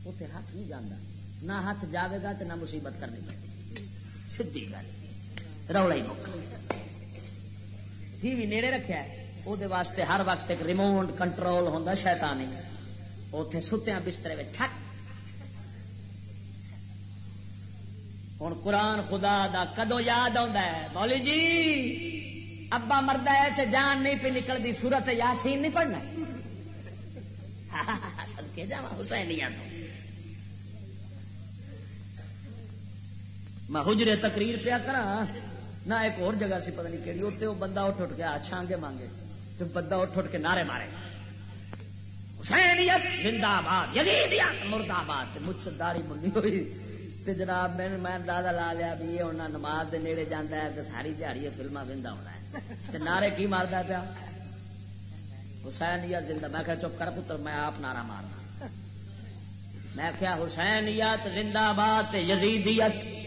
اتنے ہاتھ نہیں جانا نہ ہاتھ جاوے گا تو نہ مصیبت کرنی پڑے سی گل۔ رولا ہی موقع۔ ٹی وی نیڑے رکھا ہے۔ وہ واسطے ہر وقت ایک ریموٹ کنٹرول ہوتا شیتانی اتنے ستیا بسترے میں ٹھک۔ ہوں قرآن خدا دا کدو یاد آ مولی جی ابا مرد ہے تو جان نہیں پہ نکلتی سورت یاسین نہیں پڑھنا۔ [laughs] سد کے جا حسین تو۔ میں حجرے تقریر پیا کرا نہ ایک اور جگہ سی، پتہ نہیں کہڑی اتنے وہ بندہ اٹھ اٹھ کے چھانگے مانگے، تو بندہ اٹھ اٹھ کے نعرے مارے۔ حسینیت، زندہ آباد، یزیدیت مرد آباد مجھ داڑی منی ہوئی۔ تے جناب، میں میں دادا لا لیا بھی یہ ہونا نماز دے نیڑے جانا ہے تو ساری دیہڑی فلما وندا ہونا ہے۔ تے نعرے کی ماردا پیا؟ حسینیت زندہ میں کہا، چپ کر پتر، میں آپ نعرہ مارنا۔ میں کیا حسینیت زندہ آباد یزیدیت۔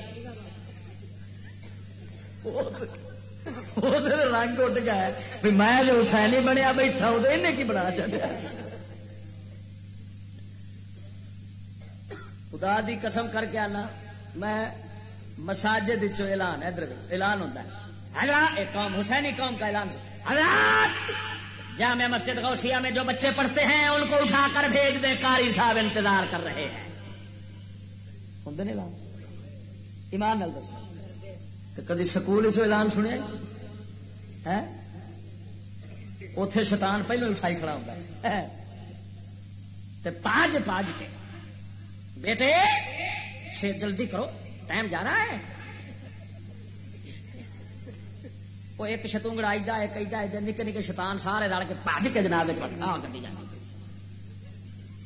رنگ اٹھ گیا میں جو حسین بنیا بیٹھا وہ کی بنا چڑیا خدا دی قسم کر کے آنا میں مساجد اعلان ادھر اعلان ہوتا ہے حضرات قوم حسینی قوم کا اعلان حضرات جامع مسجد غوثیہ میں جو بچے پڑھتے ہیں ان کو اٹھا کر بھیج دے کاری صاحب انتظار کر رہے ہیں ایمان نل دس کدی سکول اعلان سنے جی؟ اتے شیطان پہلو اٹھائی کھڑا ہوتا ہے۔ پاج پاج کے۔ بیٹے جلدی کرو۔ ٹائم جا رہا ہے۔ وہ ایک شتونگڑا ایڈا ایک ایڈا نکے نکے شیطان سارے رل کے پاج کے جناب گڈی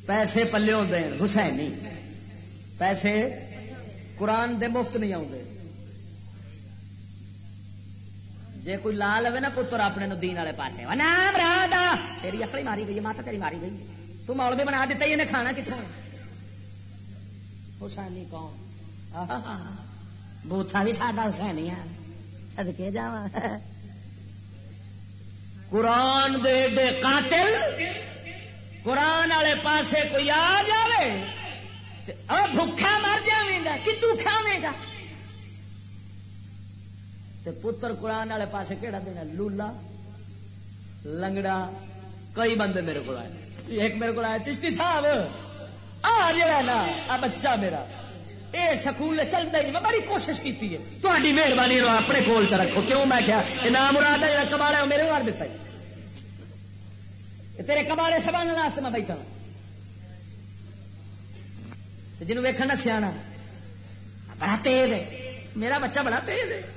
پیسے پلے ہوتے ہیں حسین نہیں۔ پیسے قرآن دے مفت نہیں آتے جی کوئی لا لو نا پتر اپنے نو دین والے پاس تیری اکڑی ماری گئی ماسا تیری ماری گئی تو مول بھی بنا دیتا انہیں کھانا کتنا حسینی کون بوتھا بھی ساڈا حسینی ہے سدکے جا قرآن دے بے قاتل قرآن والے پاسے کوئی آ جائے بھوکھا مر جائے گا کتوں کھاوے گا تے پتر قرآن والے پاسے کہڑا دینا؟ لولا، لنگڑا، کئی بندے میرے کو آئے۔ ایک میرے کو آیا چشتی صاحب، آ جڑا نا، آ بچہ میرا۔ اے سکول چلتا ہی میں بڑی کوشش کی ہے۔ تاری مہربانی رو اپنے کول چ رکھو۔ کیوں میں کیا نام مراد ہے، جڑا کباڑا ہے میرے مار دیتا ہے۔ تیرے کباڑے سبان واسطے میں بیٹھا جنوب ویکن سیا بڑا تیز ہے۔ میرا بچہ بڑا تیز ہے۔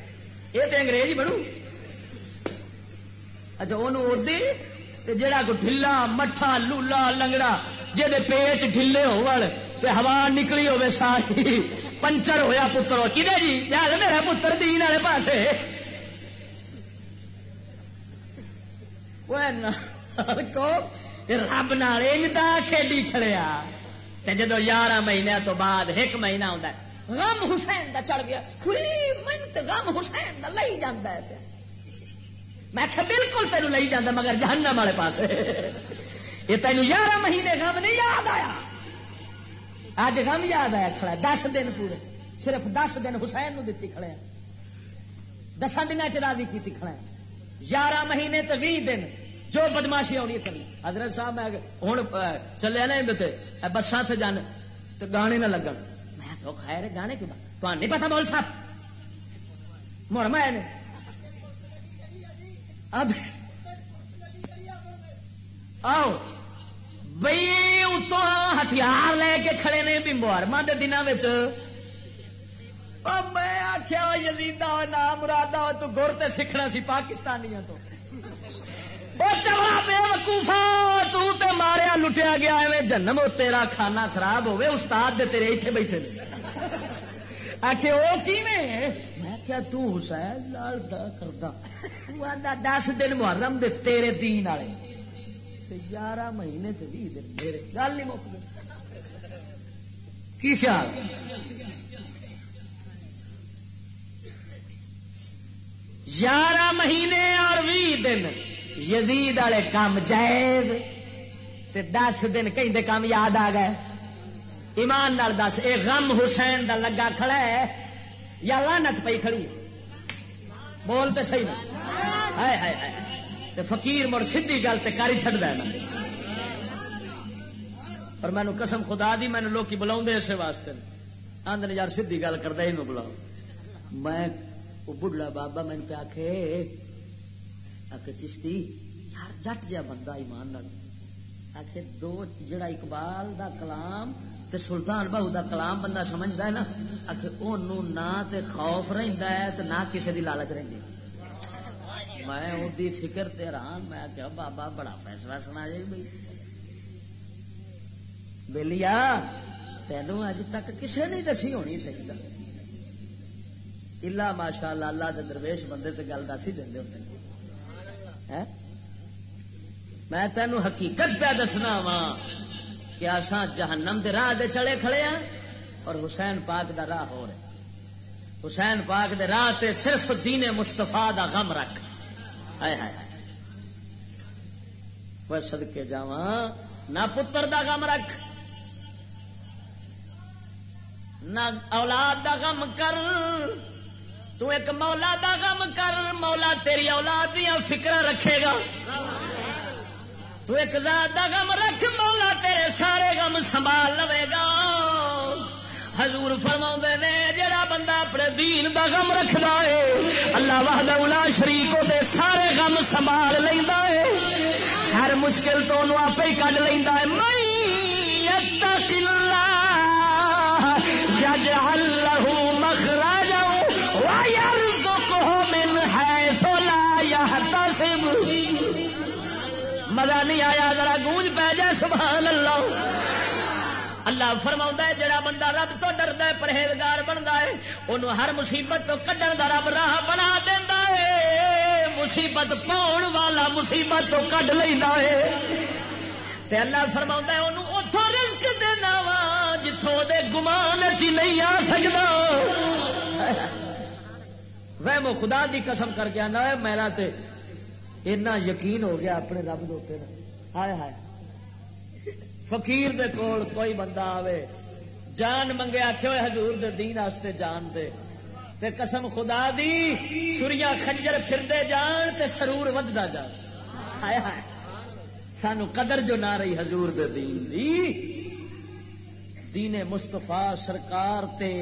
یہ تو انگریز ہی بنو۔ اچھا وہ جڑا کو ڈھلا، مٹھا، لولا، لنگڑا جہد پیچ ڈھلے ہو ہوا نکلی ہوے ساری۔ پنچر ہویا پتر کی جی؟ یاد میرا پتر دین والے پاس رب نال کھیڈی کھڑیا۔ جدو یارہ مہینے تو بعد ایک مہینہ آتا ہے۔ غم حسین دا چڑھ گیا۔ من تو غم حسین دا لئی جانا ہے پیا۔ میں کہ بالکل تینوں لئی جانا مگر جہنم والے پاس یہ تینوں گیارہ مہینے غم نہیں یاد آیا۔ اج غم یاد آیا کھڑا دس دن پورے۔ صرف دس دن حسین نو دتی کھڑے دس دن چ راضی کی کھڑا یارہ مہینے تو بھی دن جو بدماشی آنی کرنی حضرت صاحب، میں ہوں چلے نا بسان سے جان تو گانے نہ لگن۔ تو خیر گانے کیوں تو نہیں پتا مول صاحب مر میں اب آؤ۔ بئی اتو ہتھیار لے کے کھڑے نے بمبار ماں دنوں میں آخیا یزیدا نام مرادا تو گر تے سیکھنا سی پاکستانیاں تو۔ چمڑا بے وقوفا تو تے ماریا، لٹیا گیا، ایویں جنم تیرا کھانا خراب ہوے استاد دے تیرے ایتھے بیٹھے آخے وہ کی میں کیا تو حسین لال دا کردا آدھا دس دن محرم دے تیرے دین والے۔ گیارہ مہینے تے بھی دن میرے گل نہیں مک کی خیال؟ گیارہ مہینے اور بھی دن۔ یزید والے کام جائز تے دس دن کہیں کام یاد آ گئے۔ ایمان نال دس، اے غم حسین دا لگا کھڑا ہے، یا لانت پئی کھڑی بول تے صحیح نہ ہائے ہائے ہائے۔ تے فقیر مر سیدھی گل تے کاری چھڈ دے پر مینو قسم خدا دی مینو لوکی بلاؤ اسے واسطے۔ آندن یار سیدھی گل کردا ہی بلاؤ۔ میں وہ بڑھڑا بابا مینو پہ آکھے آخ چشتی، یار جٹ جا بندہ ایمان آخ دو، جڑا اقبال دا کلام تے سلطان بہو دا کلام بندہ سمجھدا ہے نا آخ اونوں نہ تے خوف رہندا ہے تے نہ کسے دی لالچ رہندی میں او دی فکر تے حیران، میں کہ بابا بڑا فیصلہ سنا جی جائے بھائی بلیا، تینوں اج تک کسے نہیں دسی ہونی صحیح الا ماشاء اللہ اللہ دے درویش بندے تے گل دس ہی دیں ہوتے میں تینوں حقیقت پہ دسنا وا کہ آسان جہنم دے راہ دے چڑے کھڑے ہیں اور حسین پاک دا راہ ہو رہے حسین پاک دے راہ تے صرف دین مستفا دا غم رکھ۔ ہائے ہائے وہ سدکے جا نہ پتر دا غم رکھ، نہ اولاد دا غم کر۔ تو ایک مولا دا غم کر، مولا تیری اولاد دیا فکر رکھے گا۔ تو ایک ذات دا غم رکھ، مولا تیرے سارے غم سنبھال لوے گا۔ حضور فرما نے، جڑا بندہ اپنے دین دا غم رکھدا ہے، اللہ وحدہ الا شریک دے سارے غم سنبھال لیندا ہے۔ ہر مشکل تو انہوں آپ ہی کڈ لیندا ہے۔ میں یتق اللہ یجعل له مزہ نہیں آیا، ذرا گونج پی جائے، سبحان اللہ۔ اللہ فرما ہے، جڑا بندہ رب تو ڈرد ہے، پرہیزگار بنتا ہے انہوں ہر مصیبت تو کڈن کا رب راہ بنا دینا ہے۔ مصیبت پاؤن والا مصیبت تو کڈ لینا ہے۔ تے اللہ فرما ہے انہوں اتوں رزق دینا وا جتوں دے گمان چی نہیں آ سکتا وہ خدا دی قسم کر کے آنا ہے، میرا تے اتنا یقین ہو گیا اپنے رب دوتے ہائے ہائے فقیر دے کول کوئی بندہ آوے جان منگے آخے ہوئے حضور دے دین آستے جان دے تے قسم خدا دی سوریا خنجر پھردے جان تے سرور ودتا جان ہائے ہائے سانو قدر جو نہ رہی حضور دے دین دی دین مستفا سرکار تے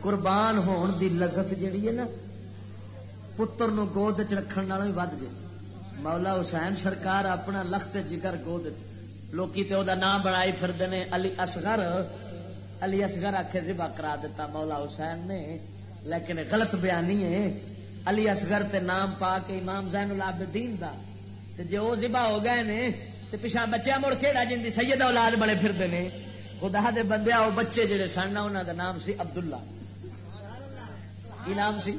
قربان ہون دی لذت جیڑی ہے نا پتر نو گود چ رکھن نالوں ہی ود جے مولا حسین سرکار اپنا لخت جگر گود لوکی تے او دا نام بنائی پھردے نے علی اصغر۔ علی اصغر آکھے ذبح کرا دیتا مولا حسین نے۔ لیکن غلط بیانی ہے۔ علی اصغر تے نام پا کے امام زین العابدین دا۔ تے جے او ذبح ہو گئے نے، تے پیچھے بچہ مڑ کیڑا جن دی سید اولاد بڑے پھردے نے۔ خدا دے بندے او بچے جڑے سن، انہاں دا نام سی عبداللہ۔ کی نام سی؟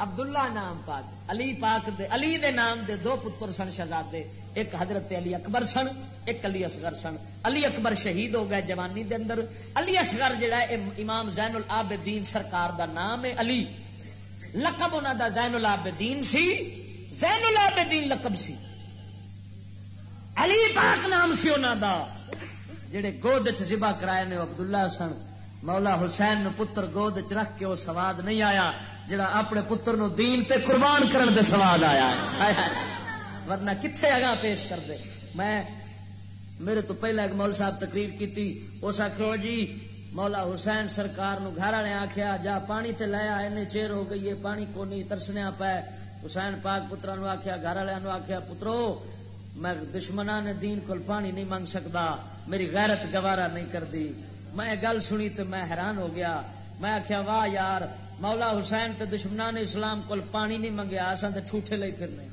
عبداللہ نام پاک، علی پاک دے، علی دے نام دے دو پتر سن شہزادے، ایک حضرت علی اکبر سن، ایک علی اصغر سن۔ علی اکبر شہید ہو گئے جوانی دے اندر۔ علی اصغر جڑا ہے امام زین العابدین سرکار دا نام ہے علی۔ لقب انہاں دا زین العابدین سی زین العابدین لقب سی۔ علی پاک نام سی انہاں دا۔ جڑے گود چ ذبح کرائے نے عبداللہ سن۔ مولا حسین نو پتر گود چ رکھ کے وہ سواد نہیں آیا۔ جڑا اپنے پتر نو دین تے قربان کرن دے سواد آیا ہے۔ ورنہ کتنے اگا پیش کر دے۔ میں میرے تو پہلے ایک مول صاحب تقریر کی اس آخو جی مولا حسین سرکار نو گھر والے آخیا جا پانی تے لایا این چیر ہو گئی ہے، پانی کو نہیں ترسنیا پہ حسین پاک پترا نو آخیا گھر والے آخیا پترو، میں دشمنا نے دین کو پانی نہیں منگ سکتا، میری غیرت گوارا نہیں کرتی میں گل سنی تو میں حیران ہو گیا۔ میں آخیا واہ یار مولا حسین تو دشمنان اسلام کو پانی نہیں منگیا اصل تو ٹھوٹے لے پھرنے۔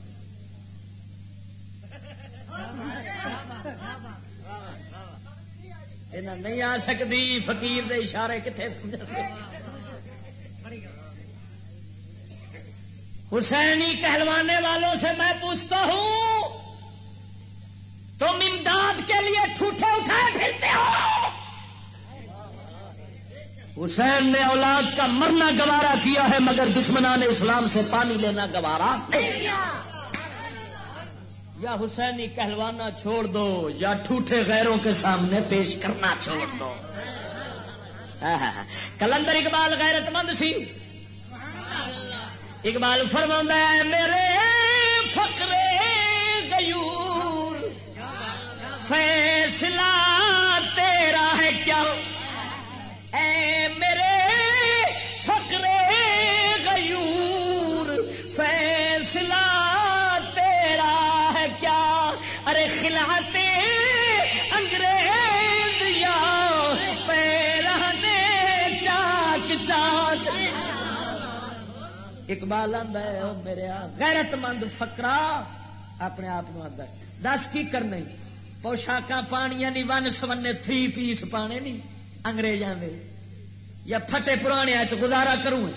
نہیں آ سکتی، فقیر دے اشارے کتنے سمجھ حسینی کہلوانے والوں سے میں پوچھتا ہوں، تم امداد کے لیے ٹھوٹے اٹھائے پھرتے ہو؟ حسین نے اولاد کا مرنا گوارا کیا ہے، مگر دشمنان اسلام سے پانی لینا گوارا یا حسینی کہلوانا چھوڑ دو، یا ٹوٹے غیروں کے سامنے پیش کرنا چھوڑ دو۔ ہاں، ہاں، ہاں۔ کلندر اقبال غیرت مند سی۔ اقبال فرما ہے، میرے فکرے غیور، فیصلہ تیرا ہے کیا؟ اقبال آدھا ہے میرے غیرت مند فکرا اپنے آپ آدھا دس کی کرنے پوشاکا پانیاں نہیں ون سونے، تھری پیس پانے نہیں انگریزاں دے۔ یا پھٹے پرانے گزارا کروں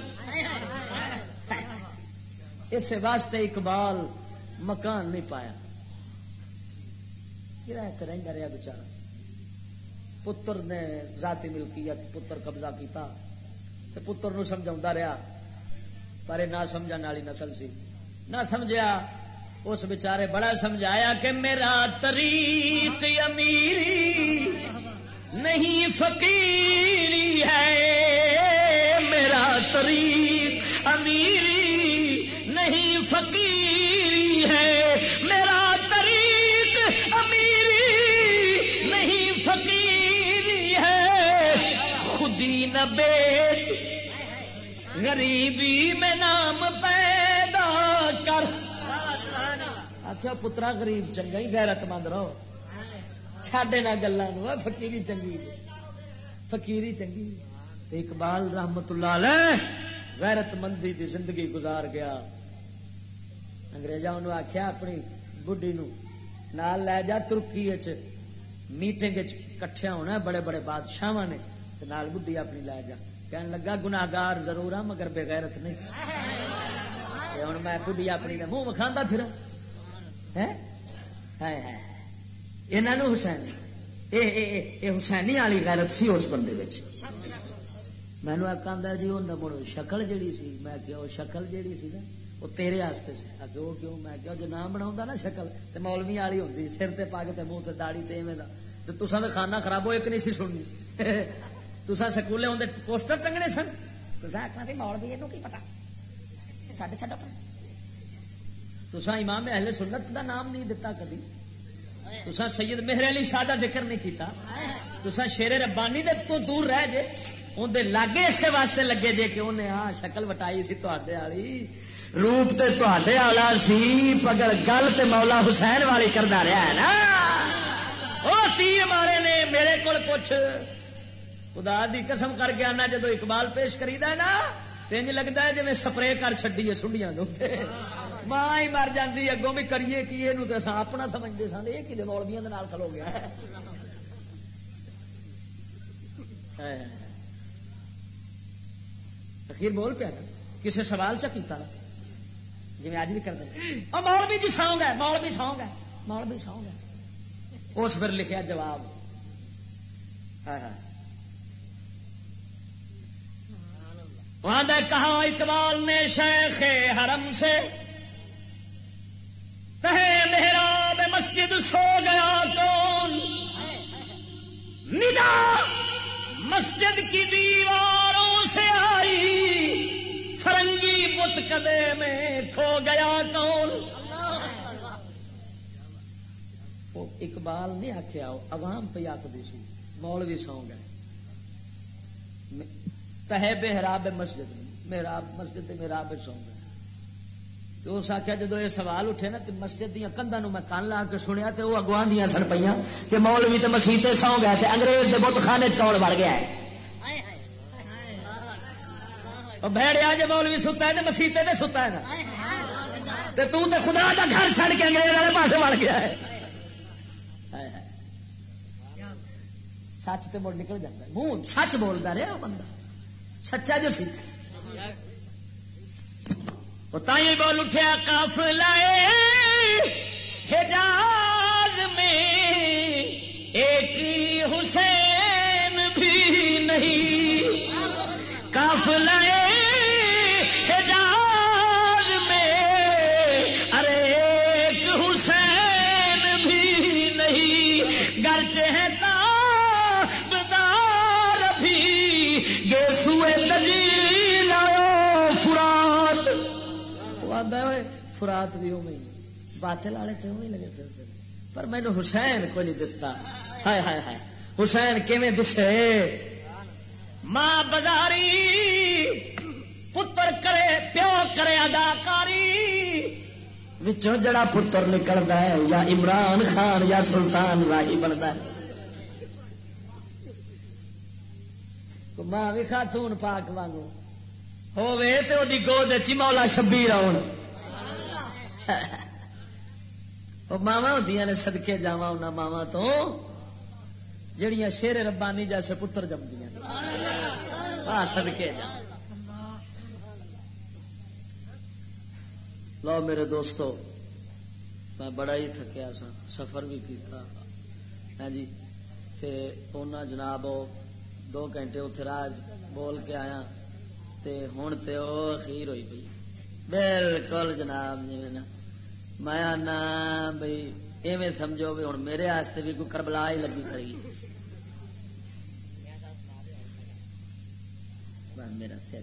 اس واسطے اقبال مکان نہیں پایا۔ رہا رہا بچارا پتر نے ذاتی ملکیت، پتر قبضہ کیتا۔ تے پتر نو سمجھا رہا پر نہ سمجھنے والی نسل سی۔ نہ سمجھا اس بچارے بڑا سمجھایا کہ میرا طریق امیری نہیں فقیری ہے۔ میرا طریق امیری نہیں فقیری ہے۔ میرا طریق امیری نہیں فقیری ہے۔ خودی نہ بیچ غریبی میں نام پیدا کر۔ آخیا پترا غریب چنگا ہی غیرت مند رہو چاڈے نہ گلوں فکیری چنگی فکیری چنگی اقبال رحمت اللہ علیہ غیرت مندی دی زندگی گزار گیا۔ انگریزا آخیا اپنی بڈی نو نال لے جا ترکی میٹنگ کٹھیا ہونا بڑے بڑے بادشاہ نے نال بڈی اپنی لے جا۔ کہنے لگا گناگار ضرور ہاں مگر بے غیرت نہیں۔ [laughs] ہوں میں بڈی اپنی منہ وکھا پھر انہوں حسین یہ حسینی۔ والی غیرت سی اس بندے مینو ایک آدھا جی ان مڑ شکل جیڑی سی۔ میں وہ شکل جیڑی سی نا وہ تیرے واسطے سی۔ اگے وہ کیوں؟ میں کہ جو نام بنا نا شکل تو مولوی والی ہوتی سر تے پگ تے منہ تے داڑی تے ایویں تو تصا تو کھانا خراب ہو ایک نہیں سی سننی؟ [laughs] تصا سکولے ہوں پوسٹر ٹنگنے سن تو آخنا بھی مول بھی یہ کی پتا چڈ چڈ تسا امام اہل سنت دا نام نہیں دتا کبھی تسا سید مہر علی شاہ کا ذکر نہیں کیتا تسا شیر ربانی دے تو دور رہ جے اندر لاگے اسے واسطے لگے جے کہ انہیں آ شکل وٹائی سی تے والی روپ تے تے والا سی پگر گل تے مولا حسین والی کردا رہا ہے نا وہ تیر مارے نے میرے کو پوچھ خدا دی قسم کر کے آنا جدو اقبال پیش کریدا ہے نا، تینج لگتا ہے جی سپرے کر چڈی ہے سنڈیاں ماں ہی مر جاتی اگوں بھی کریے کی یہ تو اپنا سمجھتے سن۔ یہ کھے مولبیا کھلو گیا ہے۔ اخیر بول پیا کسی سوال چا کیتا؟ جی اج بھی کرتے مولوی جی سونگ ہے، مولوی سونگ ہے، مولوی سونگ ہے۔ اس پھر لکھیا جواب۔ ہاں ہاں وہاں دے کہا اقبال نے شیخ حرم سے محراب مسجد سو گیا کون؟ ندا مسجد کی دیواروں سے آئی، فرنگی بت کدے میں کھو گیا کون؟ وہ اقبال نہیں آخیا عوام پہ آخری سی مولوی سو گئے۔ مسجد محراب مسجد محراب تو اس آخیا جدو یہ سوال اٹھے نا تو مسجد دیا کندا میں کن لا کے سنیا تو وہ اگوان دیا سن پہ کہ مولوی تو مسیح سو گیا تے انگریز دے بت خانے بڑھ گیا ہے؟ جی مولوی ستا ہے مسیح تے ستا ہے تے تو تے خدا گھر چھڑ کے انگریز والے بڑھ گیا ہے۔ سچ تو مڑ نکل جاتا ہے۔ منہ سچ بولتا رہا بندہ۔ سچا جو سی۔ تھی بول اٹھیا کاف لائے حجاز میں۔ ایک حسین بھی نہیں۔ کاف گیسوئے تجیل فرات۔ فرات بھی اوی باطل والے تو اوی لگے پھر پر مینو حسین کوئی نہیں دستا۔ ہائے ہائے ہائے۔ حسین کیویں دسے؟ ماں بازاری پتر کرے، پیو کرے، اداکاری۔ وچوں جڑا پتر نکلتا ہے، یا عمران خان یا سلطان راہی بنتا ہے۔ ماں بھی خاتون پاک وانگو۔ ہوے گود چی مولا شبیر آن ماوا ہوں نے سدکے جا ماوا تو۔ جڑیاں شیر ربانی جیسے پتر جمدی سدکے جا لو میرے دوستو میں بڑا ہی تھکیا سا سفر بھی کیتا۔ ہاں جی تے اونا جناب دو گھنٹے اتنے راج بول کے آیا تے ہوں تے او خیر ہوئی پی بالکل جناب جی میں آنا بھائی ایویں سمجھو بھی ہوں میرے آستے بھی کوئی کربلا ہی لگی کھڑی میرا سر۔